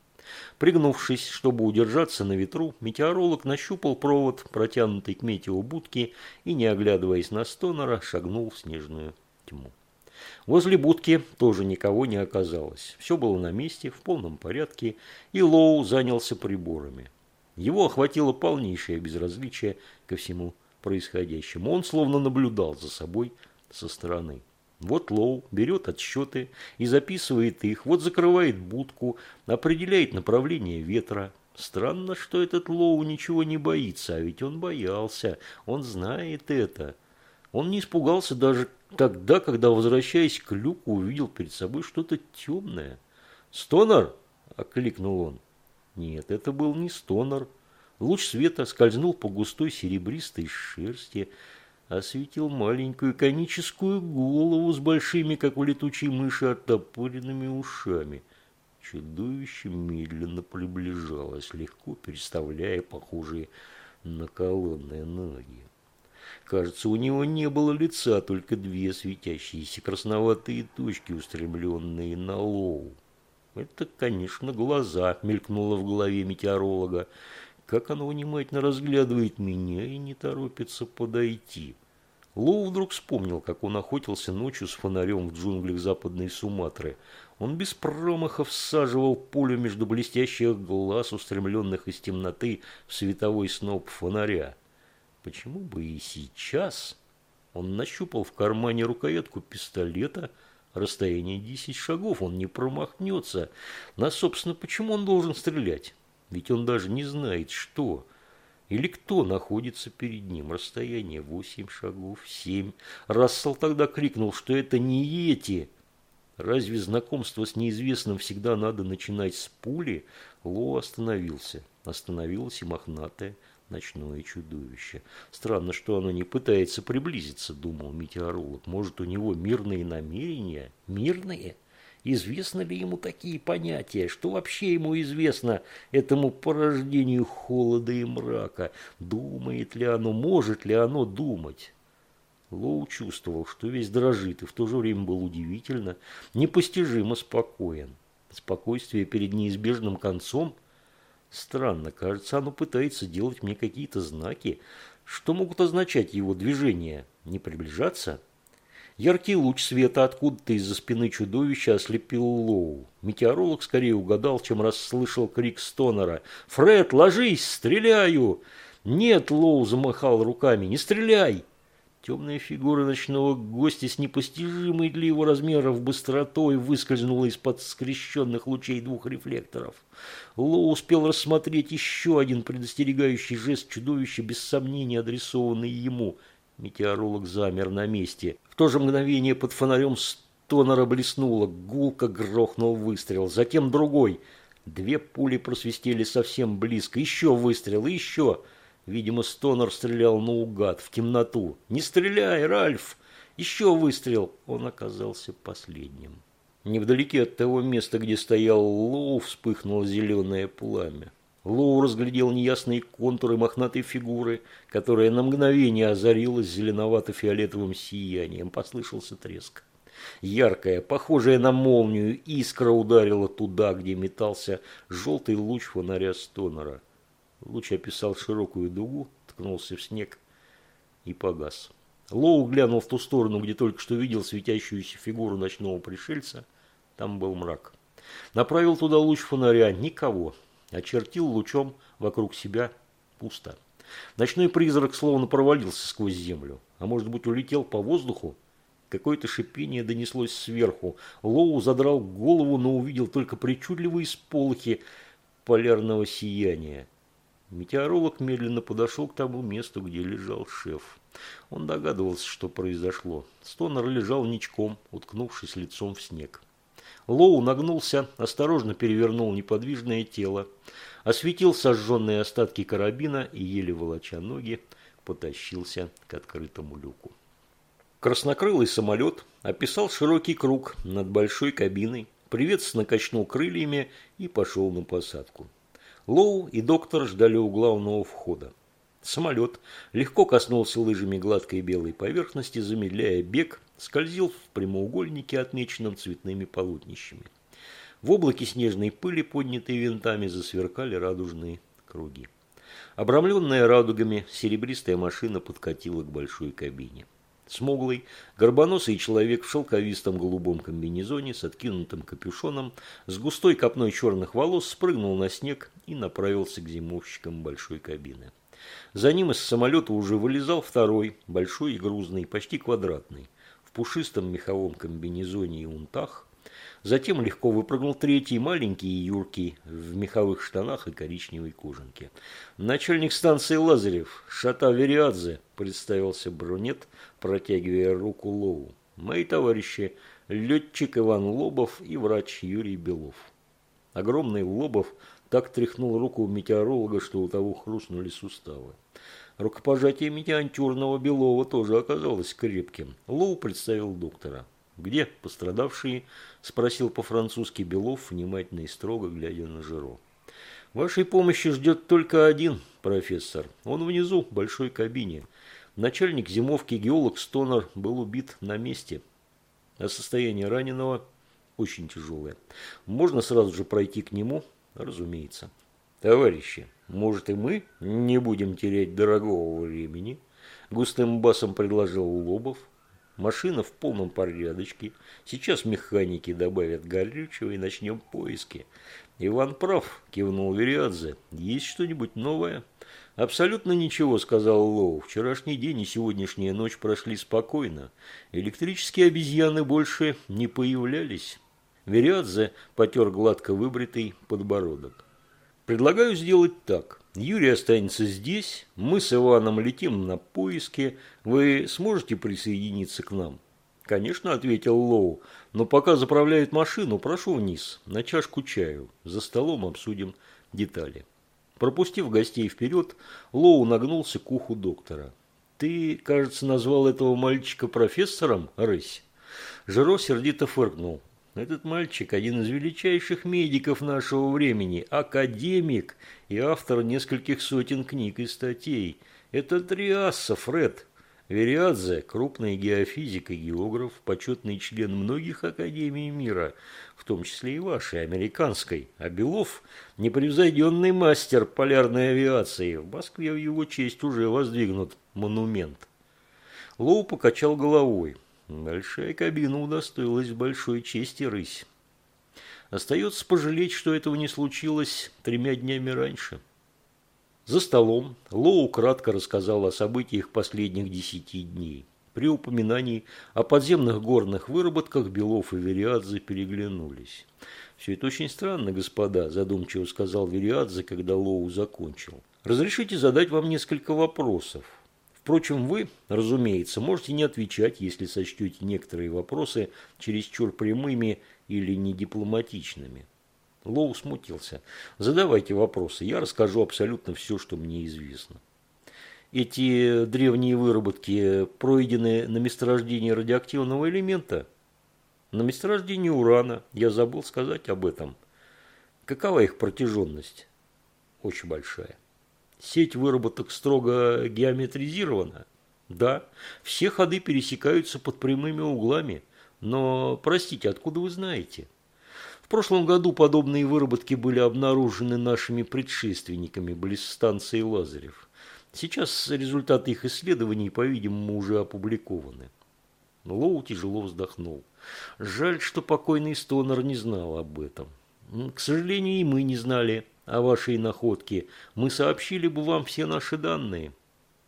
Пригнувшись, чтобы удержаться на ветру, метеоролог нащупал провод, протянутый к метеобудке, и, не оглядываясь на стонера, шагнул в снежную тьму. Возле будки тоже никого не оказалось. Все было на месте, в полном порядке, и Лоу занялся приборами. Его охватило полнейшее безразличие ко всему происходящему. Он словно наблюдал за собой со стороны. Вот Лоу берет отсчеты и записывает их, вот закрывает будку, определяет направление ветра. Странно, что этот Лоу ничего не боится, а ведь он боялся, он знает это. Он не испугался даже тогда, когда, возвращаясь к люку, увидел перед собой что-то темное. «Стонер!» – окликнул он. Нет, это был не стонер. Луч света скользнул по густой серебристой шерсти, осветил маленькую коническую голову с большими, как у летучей мыши, оттопыренными ушами. Чудовище медленно приближалось, легко переставляя похожие на колонны ноги. Кажется, у него не было лица, только две светящиеся красноватые точки, устремленные на лоу. Это, конечно, глаза, мелькнуло в голове метеоролога. Как оно внимательно разглядывает меня и не торопится подойти. Лоу вдруг вспомнил, как он охотился ночью с фонарем в джунглях западной Суматры. Он без промаха всаживал пулю между блестящих глаз, устремленных из темноты в световой сноп фонаря. Почему бы и сейчас? Он нащупал в кармане рукоятку пистолета, расстояние десять шагов, он не промахнется. На, собственно, почему он должен стрелять? Ведь он даже не знает, что. Или кто находится перед ним. Расстояние восемь шагов, семь. Рассел тогда крикнул, что это не эти. Разве знакомство с неизвестным всегда надо начинать с пули? Ло остановился. Остановилось и мохнатое ночное чудовище. Странно, что оно не пытается приблизиться, думал метеоролог. Может, у него мирные намерения? Мирные? Известно ли ему такие понятия? Что вообще ему известно этому порождению холода и мрака? Думает ли оно, может ли оно думать? Лоу чувствовал, что весь дрожит, и в то же время был удивительно, непостижимо спокоен. Спокойствие перед неизбежным концом? Странно, кажется, оно пытается делать мне какие-то знаки. Что могут означать его движения? Не приближаться? Яркий луч света откуда-то из-за спины чудовища ослепил Лоу. Метеоролог скорее угадал, чем расслышал крик Стонера. «Фред, ложись! Стреляю!» «Нет!» – Лоу замахал руками. «Не стреляй!» Темная фигура ночного гостя с непостижимой для его размеров быстротой выскользнула из-под скрещенных лучей двух рефлекторов. Лоу успел рассмотреть еще один предостерегающий жест чудовища, без сомнения адресованный ему. Метеоролог замер на месте. В то же мгновение под фонарем стонера блеснуло, гулко грохнул выстрел, затем другой. Две пули просвистели совсем близко, еще выстрел, еще... Видимо, Стонер стрелял наугад, в темноту. «Не стреляй, Ральф!» Еще выстрел. Он оказался последним. Невдалеке от того места, где стоял Лоу, вспыхнуло зеленое пламя. Лоу разглядел неясные контуры мохнатой фигуры, которая на мгновение озарилась зеленовато-фиолетовым сиянием. Послышался треск. Яркая, похожая на молнию, искра ударила туда, где метался желтый луч фонаря Стонера. Луч описал широкую дугу, ткнулся в снег и погас. Лоу глянул в ту сторону, где только что видел светящуюся фигуру ночного пришельца. Там был мрак. Направил туда луч фонаря. Никого. Очертил лучом вокруг себя. Пусто. Ночной призрак словно провалился сквозь землю. А может быть улетел по воздуху? Какое-то шипение донеслось сверху. Лоу задрал голову, но увидел только причудливые сполохи полярного сияния. Метеоролог медленно подошел к тому месту, где лежал шеф. Он догадывался, что произошло. Стонер лежал ничком, уткнувшись лицом в снег. Лоу нагнулся, осторожно перевернул неподвижное тело, осветил сожженные остатки карабина и, еле волоча ноги, потащился к открытому люку. Краснокрылый самолет описал широкий круг над большой кабиной, приветственно качнул крыльями и пошел на посадку. Лоу и доктор ждали у главного входа. Самолет легко коснулся лыжами гладкой белой поверхности, замедляя бег, скользил в прямоугольнике, отмеченном цветными полотнищами. В облаке снежной пыли, поднятой винтами, засверкали радужные круги. Обрамленная радугами, серебристая машина подкатила к большой кабине. Смуглый, горбоносый человек в шелковистом голубом комбинезоне с откинутым капюшоном, с густой копной черных волос спрыгнул на снег и направился к зимовщикам большой кабины. За ним из самолета уже вылезал второй, большой и грузный, почти квадратный, в пушистом меховом комбинезоне и унтах, Затем легко выпрыгнул третий, маленький и юркий, в меховых штанах и коричневой кожанке. «Начальник станции Лазарев, Шата Вериадзе», – представился брунет, протягивая руку Лоу. «Мои товарищи, летчик Иван Лобов и врач Юрий Белов». Огромный Лобов так тряхнул руку метеоролога, что у того хрустнули суставы. Рукопожатие миниатюрного Белова тоже оказалось крепким. Лоу представил доктора. «Где пострадавшие?» – спросил по-французски Белов, внимательно и строго глядя на Жиро. «Вашей помощи ждет только один, профессор. Он внизу, в большой кабине. Начальник зимовки геолог Стонер был убит на месте. А состояние раненого очень тяжелое. Можно сразу же пройти к нему? Разумеется. Товарищи, может и мы не будем терять дорогого времени?» Густым басом предложил Лобов. Машина в полном порядочке. Сейчас механики добавят горючего и начнем поиски. Иван прав, кивнул Вериадзе. Есть что-нибудь новое? Абсолютно ничего, сказал Лоу. Вчерашний день и сегодняшняя ночь прошли спокойно. Электрические обезьяны больше не появлялись. Вериадзе потер гладко выбритый подбородок. Предлагаю сделать так. Юрий останется здесь, мы с Иваном летим на поиски. Вы сможете присоединиться к нам? Конечно, ответил Лоу, но пока заправляет машину, прошу вниз, на чашку чаю. За столом обсудим детали. Пропустив гостей вперед, Лоу нагнулся к уху доктора. «Ты, кажется, назвал этого мальчика профессором, Рысь?» Жиро сердито фыркнул. Этот мальчик – один из величайших медиков нашего времени, академик и автор нескольких сотен книг и статей. Это Триасса, Фред. Вериадзе – крупный геофизик и географ, почетный член многих академий мира, в том числе и вашей, американской. А Белов – непревзойденный мастер полярной авиации. В Москве в его честь уже воздвигнут монумент. Лоу покачал головой. Большая кабина удостоилась большой чести рысь. Остается пожалеть, что этого не случилось тремя днями раньше. За столом Лоу кратко рассказал о событиях последних десяти дней. При упоминании о подземных горных выработках Белов и Вериадзе переглянулись. «Все это очень странно, господа», – задумчиво сказал Вериадзе, когда Лоу закончил. «Разрешите задать вам несколько вопросов. Впрочем, вы, разумеется, можете не отвечать, если сочтете некоторые вопросы чересчур прямыми или недипломатичными». Лоу смутился. «Задавайте вопросы, я расскажу абсолютно все, что мне известно». Эти древние выработки пройдены на месторождении радиоактивного элемента? На месторождении урана. Я забыл сказать об этом. Какова их протяженность? Очень большая. Сеть выработок строго геометризирована? Да, все ходы пересекаются под прямыми углами. Но, простите, откуда вы знаете? В прошлом году подобные выработки были обнаружены нашими предшественниками близ станции Лазарев. Сейчас результаты их исследований, по-видимому, уже опубликованы. Лоу тяжело вздохнул. Жаль, что покойный Стонер не знал об этом. К сожалению, и мы не знали о вашей находке. Мы сообщили бы вам все наши данные.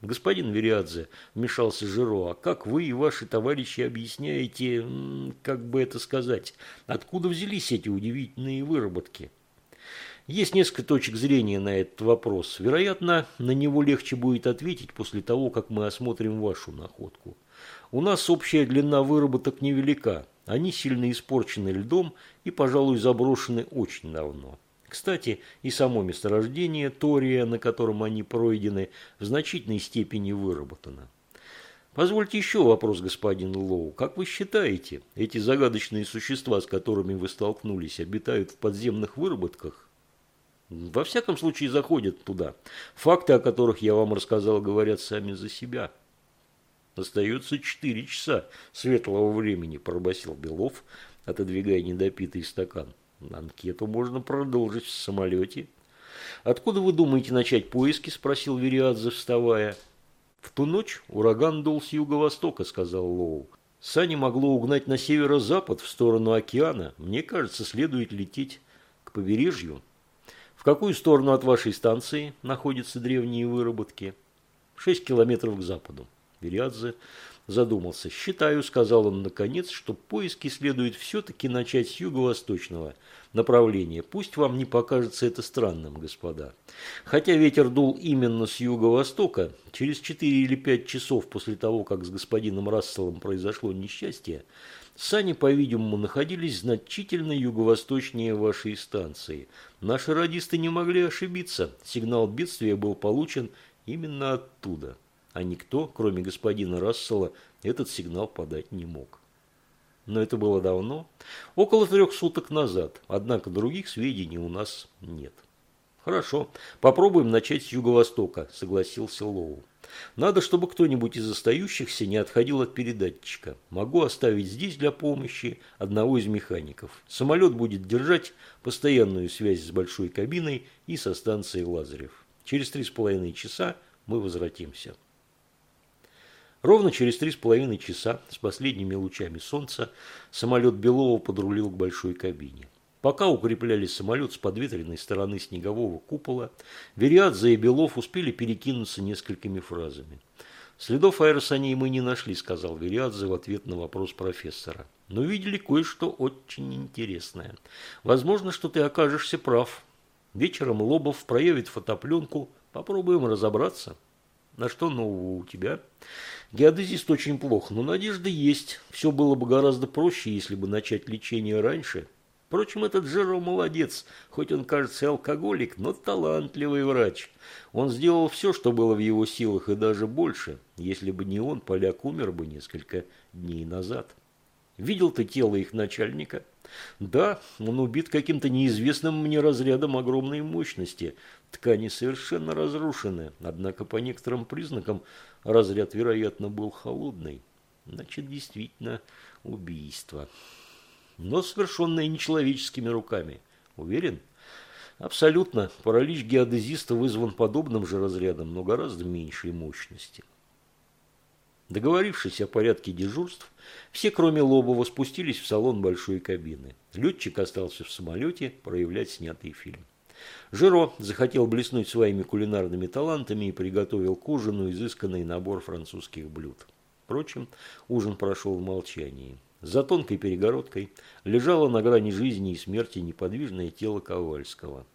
Господин Вериадзе, вмешался Жиро, а как вы и ваши товарищи объясняете, как бы это сказать, откуда взялись эти удивительные выработки? Есть несколько точек зрения на этот вопрос. Вероятно, на него легче будет ответить после того, как мы осмотрим вашу находку. У нас общая длина выработок невелика. Они сильно испорчены льдом и, пожалуй, заброшены очень давно. Кстати, и само месторождение Тория, на котором они пройдены, в значительной степени выработано. Позвольте еще вопрос, господин Лоу. Как вы считаете, эти загадочные существа, с которыми вы столкнулись, обитают в подземных выработках? Во всяком случае, заходят туда. Факты, о которых я вам рассказал, говорят сами за себя. Остается четыре часа светлого времени, пробасил Белов, отодвигая недопитый стакан. Анкету можно продолжить в самолете. Откуда вы думаете начать поиски? Спросил Вериадзе, вставая. В ту ночь ураган дул с юго-востока, сказал Лоу. Сани могло угнать на северо-запад, в сторону океана. Мне кажется, следует лететь к побережью. В какую сторону от вашей станции находятся древние выработки? Шесть километров к западу. Вериадзе задумался. «Считаю», – сказал он наконец, – «что поиски следует все-таки начать с юго-восточного направления. Пусть вам не покажется это странным, господа. Хотя ветер дул именно с юго-востока, через четыре или пять часов после того, как с господином Расселом произошло несчастье, Сани, по-видимому, находились значительно юго-восточнее вашей станции. Наши радисты не могли ошибиться. Сигнал бедствия был получен именно оттуда. А никто, кроме господина Рассела, этот сигнал подать не мог. Но это было давно, около трех суток назад, однако других сведений у нас нет. Хорошо, попробуем начать с юго-востока, согласился Лоу. Надо, чтобы кто-нибудь из остающихся не отходил от передатчика. Могу оставить здесь для помощи одного из механиков. Самолет будет держать постоянную связь с большой кабиной и со станцией Лазарев. Через три с половиной часа мы возвратимся. Ровно через три с половиной часа с последними лучами солнца самолет Белова подрулил к большой кабине. Пока укрепляли самолет с подветренной стороны снегового купола, Вериадзе и Белов успели перекинуться несколькими фразами. «Следов аэросаней мы не нашли», – сказал Вериадзе в ответ на вопрос профессора. «Но видели кое-что очень интересное. Возможно, что ты окажешься прав. Вечером Лобов проявит фотопленку. Попробуем разобраться». «На что нового у тебя?» «Геодезист очень плохо, но надежда есть. Все было бы гораздо проще, если бы начать лечение раньше». Впрочем, этот Джеро молодец, хоть он, кажется, алкоголик, но талантливый врач. Он сделал все, что было в его силах, и даже больше. Если бы не он, поляк умер бы несколько дней назад. Видел ты тело их начальника? Да, он убит каким-то неизвестным мне разрядом огромной мощности. Ткани совершенно разрушены, однако по некоторым признакам разряд, вероятно, был холодный. Значит, действительно убийство но совершенное нечеловеческими руками. Уверен? Абсолютно. Паралич геодезиста вызван подобным же разрядом, но гораздо меньшей мощности. Договорившись о порядке дежурств, все, кроме Лобова, спустились в салон большой кабины. Летчик остался в самолете проявлять снятый фильм. Жиро захотел блеснуть своими кулинарными талантами и приготовил к ужину изысканный набор французских блюд. Впрочем, ужин прошел в молчании. За тонкой перегородкой лежало на грани жизни и смерти неподвижное тело Ковальского.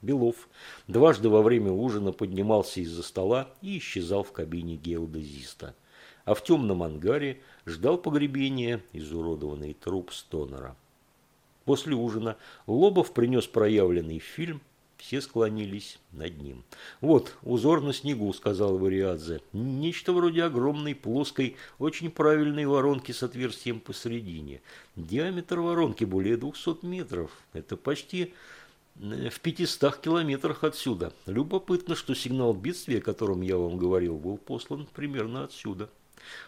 Белов дважды во время ужина поднимался из-за стола и исчезал в кабине геодезиста. А в темном ангаре ждал погребения изуродованный труп Стонера. После ужина Лобов принес проявленный фильм все склонились над ним. «Вот, узор на снегу», – сказал Вариадзе. «Нечто вроде огромной, плоской, очень правильной воронки с отверстием посередине. Диаметр воронки более 200 метров. Это почти э, в 500 километрах отсюда. Любопытно, что сигнал бедствия, о котором я вам говорил, был послан примерно отсюда».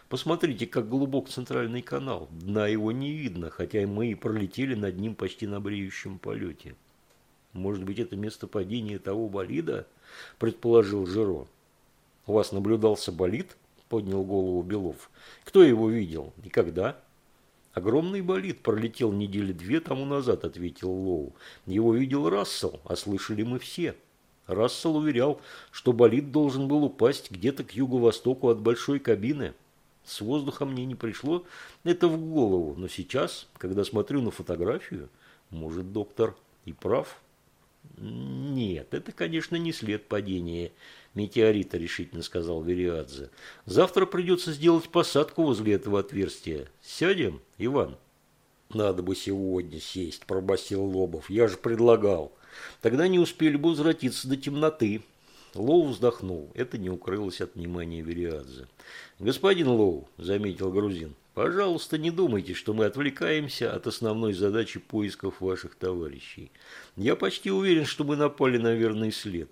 Посмотрите, как глубок центральный канал. Дна его не видно, хотя мы и пролетели над ним почти на бреющем полете. Может быть, это место падения того болида, предположил Жиро. У вас наблюдался болид? Поднял голову Белов. Кто его видел и когда? Огромный болид пролетел недели две тому назад, ответил Лоу. Его видел Рассел, а слышали мы все. Рассел уверял, что болид должен был упасть где-то к юго-востоку от большой кабины. С воздуха мне не пришло это в голову, но сейчас, когда смотрю на фотографию, может, доктор и прав. «Нет, это, конечно, не след падения метеорита», – решительно сказал Вериадзе. «Завтра придется сделать посадку возле этого отверстия. Сядем, Иван?» «Надо бы сегодня сесть», – пробасил Лобов. «Я же предлагал. Тогда не успели бы возвратиться до темноты». Лоу вздохнул. Это не укрылось от внимания Вериадзе. «Господин Лоу», – заметил грузин, – «пожалуйста, не думайте, что мы отвлекаемся от основной задачи поисков ваших товарищей. Я почти уверен, что мы напали на верный след».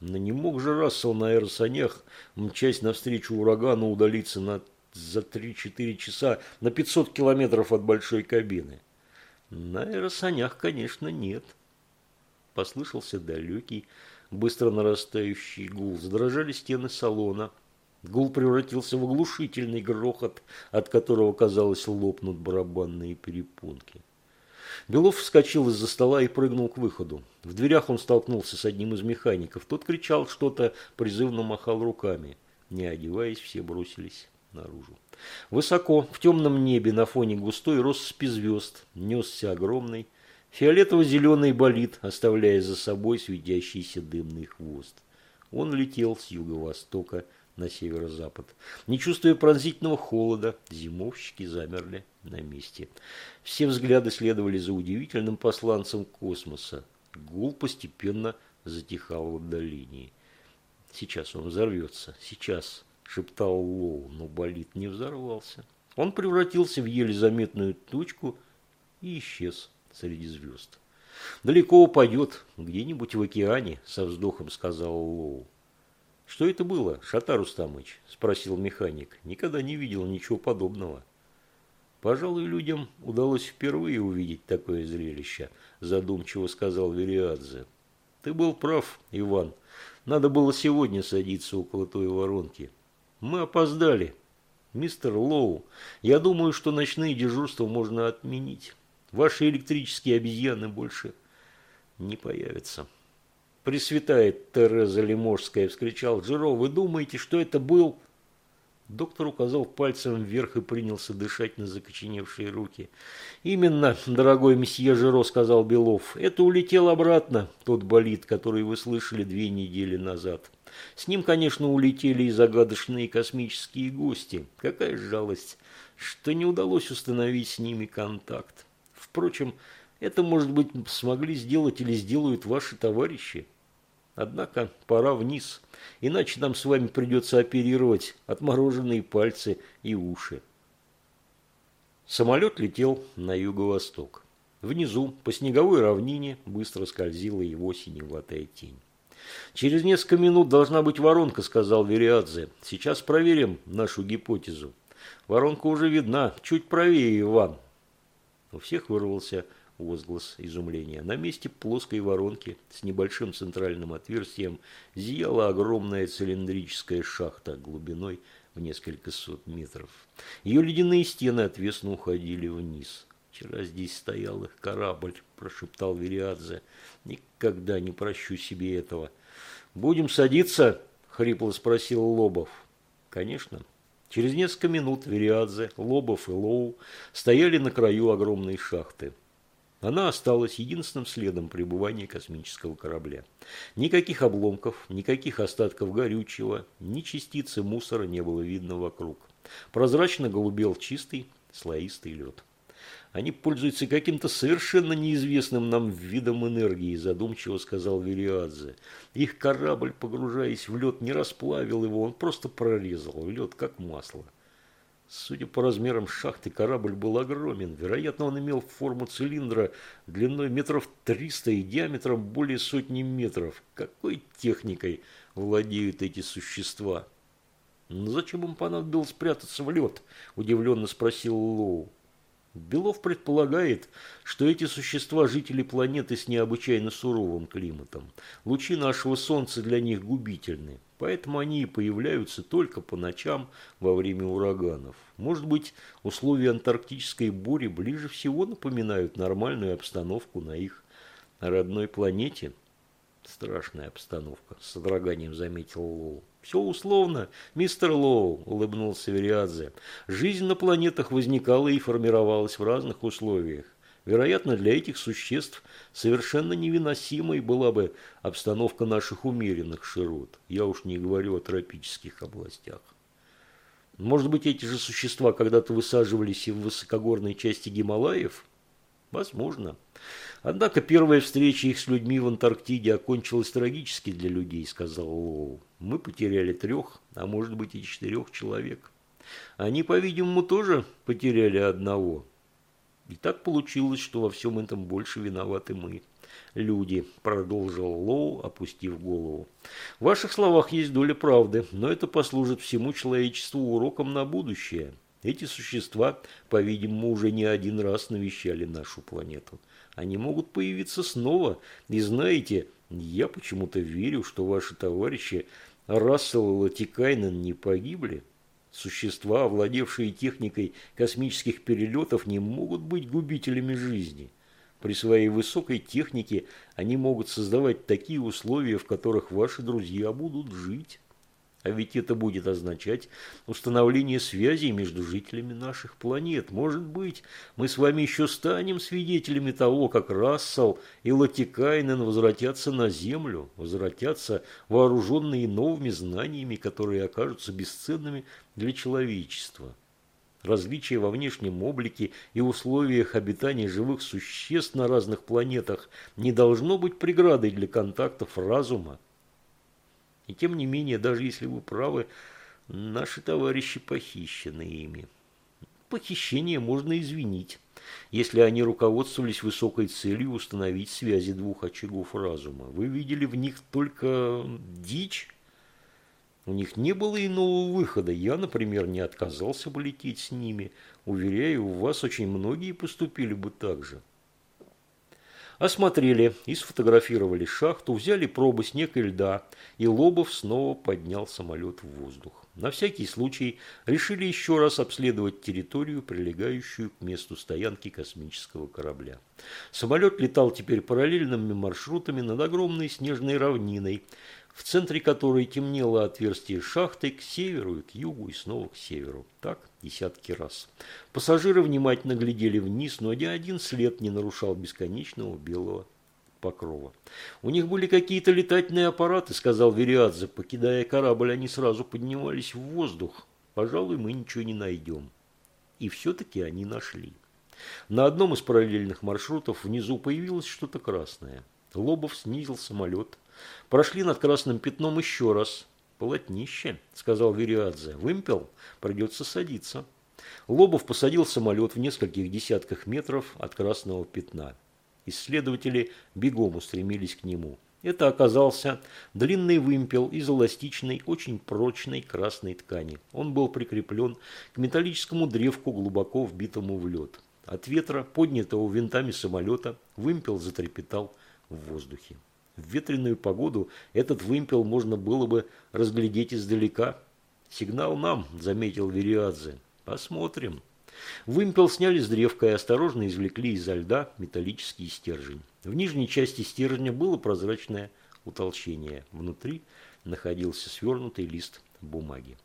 Но не мог же Рассел на аэросанях, мчась навстречу урагану, удалиться на, за 3-4 часа на 500 километров от большой кабины. На аэросанях, конечно, нет. Послышался далекий, быстро нарастающий гул. Задрожали стены салона. Гул превратился в оглушительный грохот, от которого, казалось, лопнут барабанные перепонки. Белов вскочил из-за стола и прыгнул к выходу. В дверях он столкнулся с одним из механиков. Тот кричал что-то, призывно махал руками. Не одеваясь, все бросились наружу. Высоко, в темном небе, на фоне густой россыпи звезд, несся огромный, Фиолетово-зеленый болид, оставляя за собой светящийся дымный хвост. Он летел с юго-востока на северо-запад. Не чувствуя пронзительного холода, зимовщики замерли на месте. Все взгляды следовали за удивительным посланцем космоса. Гул постепенно затихал в отдалении. «Сейчас он взорвется, сейчас», – шептал Лоу, но болид не взорвался. Он превратился в еле заметную тучку и исчез среди звезд. «Далеко упадет, где-нибудь в океане», – со вздохом сказал Лоу. «Что это было, Шатар Устамыч?» – спросил механик. «Никогда не видел ничего подобного». «Пожалуй, людям удалось впервые увидеть такое зрелище», – задумчиво сказал Вериадзе. «Ты был прав, Иван. Надо было сегодня садиться около той воронки. Мы опоздали. Мистер Лоу, я думаю, что ночные дежурства можно отменить». Ваши электрические обезьяны больше не появятся. Пресвятает Тереза Лиможская, вскричал Джеро. Вы думаете, что это был... Доктор указал пальцем вверх и принялся дышать на закоченевшие руки. «Именно, дорогой месье Жиро», — сказал Белов. «Это улетел обратно, тот болид, который вы слышали две недели назад. С ним, конечно, улетели и загадочные космические гости. Какая жалость, что не удалось установить с ними контакт. Впрочем, это, может быть, смогли сделать или сделают ваши товарищи. Однако пора вниз, иначе нам с вами придется оперировать отмороженные пальцы и уши. Самолет летел на юго-восток. Внизу, по снеговой равнине, быстро скользила его синеватая тень. «Через несколько минут должна быть воронка», – сказал Вериадзе. «Сейчас проверим нашу гипотезу. Воронка уже видна, чуть правее, Иван. У всех вырвался возглас изумления. На месте плоской воронки с небольшим центральным отверстием зияла огромная цилиндрическая шахта глубиной в несколько сот метров. Ее ледяные стены отвесно уходили вниз. Вчера здесь стоял их корабль, прошептал Вериадзе. Никогда не прощу себе этого. Будем садиться? Хрипло спросил Лобов. Конечно. Через несколько минут Вериадзе, Лобов и Лоу стояли на краю огромной шахты. Она осталась единственным следом пребывания космического корабля. Никаких обломков, никаких остатков горючего, ни частицы мусора не было видно вокруг. Прозрачно голубел чистый слоистый лед. Они пользуются каким-то совершенно неизвестным нам видом энергии, задумчиво сказал Велиадзе. Их корабль, погружаясь в лед, не расплавил его, он просто прорезал лед, как масло. Судя по размерам шахты, корабль был огромен. Вероятно, он имел форму цилиндра длиной метров триста и диаметром более сотни метров. Какой техникой владеют эти существа? «Но зачем им понадобилось спрятаться в лед?» – удивленно спросил Лоу. Белов предполагает, что эти существа – жители планеты с необычайно суровым климатом. Лучи нашего Солнца для них губительны, поэтому они и появляются только по ночам во время ураганов. Может быть, условия антарктической бури ближе всего напоминают нормальную обстановку на их родной планете? Страшная обстановка, с содроганием заметил Лоу. «Все условно, мистер Лоу», – улыбнулся Вериадзе. «Жизнь на планетах возникала и формировалась в разных условиях. Вероятно, для этих существ совершенно невыносимой была бы обстановка наших умеренных широт. Я уж не говорю о тропических областях. Может быть, эти же существа когда-то высаживались и в высокогорной части Гималаев? Возможно. Однако первая встреча их с людьми в Антарктиде окончилась трагически для людей, сказал Лоу. Мы потеряли трех, а может быть и четырех человек. Они, по-видимому, тоже потеряли одного. И так получилось, что во всем этом больше виноваты мы. Люди, продолжил Лоу, опустив голову. В ваших словах есть доля правды, но это послужит всему человечеству уроком на будущее. Эти существа, по-видимому, уже не один раз навещали нашу планету. Они могут появиться снова. И знаете, я почему-то верю, что ваши товарищи Рассел и Латикайнен не погибли. Существа, овладевшие техникой космических перелетов, не могут быть губителями жизни. При своей высокой технике они могут создавать такие условия, в которых ваши друзья будут жить. А ведь это будет означать установление связей между жителями наших планет. Может быть, мы с вами еще станем свидетелями того, как Рассел и Латикайнен возвратятся на Землю, возвратятся вооруженные новыми знаниями, которые окажутся бесценными для человечества. Различия во внешнем облике и условиях обитания живых существ на разных планетах не должно быть преградой для контактов разума. И тем не менее, даже если вы правы, наши товарищи похищены ими. Похищение можно извинить, если они руководствовались высокой целью установить связи двух очагов разума. Вы видели в них только дичь? У них не было иного выхода. Я, например, не отказался бы лететь с ними. Уверяю, у вас очень многие поступили бы так же. Осмотрели и сфотографировали шахту, взяли пробы снега и льда, и Лобов снова поднял самолет в воздух. На всякий случай решили еще раз обследовать территорию, прилегающую к месту стоянки космического корабля. Самолет летал теперь параллельными маршрутами над огромной снежной равниной, в центре которой темнело отверстие шахты к северу и к югу и снова к северу. Так десятки раз. Пассажиры внимательно глядели вниз, но ни один след не нарушал бесконечного белого покрова. «У них были какие-то летательные аппараты», – сказал Вериадзе. «Покидая корабль, они сразу поднимались в воздух. Пожалуй, мы ничего не найдем». И все-таки они нашли. На одном из параллельных маршрутов внизу появилось что-то красное. Лобов снизил самолет – Прошли над красным пятном еще раз. «Полотнище», – сказал Вериадзе. «Вымпел? Придется садиться». Лобов посадил самолет в нескольких десятках метров от красного пятна. Исследователи бегом устремились к нему. Это оказался длинный вымпел из эластичной, очень прочной красной ткани. Он был прикреплен к металлическому древку, глубоко вбитому в лед. От ветра, поднятого винтами самолета, вымпел затрепетал в воздухе. В ветреную погоду этот вымпел можно было бы разглядеть издалека. «Сигнал нам», – заметил Вериадзе. «Посмотрим». Вымпел сняли с древка и осторожно извлекли изо льда металлический стержень. В нижней части стержня было прозрачное утолщение. Внутри находился свернутый лист бумаги.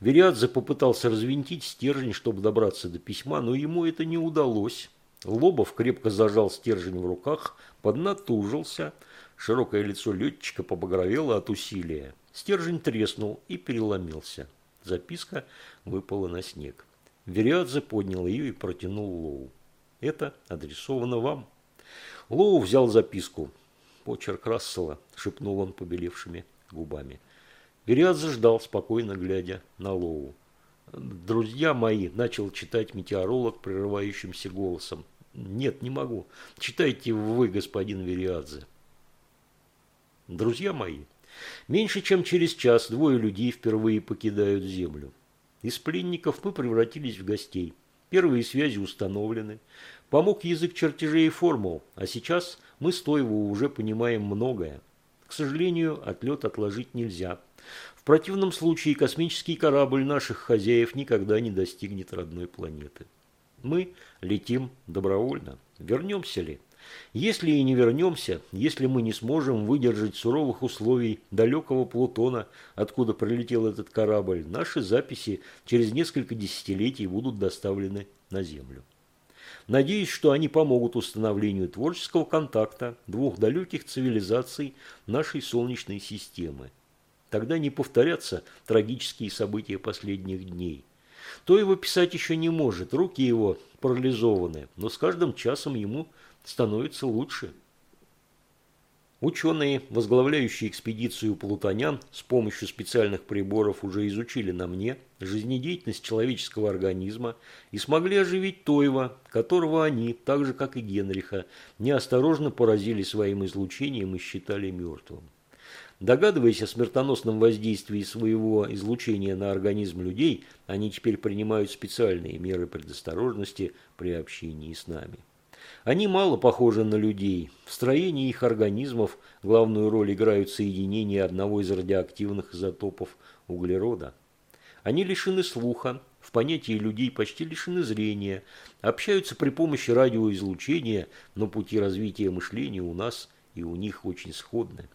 Вериадзе попытался развинтить стержень, чтобы добраться до письма, но ему это не удалось. Лобов крепко зажал стержень в руках, поднатужился. Широкое лицо летчика побагровело от усилия. Стержень треснул и переломился. Записка выпала на снег. Вериадзе поднял ее и протянул Лоу. «Это адресовано вам». Лоу взял записку. «Почерк Рассела», – шепнул он побелевшими губами. Вериадзе ждал, спокойно глядя на Лоу. «Друзья мои», – начал читать метеоролог прерывающимся голосом. «Нет, не могу. Читайте вы, господин Вериадзе». «Друзья мои, меньше чем через час двое людей впервые покидают Землю. Из пленников мы превратились в гостей. Первые связи установлены. Помог язык чертежей и формул, а сейчас мы с Тоеву уже понимаем многое. К сожалению, отлет отложить нельзя. В противном случае космический корабль наших хозяев никогда не достигнет родной планеты. Мы летим добровольно. Вернемся ли? Если и не вернемся, если мы не сможем выдержать суровых условий далекого Плутона, откуда прилетел этот корабль, наши записи через несколько десятилетий будут доставлены на Землю. Надеюсь, что они помогут установлению творческого контакта двух далеких цивилизаций нашей Солнечной системы. Тогда не повторятся трагические события последних дней. То его писать еще не может, руки его парализованы, но с каждым часом ему становится лучше. Ученые, возглавляющие экспедицию плутонян, с помощью специальных приборов уже изучили на мне жизнедеятельность человеческого организма и смогли оживить Тойва, которого они, так же как и Генриха, неосторожно поразили своим излучением и считали мертвым. Догадываясь о смертоносном воздействии своего излучения на организм людей, они теперь принимают специальные меры предосторожности при общении с нами. Они мало похожи на людей. В строении их организмов главную роль играют соединения одного из радиоактивных изотопов углерода. Они лишены слуха, в понятии людей почти лишены зрения, общаются при помощи радиоизлучения, но пути развития мышления у нас и у них очень сходны.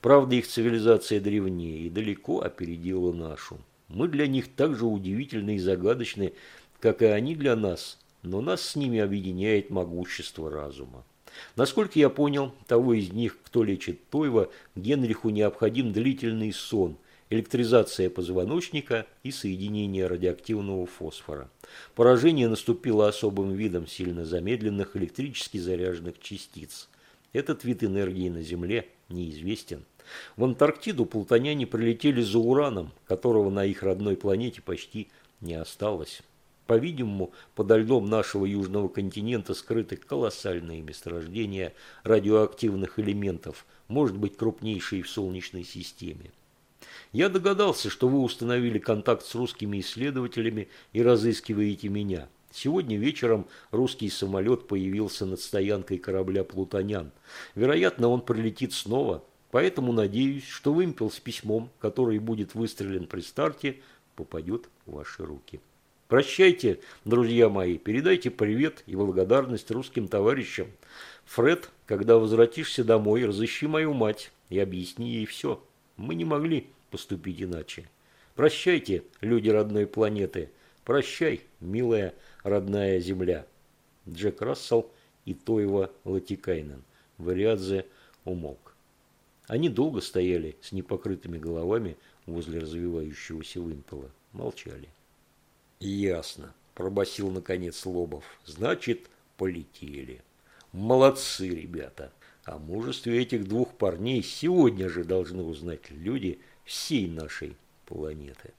Правда, их цивилизация древнее и далеко опередила нашу. Мы для них так же удивительны и загадочны, как и они для нас – но нас с ними объединяет могущество разума. Насколько я понял, того из них, кто лечит Тойва, Генриху необходим длительный сон, электризация позвоночника и соединение радиоактивного фосфора. Поражение наступило особым видом сильно замедленных электрически заряженных частиц. Этот вид энергии на Земле неизвестен. В Антарктиду плутоняне прилетели за ураном, которого на их родной планете почти не осталось. По-видимому, подо льдом нашего южного континента скрыты колоссальные месторождения радиоактивных элементов, может быть крупнейшие в Солнечной системе. Я догадался, что вы установили контакт с русскими исследователями и разыскиваете меня. Сегодня вечером русский самолет появился над стоянкой корабля «Плутонян». Вероятно, он прилетит снова, поэтому надеюсь, что вымпел с письмом, который будет выстрелен при старте, попадет в ваши руки. Прощайте, друзья мои, передайте привет и благодарность русским товарищам. Фред, когда возвратишься домой, разыщи мою мать и объясни ей все. Мы не могли поступить иначе. Прощайте, люди родной планеты. Прощай, милая родная земля. Джек Рассел и Тойва Латикайнен. Вариадзе умолк. Они долго стояли с непокрытыми головами возле развивающегося вымпела. Молчали. «Ясно», – пробасил наконец Лобов. «Значит, полетели. Молодцы, ребята. О мужестве этих двух парней сегодня же должны узнать люди всей нашей планеты».